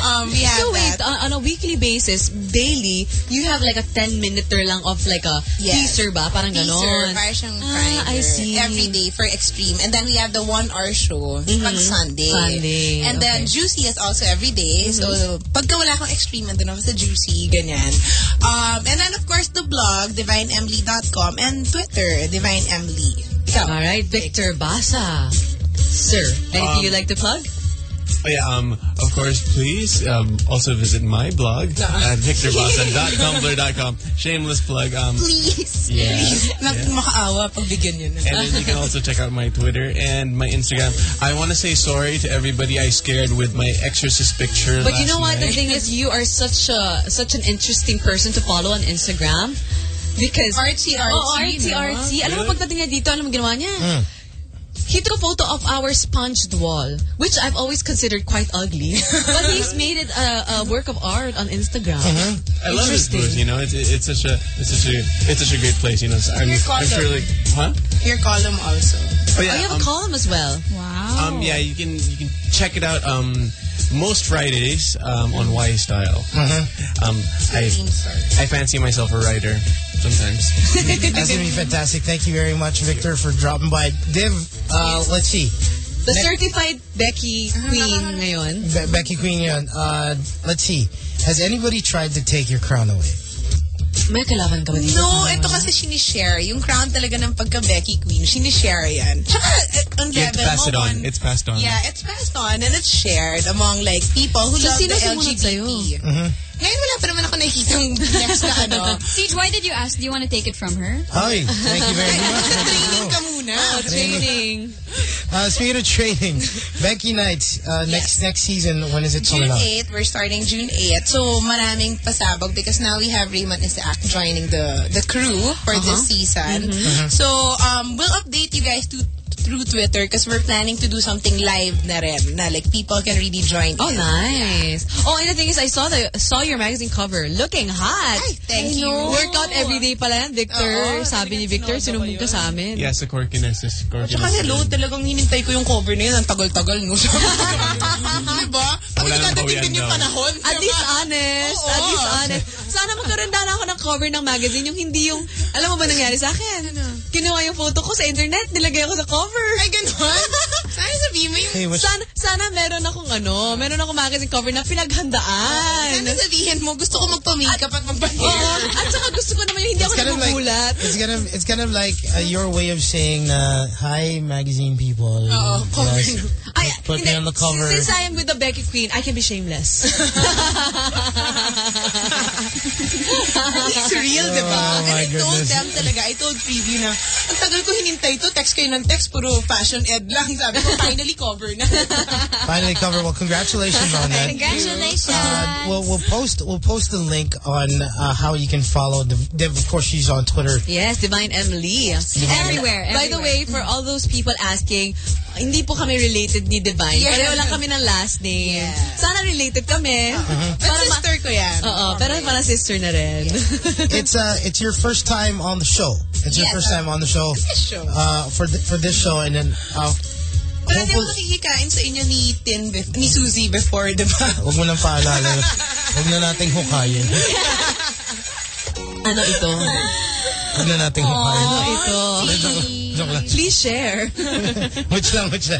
Um, we have So wait, that. on, on a weekly basis, daily, you have like a 10-minuter lang of like a Yes. teaser ba? Parang Teaser, ganon. parang siyang Ah, primer. I see. Every day for Extreme. And then we have the one-hour show pag Sunday. Sunday, And then. Juicy is also every day. So, pagka wala akong Extreme, andun ako sa Juicy, ganyan. Um, and then, of course, the blog, divineemily.com and Twitter, divineemily. Ikaw. All right, Victor Basa. Sir, anything Um, you'd like to plug? Oh yeah, um, of course, please um, also visit my blog at victorbasa.tumblr.com. Shameless plug. Um, Please. Yeah. Please. Nak- Yeah. Makaawa pag bigyan yun. and then you can also check out my Twitter and my Instagram. I want to say sorry to everybody I scared with my exorcist picture. But you know what? The thing is, you are such a such an interesting person to follow on Instagram. Because Artsy, artsy, Oh, artsy, no? Alam mo, Really? pagdating niya dito, alam mo ginawa niya? He took a photo of our sponged wall, which I've always considered quite ugly. but he's made it a, a work of art on Instagram. Uh-huh. I love this Interesting. booth. You know, it's, it's such a it's such a it's such a great place. You know, I'm, I'm column. really huh? Your column also. Oh Oh, you have um, a column as well. Wow. Um, yeah, you can you can check it out. Um, most Fridays um, on Y Style. Um, I I fancy myself a writer sometimes. That's gonna be fantastic. Thank you very much, Victor, for dropping by. Div, uh, let's see. The certified Becky Queen ngayon. Be- Becky Queen, yun. Uh, let's see. Has anybody tried to take your crown away? May kalaban ka ba dito? No, ito kasi sinishare. Yung crown talaga ng pagka-Becky Queen, sinishare yan. Tsaka, eh, on You have to level pass mo it on. It's passed on. Yeah, it's passed on and it's shared among like people who So, love sino the LGBT. sa'yo? Mm-hmm. Ngayon wala pa naman ako nakikitang next na ano. Siege, why did you ask? Do you want to take it from her? Hi, thank you very much. Training ka muna. Oh, training. Uh, speaking of training, Becky Nights, uh, next next season, when is it June coming out? 8, we're starting June 8th. So, maraming pasabog because now we have Raymond Isaac joining the the crew for this season. Mhm. So, um, we'll update you guys to through Twitter because we're planning to do something live na rin na like people can really join Oh, in. nice. Oh, and the thing is, I saw the saw your magazine cover. Looking hot. thank I you. know. Workout every day pala yan, Victor. Oo, Sabi ni Victor, sinumbong ka sa amin. Yeah, sa quirkiness, is quirkiness. Tsaka hello, talagang hinintay ko yung cover na yun. Ang tagal-tagal, no? diba? Pag Wala nang bawian din yung daw. panahon. At least honest. Oo. At least honest. Sana magkaroon na ako ng cover ng magazine. Yung hindi yung, alam mo ba nangyari sa akin? Kinuha yung photo ko sa internet, nilagay ako sa cover. Ay, ganun? Sana sabihin mo yung... Hey, Sana, sana meron akong ano, meron akong magazine cover na pinaghandaan. Sana sabihin mo, gusto ko magpa-makeup at Oo. magpa-hair. At saka gusto ko naman yung hindi ako It's kind of like nagugulat. it's kind of it's kind of like uh, your way of saying uh, hi magazine people. Oo, cover. Yes. Ay, Put me on the cover. Since I am with the Becky Queen, I can be shameless. It's real, di ba? Oh, And my I told goodness. them talaga, I told Preview na, ang tagal ko hinintay to, text kayo ng text, puro fashion ed lang. Sabi ko, finally cover na. Finally cover. Well, congratulations on that. Congratulations. Uh, we'll, we'll post we'll post the link on uh, how you can follow the, the. Of course, she's on Twitter. Yes, Divine Emily. Everywhere, By the way, everywhere. for all those people asking, hindi po kami related ni Divine. Yeah. Pareho lang kami ng last name. Sana related kami. But sister ko yan. Oo, pero para sister na rin. It's uh it's your first time on the show. It's your Yes. first time on the show. This show. Uh, for th- for this show, and then uh, Wala din ako nakikikain sa inyo ni Tin, bef- ni Suzy before, di ba? Huwag mo nang paalala. Huwag na nating hukayin. Ano ito? Huwag na nating hukayin. Ano ito? Joke, joke lang. Please share. Which lang, which lang.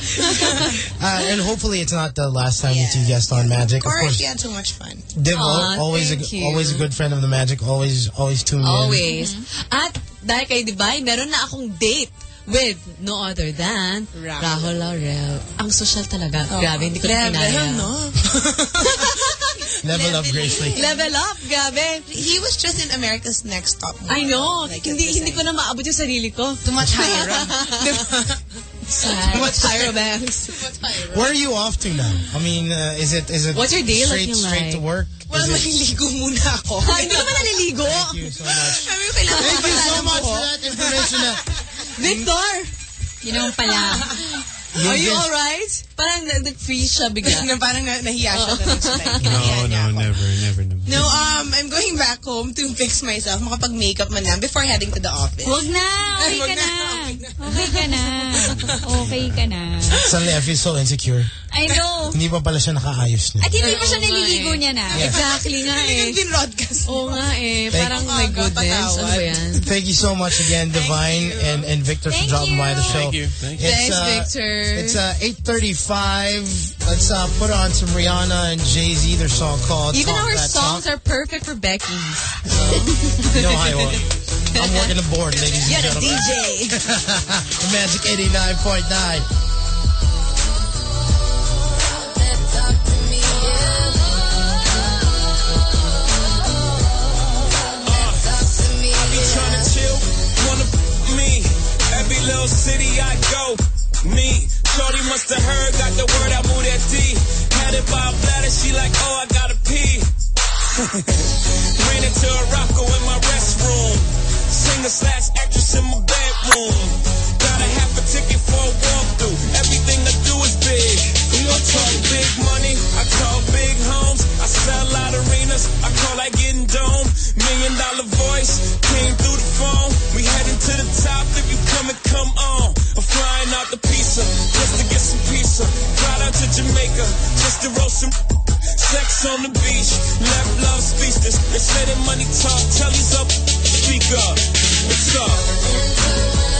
Uh, and hopefully it's not the last time that you guest on Magic. Of course, course, you had so much fun. Div, Aw, always a, you. always a good friend of the Magic. Always, always tuned in. Always. At dahil kay Divine, meron na akong date with no other than Rahul Laurel. Ang social talaga. Oh. Grabe, hindi ko na Level, kinaya. no? Level up, Grace Lee. Level up, grabe. He was just in America's Next Top Model. I know. Like, hindi hindi ko na maabot yung sarili ko. Too much higher. Too much higher banks. Where are you off to now? I mean, uh, is it is it What's your day straight looking straight to work? Well, Is maliligo muna ako. Hindi naman naliligo. Thank you so much. Sabi ko, kailangan Thank you so much ako. for that information. Victor! Yun naman pala. Are you alright? Parang na- nag-freeze siya bigla. na parang na, nahiya siya. na like, No, no, never, never, never. No, um, I'm going back home to fix myself. Makapag-makeup man lang before heading to the office. Huwag na. Okay ka na, na. Okay ka na. Okay ka na. Suddenly, I feel so insecure. I know. Hindi pa pala siya nakaayos na. At hindi pa siya Oo nga naliligo eh. niya na. Yeah. Exactly nga eh. Yung broadcast. Oo nga eh. Thank- Parang my Aga, goodness. Ano patawad. ba yan? Thank you so much again, Divine and, and Victor for dropping by the show. Thank you, thank you. Thanks, uh, Victor. It's uh, 8.35. Let's uh, put on some Rihanna and Jay-Z, their song called Even Talk our That songs Talk. are perfect for Becky. You know how I want. I'm working the board, ladies You're and the gentlemen. DJ. the Magic 89.9. I be tryna chill, wanna f- me. Every little city I go, me. Shorty must have heard, got the word, I moved that D. Had it by a bladder, she like, oh, I gotta pee. Ran into a rocko in my restroom. Singer slash actress in my bedroom. Got a half a ticket for a walkthrough. Everything I do is big. We don't talk big money, I talk big homes. I sell out arenas, I call that getting dome. Million dollar voice came through the phone. We heading to the top if you come and come on. I'm flying out the pizza just to get some pizza. Fly down to Jamaica just to roast some. Sex on the beach, left love speechless. They say that money talk, tell these up, speak up. What's up?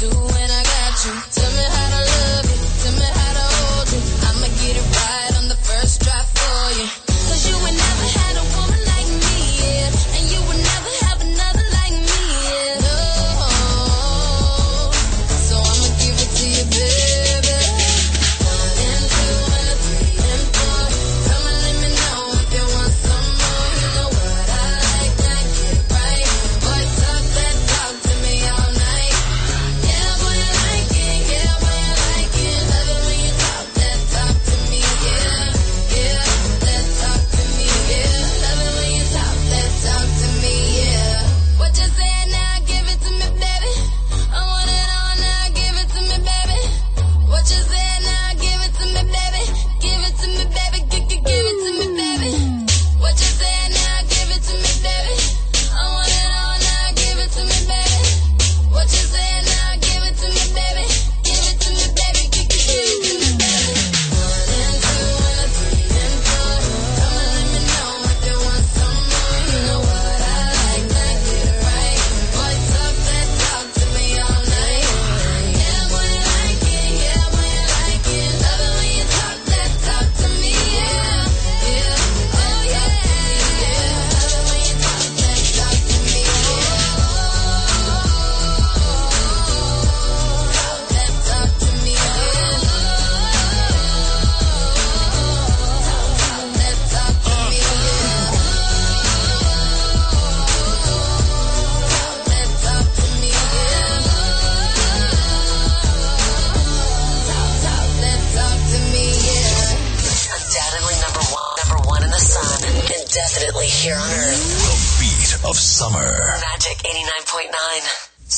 Do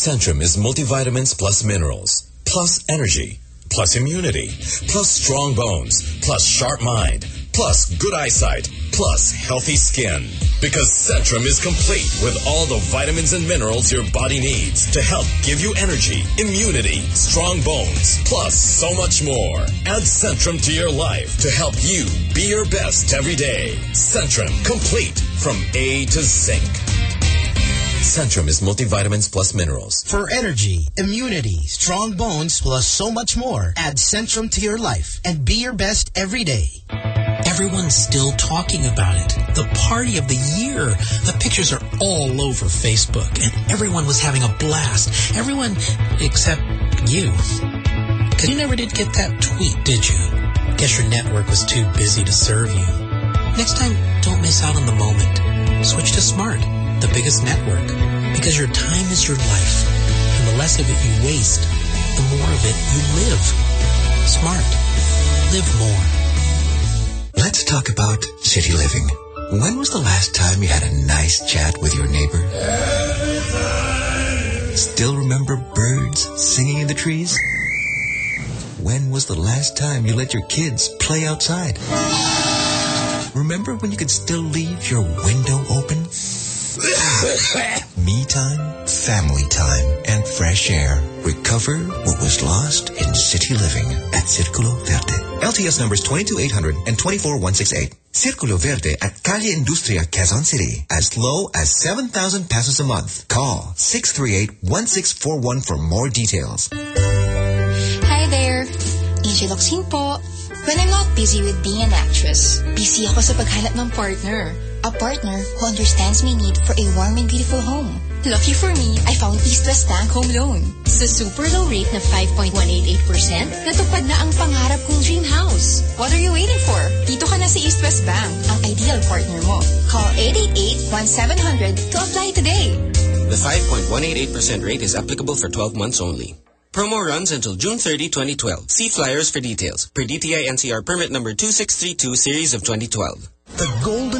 Centrum is multivitamins plus minerals, plus energy, plus immunity, plus strong bones, plus sharp mind, plus good eyesight, plus healthy skin. Because Centrum is complete with all the vitamins and minerals your body needs to help give you energy, immunity, strong bones, plus so much more. Add Centrum to your life to help you be your best every day. Centrum, complete from A to Zinc. Centrum is multivitamins plus minerals. For energy, immunity, strong bones, plus so much more, add Centrum to your life and be your best every day. Everyone's still talking about it. The party of the year. The pictures are all over Facebook, and everyone was having a blast. Everyone except you. Because you never did get that tweet, did you? Guess your network was too busy to serve you. Next time, don't miss out on the moment. Switch to Smart, the biggest network. Because your time is your life. And the less of it you waste, the more of it you live. Smart. Live more. Let's talk about city living. When was the last time you had a nice chat with your neighbor? Still remember birds singing in the trees? When was the last time you let your kids play outside? Remember when you could still leave your window open? Me time, family time, and fresh air. Recover what was lost in city living at Circulo Verde. LTS numbers 22800 and 24168. Circulo Verde at Calle Industria, Quezon City. As low as 7,000 pesos a month. Call 638-1641 for more details. Hi there. AJ Loxin po. When I'm not busy with being an actress, busy ako sa paghanap ng partner. A partner who understands my need for a warm and beautiful home. Lucky for me, I found East West Bank Home Loan. Sa super low rate na 5.188%, natupad na ang pangarap kong dream house. What are you waiting for? Dito ka na sa East West Bank, ang ideal partner mo. Call 888-1700 to apply today. The 5.188% rate is applicable for 12 months only. Promo runs until June 30, 2012. See flyers for details. Per DTI NCR permit number 2632 series of 2012. The Golden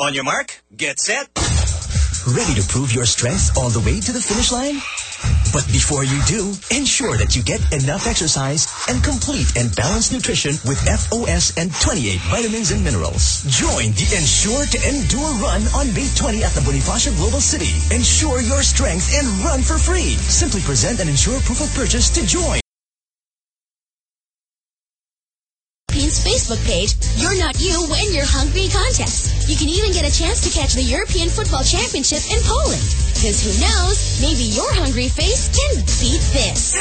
On your mark, get set. Ready to prove your strength all the way to the finish line? But before you do, ensure that you get enough exercise and complete and balanced nutrition with FOS and 28 vitamins and minerals. Join the Ensure to Endure run on May 20 at the Bonifacio Global City. Ensure your strength and run for free. Simply present an Ensure proof of purchase to join. Facebook page, You're Not You When You're Hungry contest. You can even get a chance to catch the European Football Championship in Poland. Because who knows, maybe your hungry face can beat this.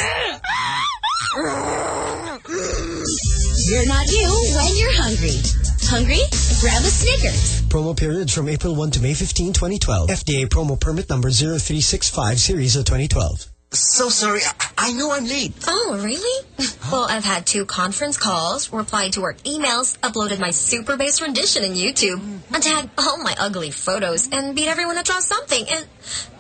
You're not you when you're hungry. Hungry? Grab a Snickers. Promo periods from April 1 to May 15, 2012. FDA promo permit number 0365 series of 2012. So sorry. I, I know I'm late. Oh, really? well, I've had two conference calls, replied to work emails, uploaded my super bass rendition in YouTube, mm-hmm. and tagged all my ugly photos, and beat everyone to draw something. And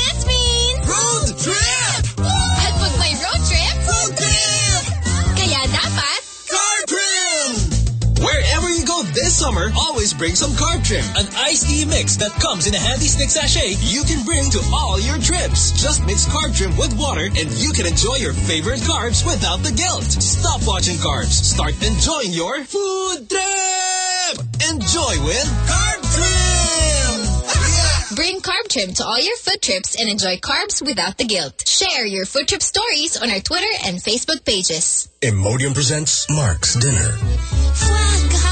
Road trip! At pag may road trip, road trip! Kaya dapat, Carb Trim! Wherever you go this summer, always bring some carb trim. An iced tea mix that comes in a handy stick sachet you can bring to all your trips. Just mix carb trim with water and you can enjoy your favorite carbs without the guilt. Stop watching carbs. Start enjoying your food trip. Enjoy with Carb Trim! Bring Carb Trim to all your food trips and enjoy carbs without the guilt. Share your food trip stories on our Twitter and Facebook pages. Imodium presents Mark's Dinner.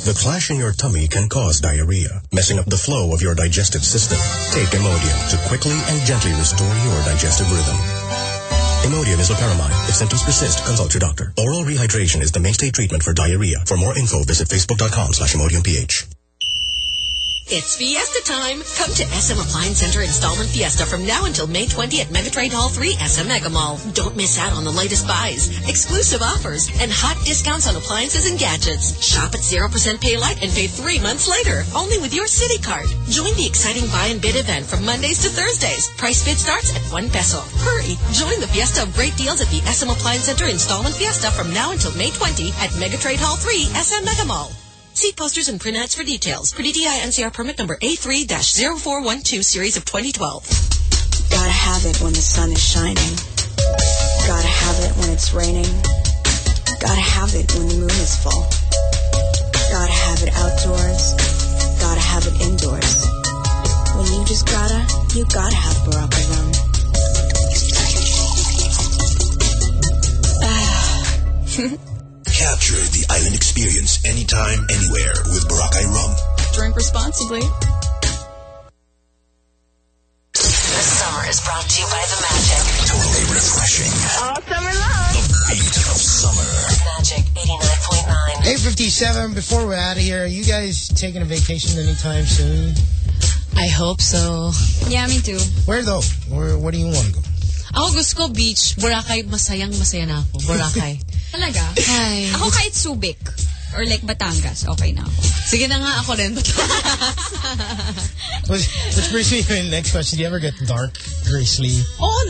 The clash in your tummy can cause diarrhea, messing up the flow of your digestive system. Take Imodium to quickly and gently restore your digestive rhythm. Imodium is a loperamide. If symptoms persist, consult your doctor. Oral rehydration is the mainstay treatment for diarrhea. For more info, visit facebook.com slash imodiumph. It's Fiesta time. Come to SM Appliance Center Installment Fiesta from now until May 20 at Megatrade Hall 3 SM Mega Mall. Don't miss out on the latest buys, exclusive offers, and hot discounts on appliances and gadgets. Shop at 0% PayLite and pay three months later, only with your Citi Card. Join the exciting buy and bid event from Mondays to Thursdays. Price bid starts at 1 peso. Hurry! Join the Fiesta of great deals at the SM Appliance Center Installment Fiesta from now until May 20 at Megatrade Hall 3 SM Mega Mall. See posters and print ads for details. Per DTI NCR permit number A3-0412 series of 2012. Gotta have it when the sun is shining. Gotta have it when it's raining. Gotta have it when the moon is full. Gotta have it outdoors. Gotta have it indoors. When you just gotta, you gotta have Boracay ah. rum. Capture the island experience anytime, anywhere with Boracay rum. Drink responsibly. The summer is brought to you by The Magic. Totally refreshing. All summer long. The beat of summer. Magic 89.9. 857, before we're out of here, are you guys taking a vacation anytime soon? I hope so. Yeah, me too. Where though? Where, where do you want to go? Ako gusto ko beach. Boracay, masayang masaya na ako. Boracay. Talaga? Ay. Ako kahit Subic. Or like Batangas, okay na ako. Sige na nga ako rin. Which, which brings me to the next question. Do you ever get dark, Grace Lee? oh,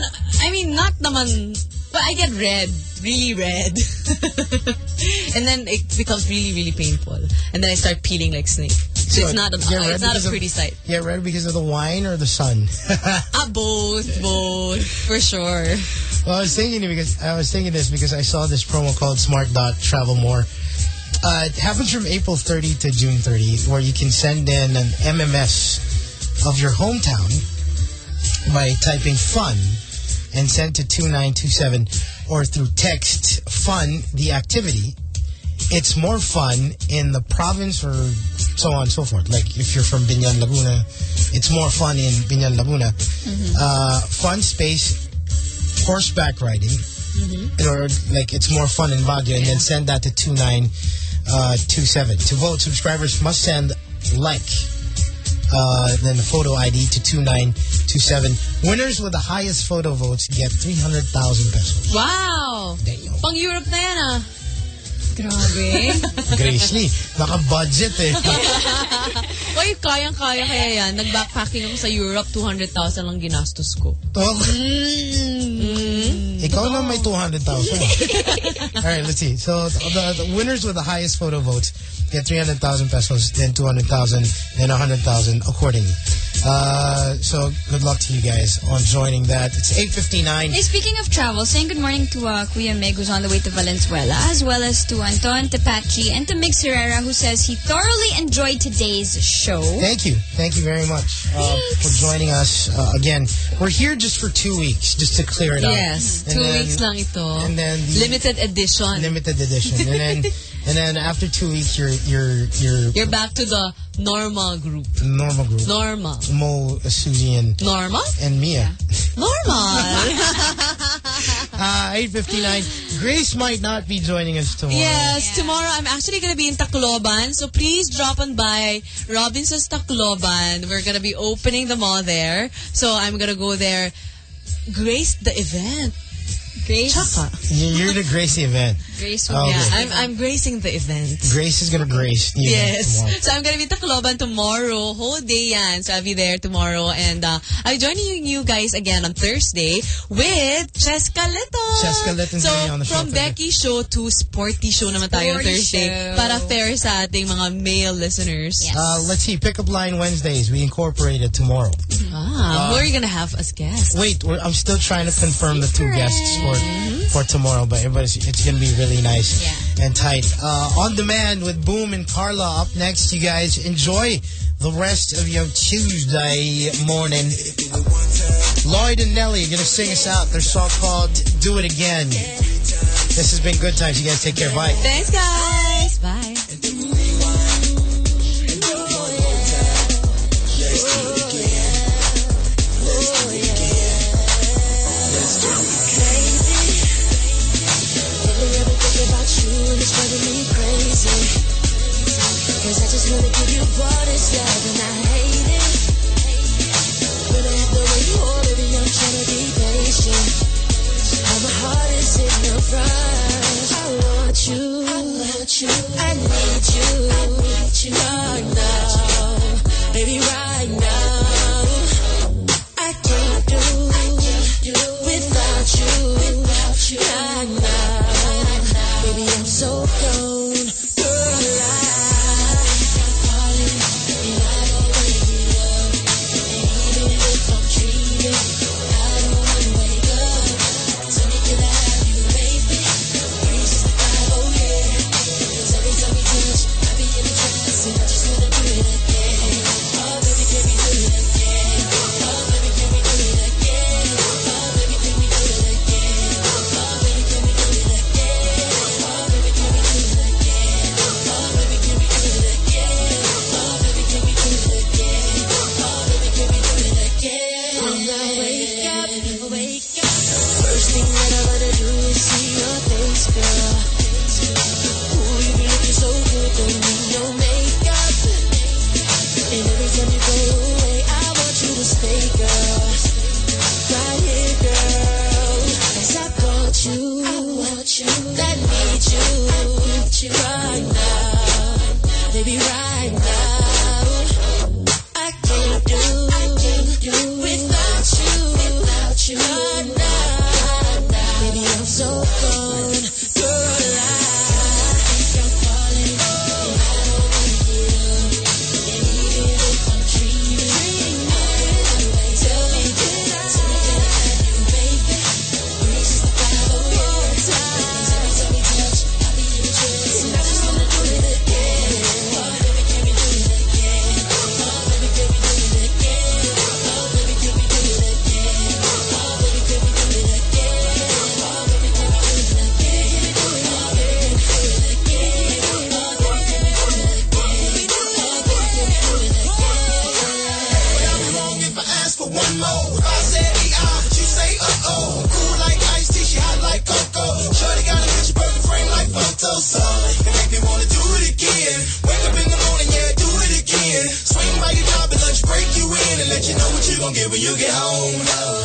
I mean, not naman... But I get red. Really red. and then it becomes really, really painful. And then I start peeling like snake. So, it's not, a, red it's not a because of- pretty sight. Yeah, red because of the wine or the sun? Ah, both, both. For sure. Well, I was thinking because I was thinking this because I saw this promo called Smart Dot Travel More. Uh, it happens from April 30 to June 30, where you can send in an MMS of your hometown by typing "fun" and send to 2927, or through text "fun" the activity. It's more fun in the province or so on and so forth. Like if you're from Biñan Laguna, it's more fun in Biñan Laguna. Uh, fun space horseback riding, or like it's more fun in Baguio, and then send that to 2927. uh. To vote, subscribers must send like. Uh, then the photo ID to 2927. Winners with the highest photo votes get 300,000 pesos. Wow! Pang Europe na yan ah. Grabe. Grace Lee, naka-budget eh. Uy, kayang-kaya kaya yan. Nag-backpacking ako sa Europe, 200,000 lang ginastos ko. Oh, Mm. ikaw na may 200,000. Alright, let's see. So the, the winners with the highest photo votes get 300,000 pesos, then 200,000, then 100,000 accordingly. Uh, so good luck to you guys on joining that. It's 8.59. Hey, speaking of travel, saying good morning to uh, Kuya Meg who's on the way to Valenzuela, as well as to Anton, to Pachi, and to Mix Herrera who says he thoroughly enjoyed today's show. Thank you. Thank you very much uh, for joining us. Uh, again, we're here just for two weeks, just to clear it up. Yes, two then- weeks lang ito. And then the- Limited edition. Limited edition. And then and then after two weeks, you're you're you're You're back to the normal group. normal group. Normal. Mo, Susie, and Normal? and Mia. Normal. Uh, 8.59. Grace might not be joining us tomorrow. Yes, tomorrow I'm actually going to be in Tacloban. So please drop on by Robinson's Tacloban. We're going to be opening the mall there. So I'm going to go there. Grace the event. Grace. Chaka. You- You're the Gracie event. Grace will be yeah, there. I'm, I'm gracing the event. Grace is gonna grace. you Yes. tomorrow. So I'm gonna be Tacloban tomorrow. Whole day yan. So I'll be there tomorrow. And uh, I'll be joining you guys again on Thursday with Cheska Little. Cheska Little So on the show from Thursday. Becky show to Sporty show naman tayo on Sporty Thursday. show. Para fair sa ating mga male listeners. Uh, let's see. Pickup line Wednesdays. We incorporated tomorrow. Ah, Uh, who are you gonna have as guests? Wait, we're, I'm still trying to confirm the two guests for for tomorrow, but it was, it's gonna be really nice and tight. Uh, on demand with Boom and Carla up next. You guys enjoy the rest of your Tuesday morning. Lloyd and Nelly are gonna sing us out. Their song called "Do It Again." This has been good times. You guys take care. Bye. Thanks, guys. Bye. You driving me crazy. Cause I just wanna give you what is love and I hate it. When I have to wait for baby, I'm trying to be patient. My heart is in the front. I want you. I you. I need you. You. Baby, right now. I can't do, without you. Without you. Right now. Baby, I'm so gone. Get when you get home.